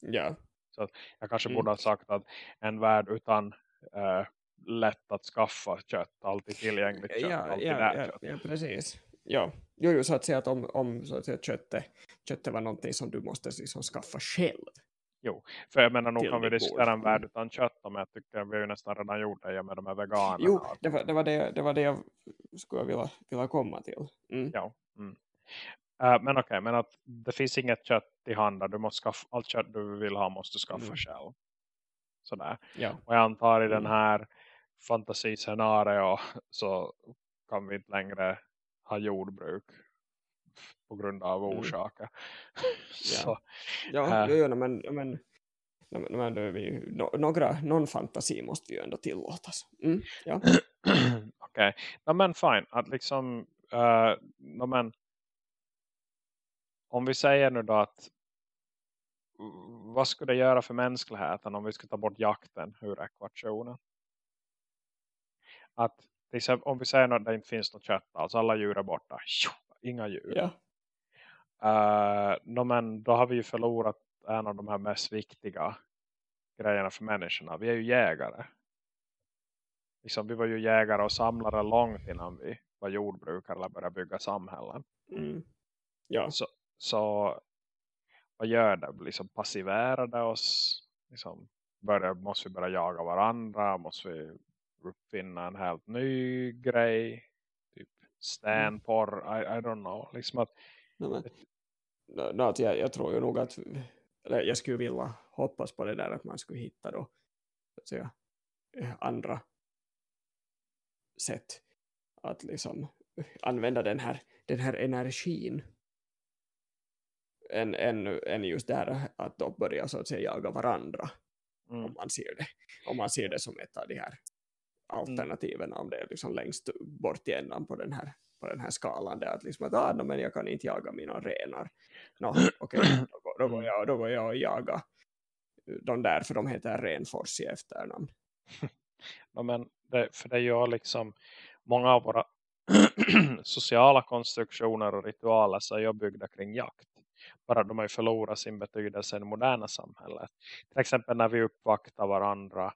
Ja. Så att jag kanske mm. borde ha sagt att en värld utan äh, lätt att skaffa kött. Alltid tillgängligt kött. Ja, alltid ja, ja, ja, precis. Ja, jo, jo, så att säga att om, om så att säga, köttet, köttet var någonting som du måste liksom skaffa själv Jo, för jag menar nog kan vi diskutera en värld utan kött men jag tycker vi har ju nästan redan gjort det med de här veganerna. Jo, det var det, var det, det, var det jag skulle vilja, vilja komma till. Mm. Ja. Mm. Uh, men okej, okay, men att det finns inget kött i handen. Du måste skaffa, allt kött du vill ha måste du skaffa Mm. själv. Sådär. Ja. Och jag antar i den Mm. här fantasiscenario så kan vi inte längre ha jordbruk på grund av Mm. orsaker. så, Ja, Äh. jo, jo, men, men, men, men då är vi, ju- no, några, någon fantasi måste ju ändå tillåtas. Mm. Ja. Okej, no, men fine. Att liksom, uh, no, men, om vi säger nu då att vad skulle det göra för mänskligheten om vi skulle ta bort jakten ur ekvationen? Att exempel, om vi säger nu att det inte finns något kött, alltså alla djur är borta, inga djur. ja. Uh, no, men då har vi ju förlorat en av de här mest viktiga grejerna för människorna. Vi är ju jägare. Liksom, vi var ju jägare och samlare långt innan vi var jordbrukare eller började bygga samhällen. Mm. Ja. Så, så vad gör det? Liksom passiverade oss? Liksom, börjar, måste vi börja jaga varandra? Måste vi uppfinna en helt ny grej? Typ stanporr? I, I don't know. Liksom att, No, men, no, no, att jag, jag tror ju nog att eller jag skulle vilja hoppas på det där att man skulle hitta då att säga, eh, andra sätt att liksom använda den här, den här energin än, än, än just där att då börja så att säga jaga varandra mm, om man ser det om man ser det som ett av de här alternativen om det är liksom längst bort i ändan på den här på den här skalan där att liksom att ah, no, men jag kan inte jaga mina renar. No, okej, då, då, går jag, då går jag och jagar de där för de heter Renfors i efternamn. Ja, men det, för det gör liksom många av våra sociala konstruktioner och ritualer så är ju byggda kring jakt. Bara de har ju förlorat sin betydelse i det moderna samhället. Till exempel när vi uppvaktar varandra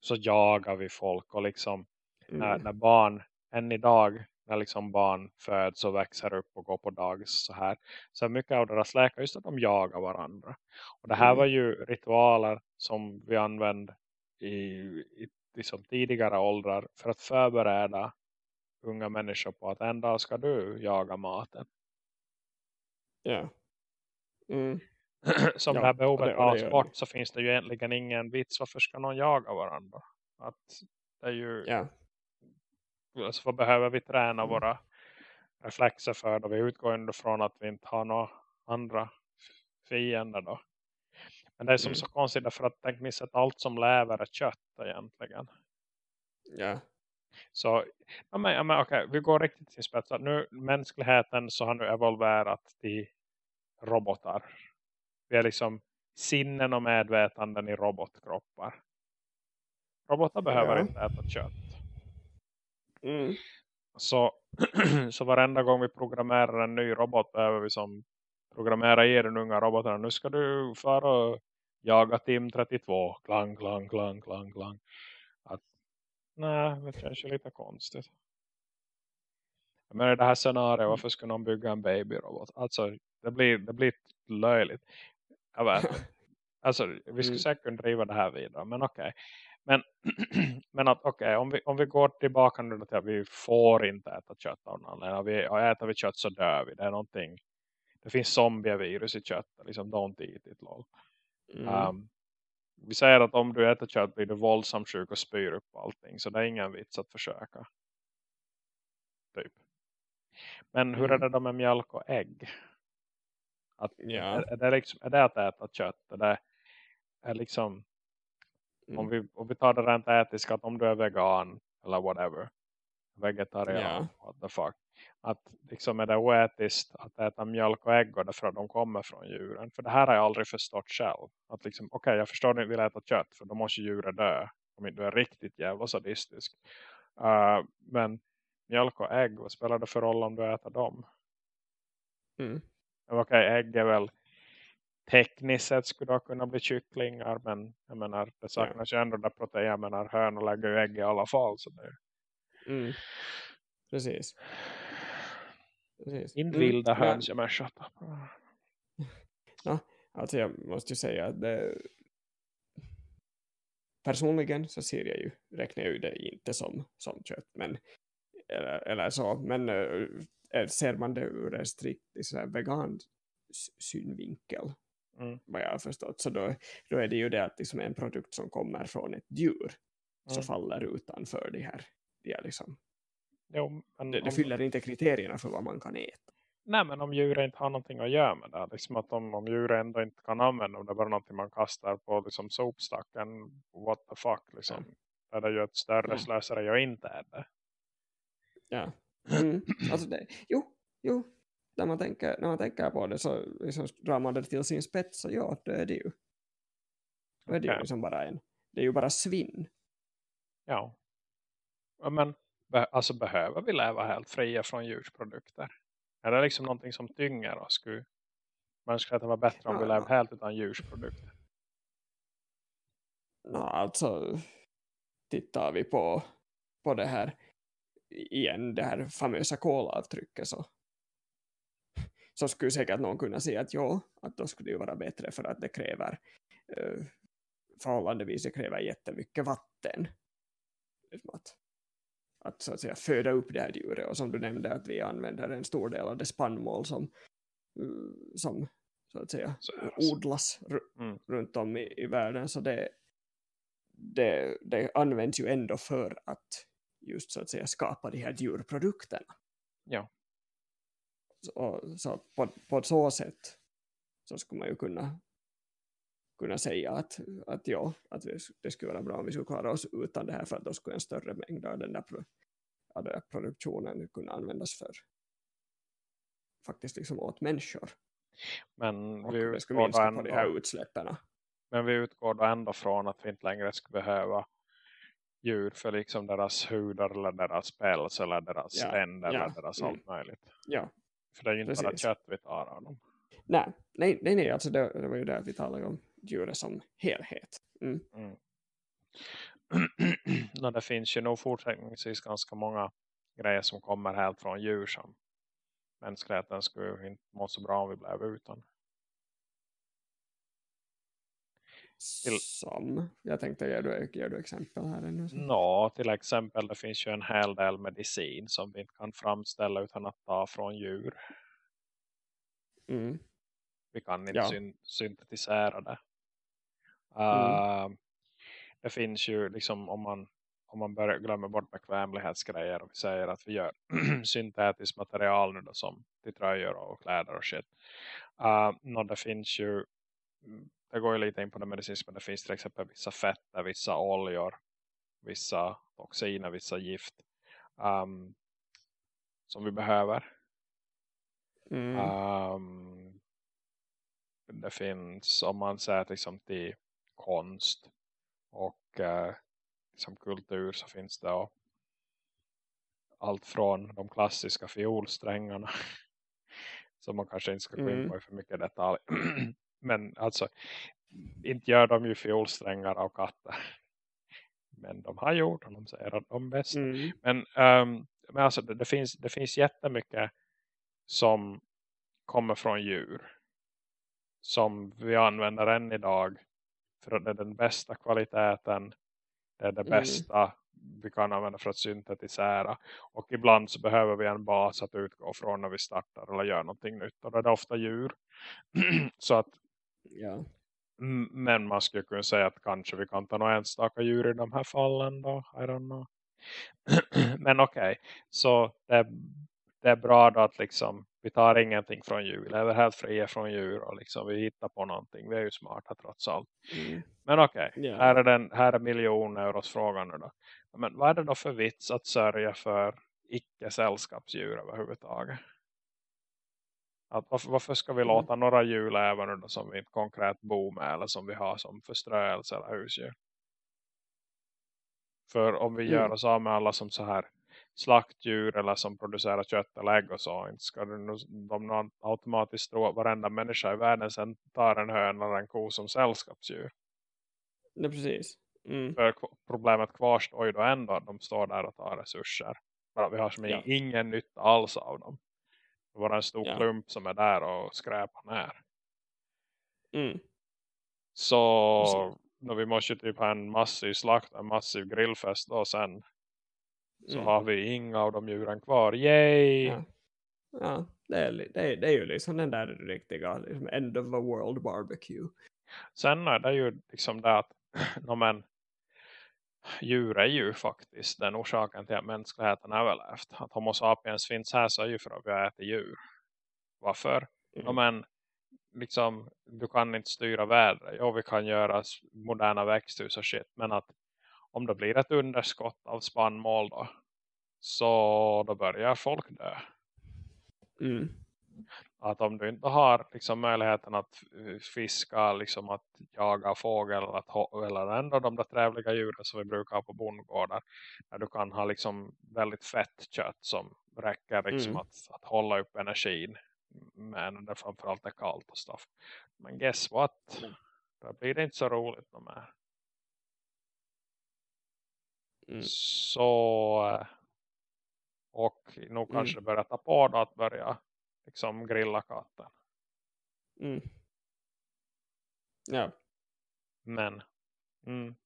så jagar vi folk och liksom när, Mm. när barn, än idag när liksom barn föds och växer upp och går på dagis så här. Så mycket av deras läkare just att de jagar varandra. Och det här Mm. var ju ritualer som vi använde i, i liksom tidigare åldrar för att förbereda unga människor på att en dag ska du jaga maten. Ja. Mm. Som Ja, det här behovet det tas bort så finns det ju egentligen ingen vits. Varför ska någon jaga varandra? Att det är ju, Ja. alltså, vad behöver vi träna Mm. våra reflexer för då vi utgår ändå från att vi inte har några andra fiender då. Men det är som Mm. så konstigt därför att tänk ni att allt som lever är kött egentligen. Ja. Så ja, men, ja, men, okej, vi går riktigt till spets. Nu, mänskligheten så har nu evolverat till robotar. Vi är liksom sinnen och medvetanden i robotkroppar. Robotar behöver Ja. inte äta kött. Mm. Så, så varenda gång vi programmerar en ny robot behöver vi som programmera i den unga roboten. Nu ska du fara och jaga Tim 32. Klang, klang, klang, klang, klang. Att, nej, det känns ju lite konstigt. Men i det här scenariot, varför skulle någon bygga en babyrobot? Alltså, det blir, det blir löjligt. Jag vet inte. Alltså, vi skulle Mm. säkert kunna driva det här vidare, men okej. Men, men att okej, om, vi, om vi går tillbaka nu till att vi får inte äta kött av någon anledning. Vi, äter vi kött så dör vi. Det är någonting. Det finns zombievirus i kött. Liksom don't eat it, lol. Mm. Um, vi säger att om du äter kött blir du våldsamt sjuk och spyr upp allting. Så det är ingen vits att försöka. Typ. Men hur är Mm. det då med mjölk och ägg? Att, Ja. är, är, det liksom, är det att äta kött? Är det är liksom Mm. om, vi, om vi tar det rent etiska att om du är vegan eller whatever vegetarian, what the fuck att liksom är det oetiskt att äta mjölk och ägg och därför att de kommer från djuren för det här har jag aldrig förstått själv att liksom, okej jag förstår att ni vill äta kött för då måste djuren dö om du är riktigt jävla sadistisk uh, men mjölk och ägg, vad spelar det för roll om du äter dem? Mm. Men Okej, ägg är väl tekniskt sett skulle det kunna bli kycklingar men jag menar, det saknas ju ändå där protein, jag menar hönor lägger ju ägg i alla fall så det Mm. Precis. Precis. inte Mm. vilda Men- höns, jag shut up. Ja, Alltså jag måste ju säga att det, personligen så ser jag ju, räknar jag ju det inte som, som kött, men, eller, eller så, men äh, ser man det ur en strikt så vegan synvinkel, mm. vad jag har förstått, så då, då är det ju det att liksom en produkt som kommer från ett djur mm. så faller utanför de här, de här liksom, jo, men, det, det fyller inte kriterierna för vad man kan äta. Nej, men om djur inte har någonting att göra med det. Liksom att om, om djur ändå inte kan använda det är bara någonting man kastar på liksom, sopstacken. What the fuck, liksom. Ja. Det är ju ett större ja. slösare jag inte är det. Ja. Mm. Alltså det, jo, jo. När man, tänker, när man tänker på det så liksom drar man det till sin spets så ja, det är det ju. Det är det ju liksom bara en. Det är ju bara svinn. Ja. Men alltså behöver vi leva helt fria från djursprodukter? Är det liksom någonting som tynger oss? Skulle mänskligheten vara bättre om ja, vi levde helt utan djursprodukter? Ja, alltså tittar vi på, på det här igen, det här famösa kolavtrycket så, så skulle säkert någon kunna säga att ja, att då skulle det vara bättre för att det kräver uh, förhållandevis det kräver jättemycket vatten. Att att så att säga föda upp det här djuret och som du nämnde att vi använder en stor del av det spannmål som, mm, som så att säga så odlas mm. runt om i, i, världen så det, det, det används ju ändå för att just så att säga skapa de här djurprodukterna. Ja. Så, så på, på så sätt så skulle man ju kunna kunna säga att, att ja, att det skulle vara bra om vi skulle klara oss utan det här för att då skulle en större mängd av den där, av den där produktionen kunna användas för faktiskt liksom åt människor. Men vi det skulle minska ändå, på de här utsläppen. Men vi utgår då ändå från att vi inte längre skulle behöva djur för liksom deras hudar eller deras päls eller deras ja, tänder ja, eller deras mm. allt möjligt. Ja. För det är ju inte Precis. bara kött vi tar av dem. Nej, nej, nej, nej alltså det, det var ju det vi talade om djuret som helhet. Mm. Mm. no, det finns ju nog fortsättningsvis ganska många grejer som kommer helt från djur som mänskligheten skulle inte må så bra om vi blev utan. Till... Som? Jag tänkte, ger du, ger du exempel här ännu? Ja, till exempel det finns ju en hel del medicin som vi inte kan framställa utan att ta från djur. Mm. Vi kan inte ja. syn syntetisera det. Uh, mm. Det finns ju liksom om man, om man börjar glömma bort bekvämlighetsgrejer och vi säger att vi gör syntetiskt material nu då, som till tröjor och kläder och shit. Uh, no, det finns ju det går ju lite in på det medicinska men det finns till exempel vissa fetter, vissa oljor, vissa toxiner, vissa gift um, som vi behöver. Mm. Um, det finns om man säger liksom till konst och eh, som kultur så finns det och allt från de klassiska fiolsträngarna som man kanske inte ska gå in på i för mycket detalj. Men alltså, inte gör de ju fiolsträngar av katter. Men de har gjort och de säger att de bäst. Mm. Men, um, men alltså det, det, finns, det finns jättemycket som kommer från djur. Som vi använder än idag för att det är den bästa kvaliteten. Det är det mm. bästa vi kan använda för att syntetisera. Och ibland så behöver vi en bas att utgå från när vi startar eller gör någonting nytt. Och det är ofta djur. så att ja. Men man skulle kunna säga att kanske vi kan ta några enstaka djur i de här fallen då. I don't know. men okej. Okay. Så det, det är bra då att liksom vi tar ingenting från djur. Vi lever helt fria från djur och liksom vi hittar på någonting. Vi är ju smarta trots allt. Mm. Men okej, okay, yeah. här, är den, här är miljon euros frågan nu då. Men vad är det då för vits att sörja för icke-sällskapsdjur överhuvudtaget? Att varför, varför ska vi mm. låta några djur leva nu då som vi inte konkret bor med eller som vi har som förströelse eller husdjur? För om vi mm. gör oss av med alla som så här slaktdjur eller som producerar kött eller ägg och så. Inte ska de automatiskt tro att varenda människa i världen sen tar en höna eller en ko som sällskapsdjur. Ja, precis. Mm. För problemet kvarstår ju då ändå att de står där och tar resurser. För att vi har som ja. ingen nytta alls av dem. Var en stor ja. klump som är där och skräpar ner. Mm. Så då vi måste typ ha en massiv slakt, en massiv grillfest då sen. Så Mm. har vi inga av de djuren kvar. Yay! Ja. Ja, det är, det, är, det är ju liksom den där riktiga liksom end of a world barbecue. Sen är det ju liksom det att no, men, djur är ju faktiskt den orsaken till att mänskligheten har överlevt. Att homo sapiens finns här så är ju för att vi har ätit djur. Varför? Mm. Men, liksom, du kan inte styra vädret. Jo, vi kan göra moderna växthus och shit. Men att om det blir ett underskott av spannmål då. Så då börjar folk dö. Mm. Att om du inte har liksom, möjligheten att fiska, liksom, att jaga fågel eller, att, eller ändå de där trevliga djuren som vi brukar ha på bondgårdar. Där du kan ha liksom, väldigt fett kött som räcker liksom, Mm. att, att hålla upp energin. Men det framförallt är kallt och stuff. Men guess what? Mm. Då blir det inte så roligt de här. Mm. Så och nog Mm. kanske börja ta på då att börja liksom grilla katten. Mm. Ja. Men mm.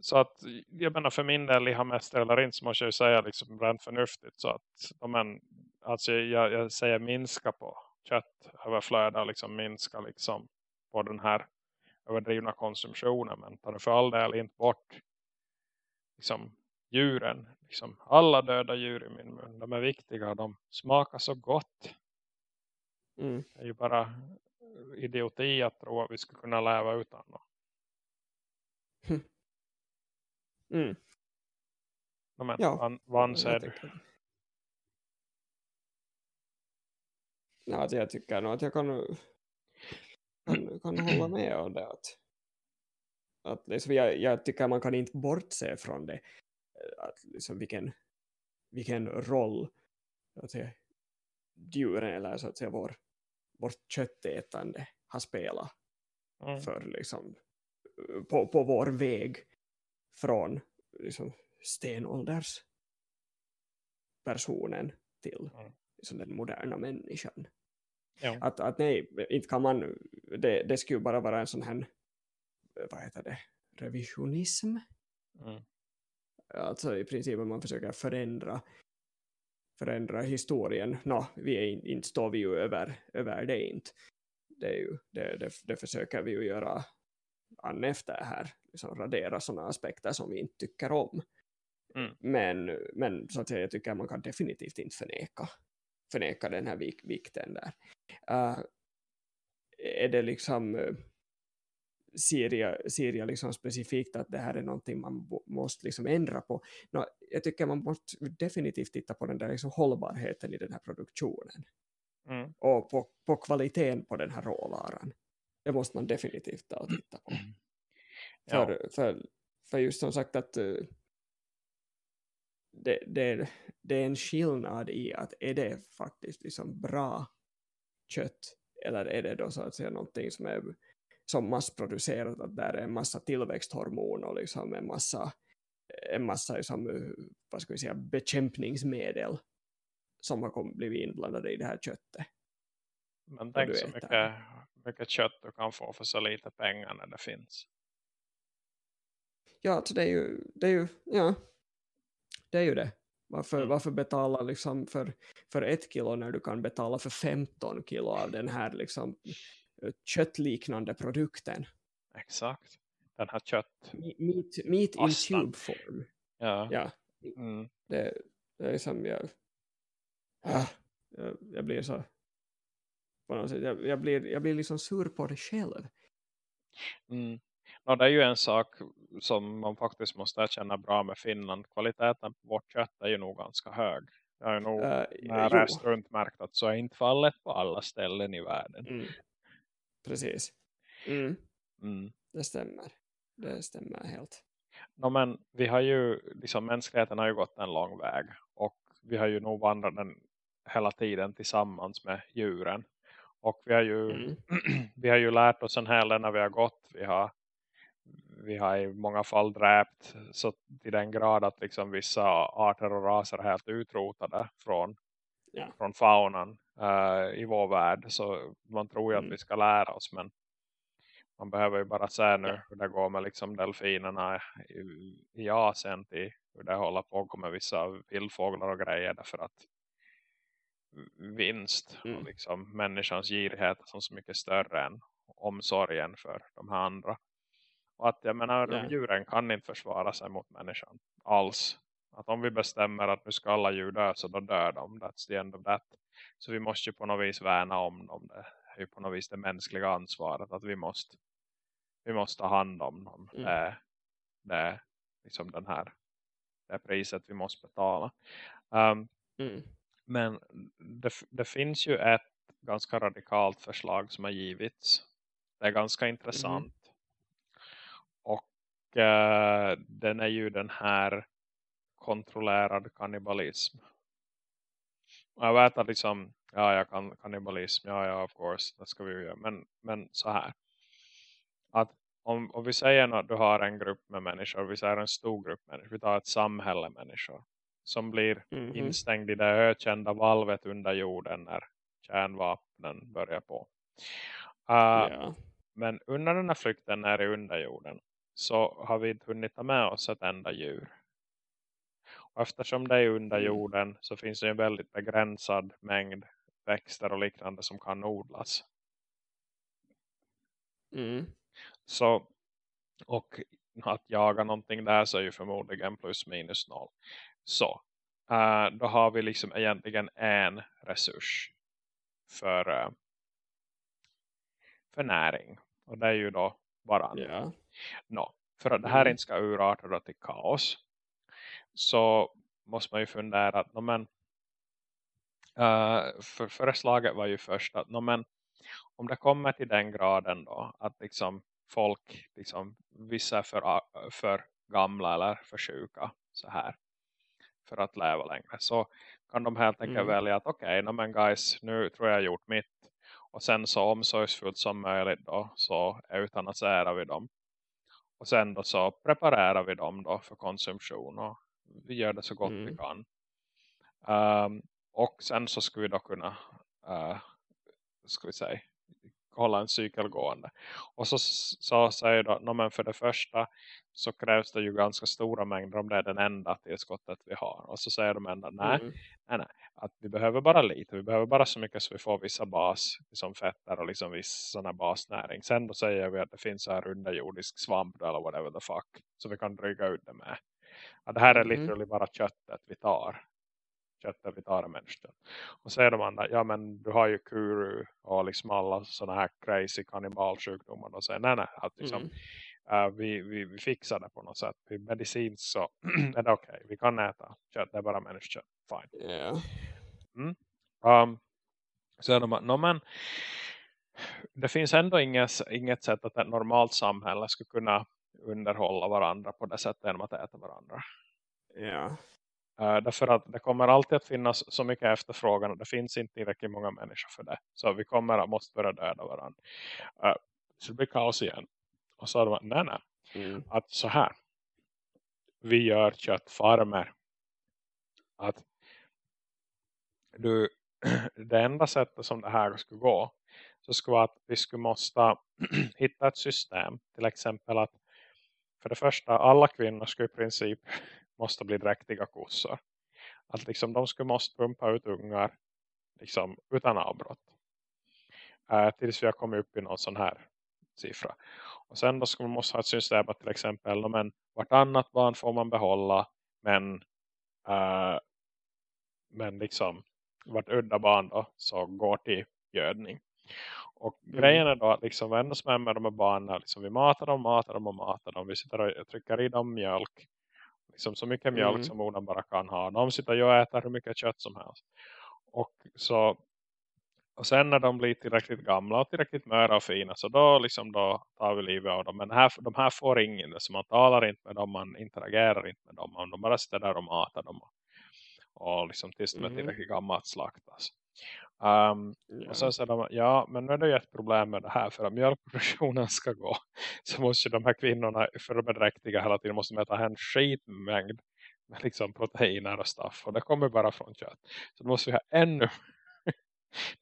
så att jag menar för min del liha mest eller inte så måste jag ju säga liksom rent förnuftigt så att men, alltså jag, jag säger minska på kött överflöde och liksom minska liksom på den här överdrivna konsumtionen men ta det för all del inte bort liksom djuren liksom alla döda djur i min mun de är viktiga de smakar så gott Mm. det är ju bara idioti att tro att vi skulle kunna leva utan dem. Mm. Men, Ja, vad Jag anser du? tycker- Ja, alltså jag tycker nog att jag kan, kan, kan hålla med om det. Att, att liksom jag, jag tycker man kan inte bortse från det. Att liksom vilken, vilken roll att säga, djuren eller så att säga vår, vårt köttätande har spelat Mm. för liksom, på, på vår väg från liksom, stenålders personen till Mm. liksom, den moderna människan. Ja. Att, att nej, inte kan man, det, det skulle ju bara vara en sån här, vad heter det, revisionism. Mm. Alltså i princip om man försöker förändra förändra historien. Nå, vi är in, inte står vi ju över, över det inte. Det, är ju, det, det, det försöker vi ju göra an efter här. Liksom radera sådana aspekter som vi inte tycker om. Mm. Men, men så att säga, jag tycker man kan definitivt inte förneka, förneka den här vik, vikten där. Uh, är det liksom uh, Syria, Syria liksom specifikt att det här är någonting man måste liksom ändra på. Nå, jag tycker man måste definitivt titta på den där liksom hållbarheten i den här produktionen Mm. och på, på kvaliteten på den här råvaran. Det måste man definitivt ta och titta på. Ja. För, för, för just som sagt att uh, det, det, det är en skillnad i att är det faktiskt liksom bra kött eller är det då så att säga någonting som är som massproducerat att där är en massa tillväxthormon och liksom en massa en massa liksom, uh, vad ska vi säga, bekämpningsmedel som har kommit, blivit inblandade i det här köttet. Men tänk så mycket, mycket kött du kan få för så lite pengar när det finns. Ja, så det är ju, det är ju, ja, det är ju det. Varför, Mm. varför betala liksom för, för ett kilo när du kan betala för 15 kilo av den här liksom eh, köttliknande produkten? Exakt. Den här kött. Me- Meat, meat in Pastan. tube form. Ja. Ja, Mm. det, det är som jag, ah, jag, jag blir så, på något sätt, jag, jag, blir, jag blir liksom sur på det själv. Mm. Ja, det är ju en sak som man faktiskt måste erkänna bra med Finland. Kvaliteten på vårt kött är ju nog ganska hög. Jag har nog Uh, när jag runt märkt att så är inte fallet på alla ställen i världen. mm, precis. Mm, Mm. det stämmer. Det stämmer helt. No, men vi har ju, liksom mänskligheten har ju gått en lång väg. Och vi har ju nog vandrat den hela tiden tillsammans med djuren. Och vi har ju, Mm. vi har ju lärt oss en hel del när vi har gått. Vi har, vi har i många fall dräpt så till den grad att liksom vissa arter och raser är helt utrotade från, Ja. från faunan. Uh, i vår värld. Så man tror ju mm. att vi ska lära oss men man behöver ju bara se nu hur det går med liksom delfinerna i, i Asien till hur det håller på med vissa vildfåglar och grejer därför att vinst mm. och liksom människans girighet är så mycket större än omsorgen för de här andra. Och att jag menar, yeah. djuren kan inte försvara sig mot människan alls. Att om vi bestämmer att nu ska alla djur dö så då dör de. That's the end of that. Så vi måste ju på något vis värna om dem. Det är ju på något vis det mänskliga ansvaret att vi måste vi måste ta hand om dem. Mm. Det, det är liksom den här det priset vi måste betala. Um, mm. Men det, det, finns ju ett ganska radikalt förslag som har givits. Det är ganska intressant. Mm. Och uh, den är ju den här kontrollerad kannibalism. Jag vet att liksom, ja jag kan kannibalism, ja ja of course, det ska vi ju göra. Men, men så här. Att om, om vi säger att du har en grupp med människor, vi säger en stor grupp människor, vi tar ett samhälle människor som blir mm -hmm. instängd i det ökända valvet under jorden när kärnvapnen börjar på. Uh, ja. Men under den här flykten ner i underjorden så har vi inte hunnit ta med oss ett enda djur. Och eftersom det är under mm. jorden så finns det en väldigt begränsad mängd växter och liknande som kan odlas. Mm. Så, och att jaga någonting där så är ju förmodligen plus minus noll. Så, uh, då har vi liksom egentligen en resurs för, uh, för näring. Och det är ju då varandra. Yeah. No, för att det här mm. inte ska urarta till kaos så måste man ju fundera att no, men, uh, för, förslaget var ju först att no, men, om det kommer till den graden då att liksom folk, liksom, vissa är för, för gamla eller för sjuka så här för att leva längre så kan de helt enkelt mm. välja att okej, okay, men guys, nu tror jag jag gjort mitt och sen så omsorgsfullt som möjligt då så eutanasiserar vi dem och sen då så preparerar vi dem då för konsumtion och vi gör det så gott mm. vi kan um, och sen så skulle vi då kunna uh, ska vi säga hålla en cykel gående. Och så, så säger då, no, men för det första så krävs det ju ganska stora mängder om det är den enda tillskottet vi har. Och så säger de ändå, nej, mm. nej, nej, att vi behöver bara lite, vi behöver bara så mycket så vi får vissa bas, liksom fetter och liksom viss sådana basnäring. Sen då säger vi att det finns här underjordisk svamp eller whatever the fuck, så vi kan dryga ut det med. Att det här är mm. literally bara köttet vi tar köttet vi tar människan. Och säger de andra, ja men du har ju kuru och liksom alla sådana här crazy kannibalsjukdomar. Och säger nej nej, att liksom, mm. uh, vi, vi, vi fixar det på något sätt. Vi medicinskt så är det okej. Okay. Vi kan äta kött, det är bara människokött. Fine. Yeah. Mm. Um, så de no, men det finns ändå inget, inget sätt att ett normalt samhälle skulle kunna underhålla varandra på det sättet genom att äta varandra. Ja. Uh, därför att det kommer alltid att finnas så mycket efterfrågan och det finns inte tillräckligt många människor för det. Så vi kommer att måste börja döda varandra. Uh, så det blir kaos igen. Och så de nej nej. Mm. Att så här. Vi gör köttfarmer. Att du, det enda sättet som det här skulle gå så skulle vara att vi skulle måste hitta ett system. Till exempel att för det första alla kvinnor skulle i princip måste bli dräktiga kossor. Att liksom de skulle måste pumpa ut ungar liksom utan avbrott. Uh, tills vi har kommit upp i någon sån här siffra. Och sen då skulle man måste ha ett system att till exempel men vartannat barn får man behålla men uh, men liksom vart udda barn då så går till gödning. Och mm. grejen är då att liksom ändå som är med de här barnen liksom vi matar dem, matar dem och matar dem. Vi sitter och trycker i dem mjölk liksom så mycket mjölk mm. som modern bara kan ha. De sitter och äter hur mycket kött som helst. Och så och sen när de blir tillräckligt gamla och tillräckligt möra och fina så då, liksom då tar vi livet av dem. Men här, de här får ingen, så man talar inte med dem, man interagerar inte med dem. De bara sitter där och matar dem. Och, och liksom tills de är mm. tillräckligt gamla att slaktas. Um, ehm, yeah. Och sen säger de, ja men nu är det ju ett problem med det här för att mjölkproduktionen ska gå så måste de här kvinnorna för att bedräktiga hela tiden måste mäta en skitmängd med liksom proteiner och stuff och det kommer bara från kött. Så då måste vi ha ännu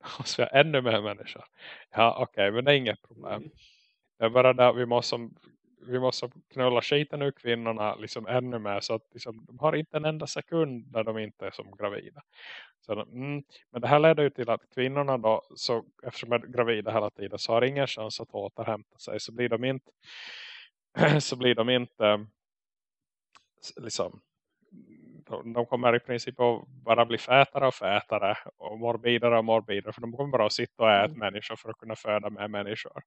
måste vi ha ännu mer människor. Ja, okej, okay, men det är inget problem. Mm. Det är bara där vi måste, vi måste knulla skiten ur kvinnorna liksom ännu mer. Så att liksom, de har inte en enda sekund där de inte är som gravida. Så, mm, men det här leder ju till att kvinnorna då, så, eftersom de är gravida hela tiden så har ingen chans att återhämta sig. Så blir de inte, så blir de inte liksom de kommer i princip att bara bli fätare och fätare och morbidare och morbidare för de kommer bara att sitta och äta mm. människor för att kunna föda med människor.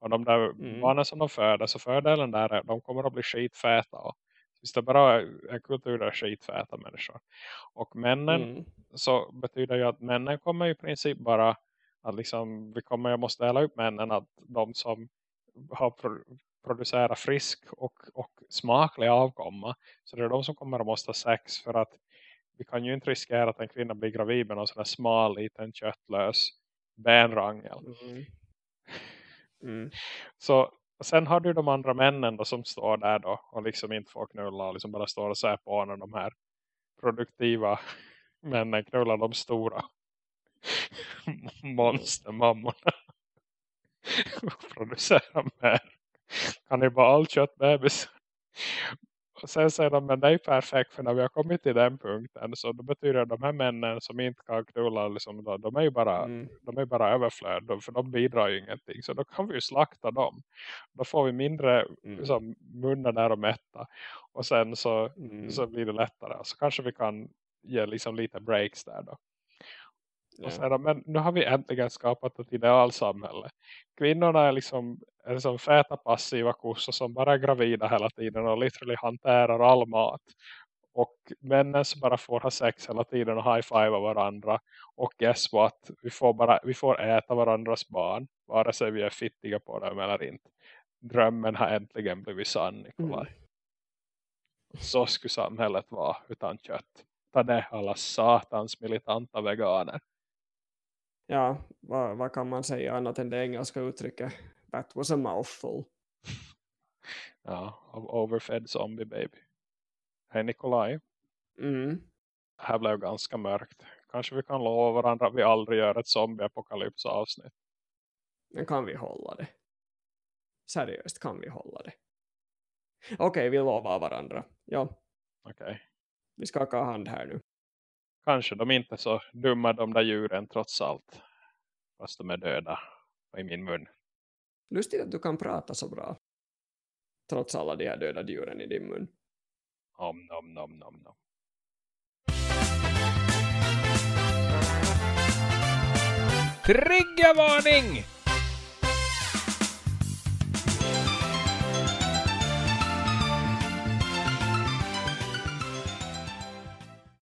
Och de där mm. barnen som de föder så fördelen där är de kommer att bli skitfäta och Visst det bara en kultur där skitfäta människor. Och männen mm. så betyder ju att männen kommer i princip bara att liksom vi kommer jag måste dela upp männen att de som har producera frisk och, och smaklig avkomma. Så det är de som kommer att måste ha sex för att vi kan ju inte riskera att en kvinna blir gravid med någon sån här smal, liten, köttlös benrangel. Mm. Mm. Så sen har du de andra männen då som står där då och liksom inte får knulla och liksom bara står och säger på när de här produktiva männen knullar de stora monstermammorna och producerar mer kannibal köttbebis. Och sen säger de, men det är perfekt för när vi har kommit till den punkten så då betyder de här männen som inte kan knulla liksom, då, de är ju bara, mm. de är bara överflöd för de bidrar ju ingenting så då kan vi ju slakta dem. Då får vi mindre mm. liksom, munnar där och mätta och sen så, mm. så blir det lättare. Så kanske vi kan ge liksom lite breaks där då. Ja. Och säger men nu har vi äntligen skapat ett idealsamhälle. Kvinnorna är liksom, är liksom fäta passiva kossor som bara är gravida hela tiden och literally hanterar all mat. Och männen som bara får ha sex hela tiden och high-fiva varandra. Och guess what? Vi får, bara, vi får äta varandras barn. Vare sig vi är fittiga på dem eller inte. Drömmen har äntligen blivit sann, Nikolaj. Mm. Så skulle samhället vara utan kött. Ta det alla satans militanta veganer ja, vad, vad, kan man säga annat än det engelska uttrycket that was a mouthful. Ja, overfed zombie baby. Hej Nikolaj. Mm. Det här blev ganska mörkt. Kanske vi kan lova varandra att vi aldrig gör ett zombie-apokalyps avsnitt. Men kan vi hålla det? Seriöst, kan vi hålla det? Okej, okay, vi lovar varandra. Ja. Okej. Okay. Vi skakar hand här nu kanske de inte är så dumma de där djuren trots allt. Fast de är döda i min mun. Lustigt att du kan prata så bra. Trots alla de här döda djuren i din mun. Om, nom, nom, nom, nom. Triggervarning!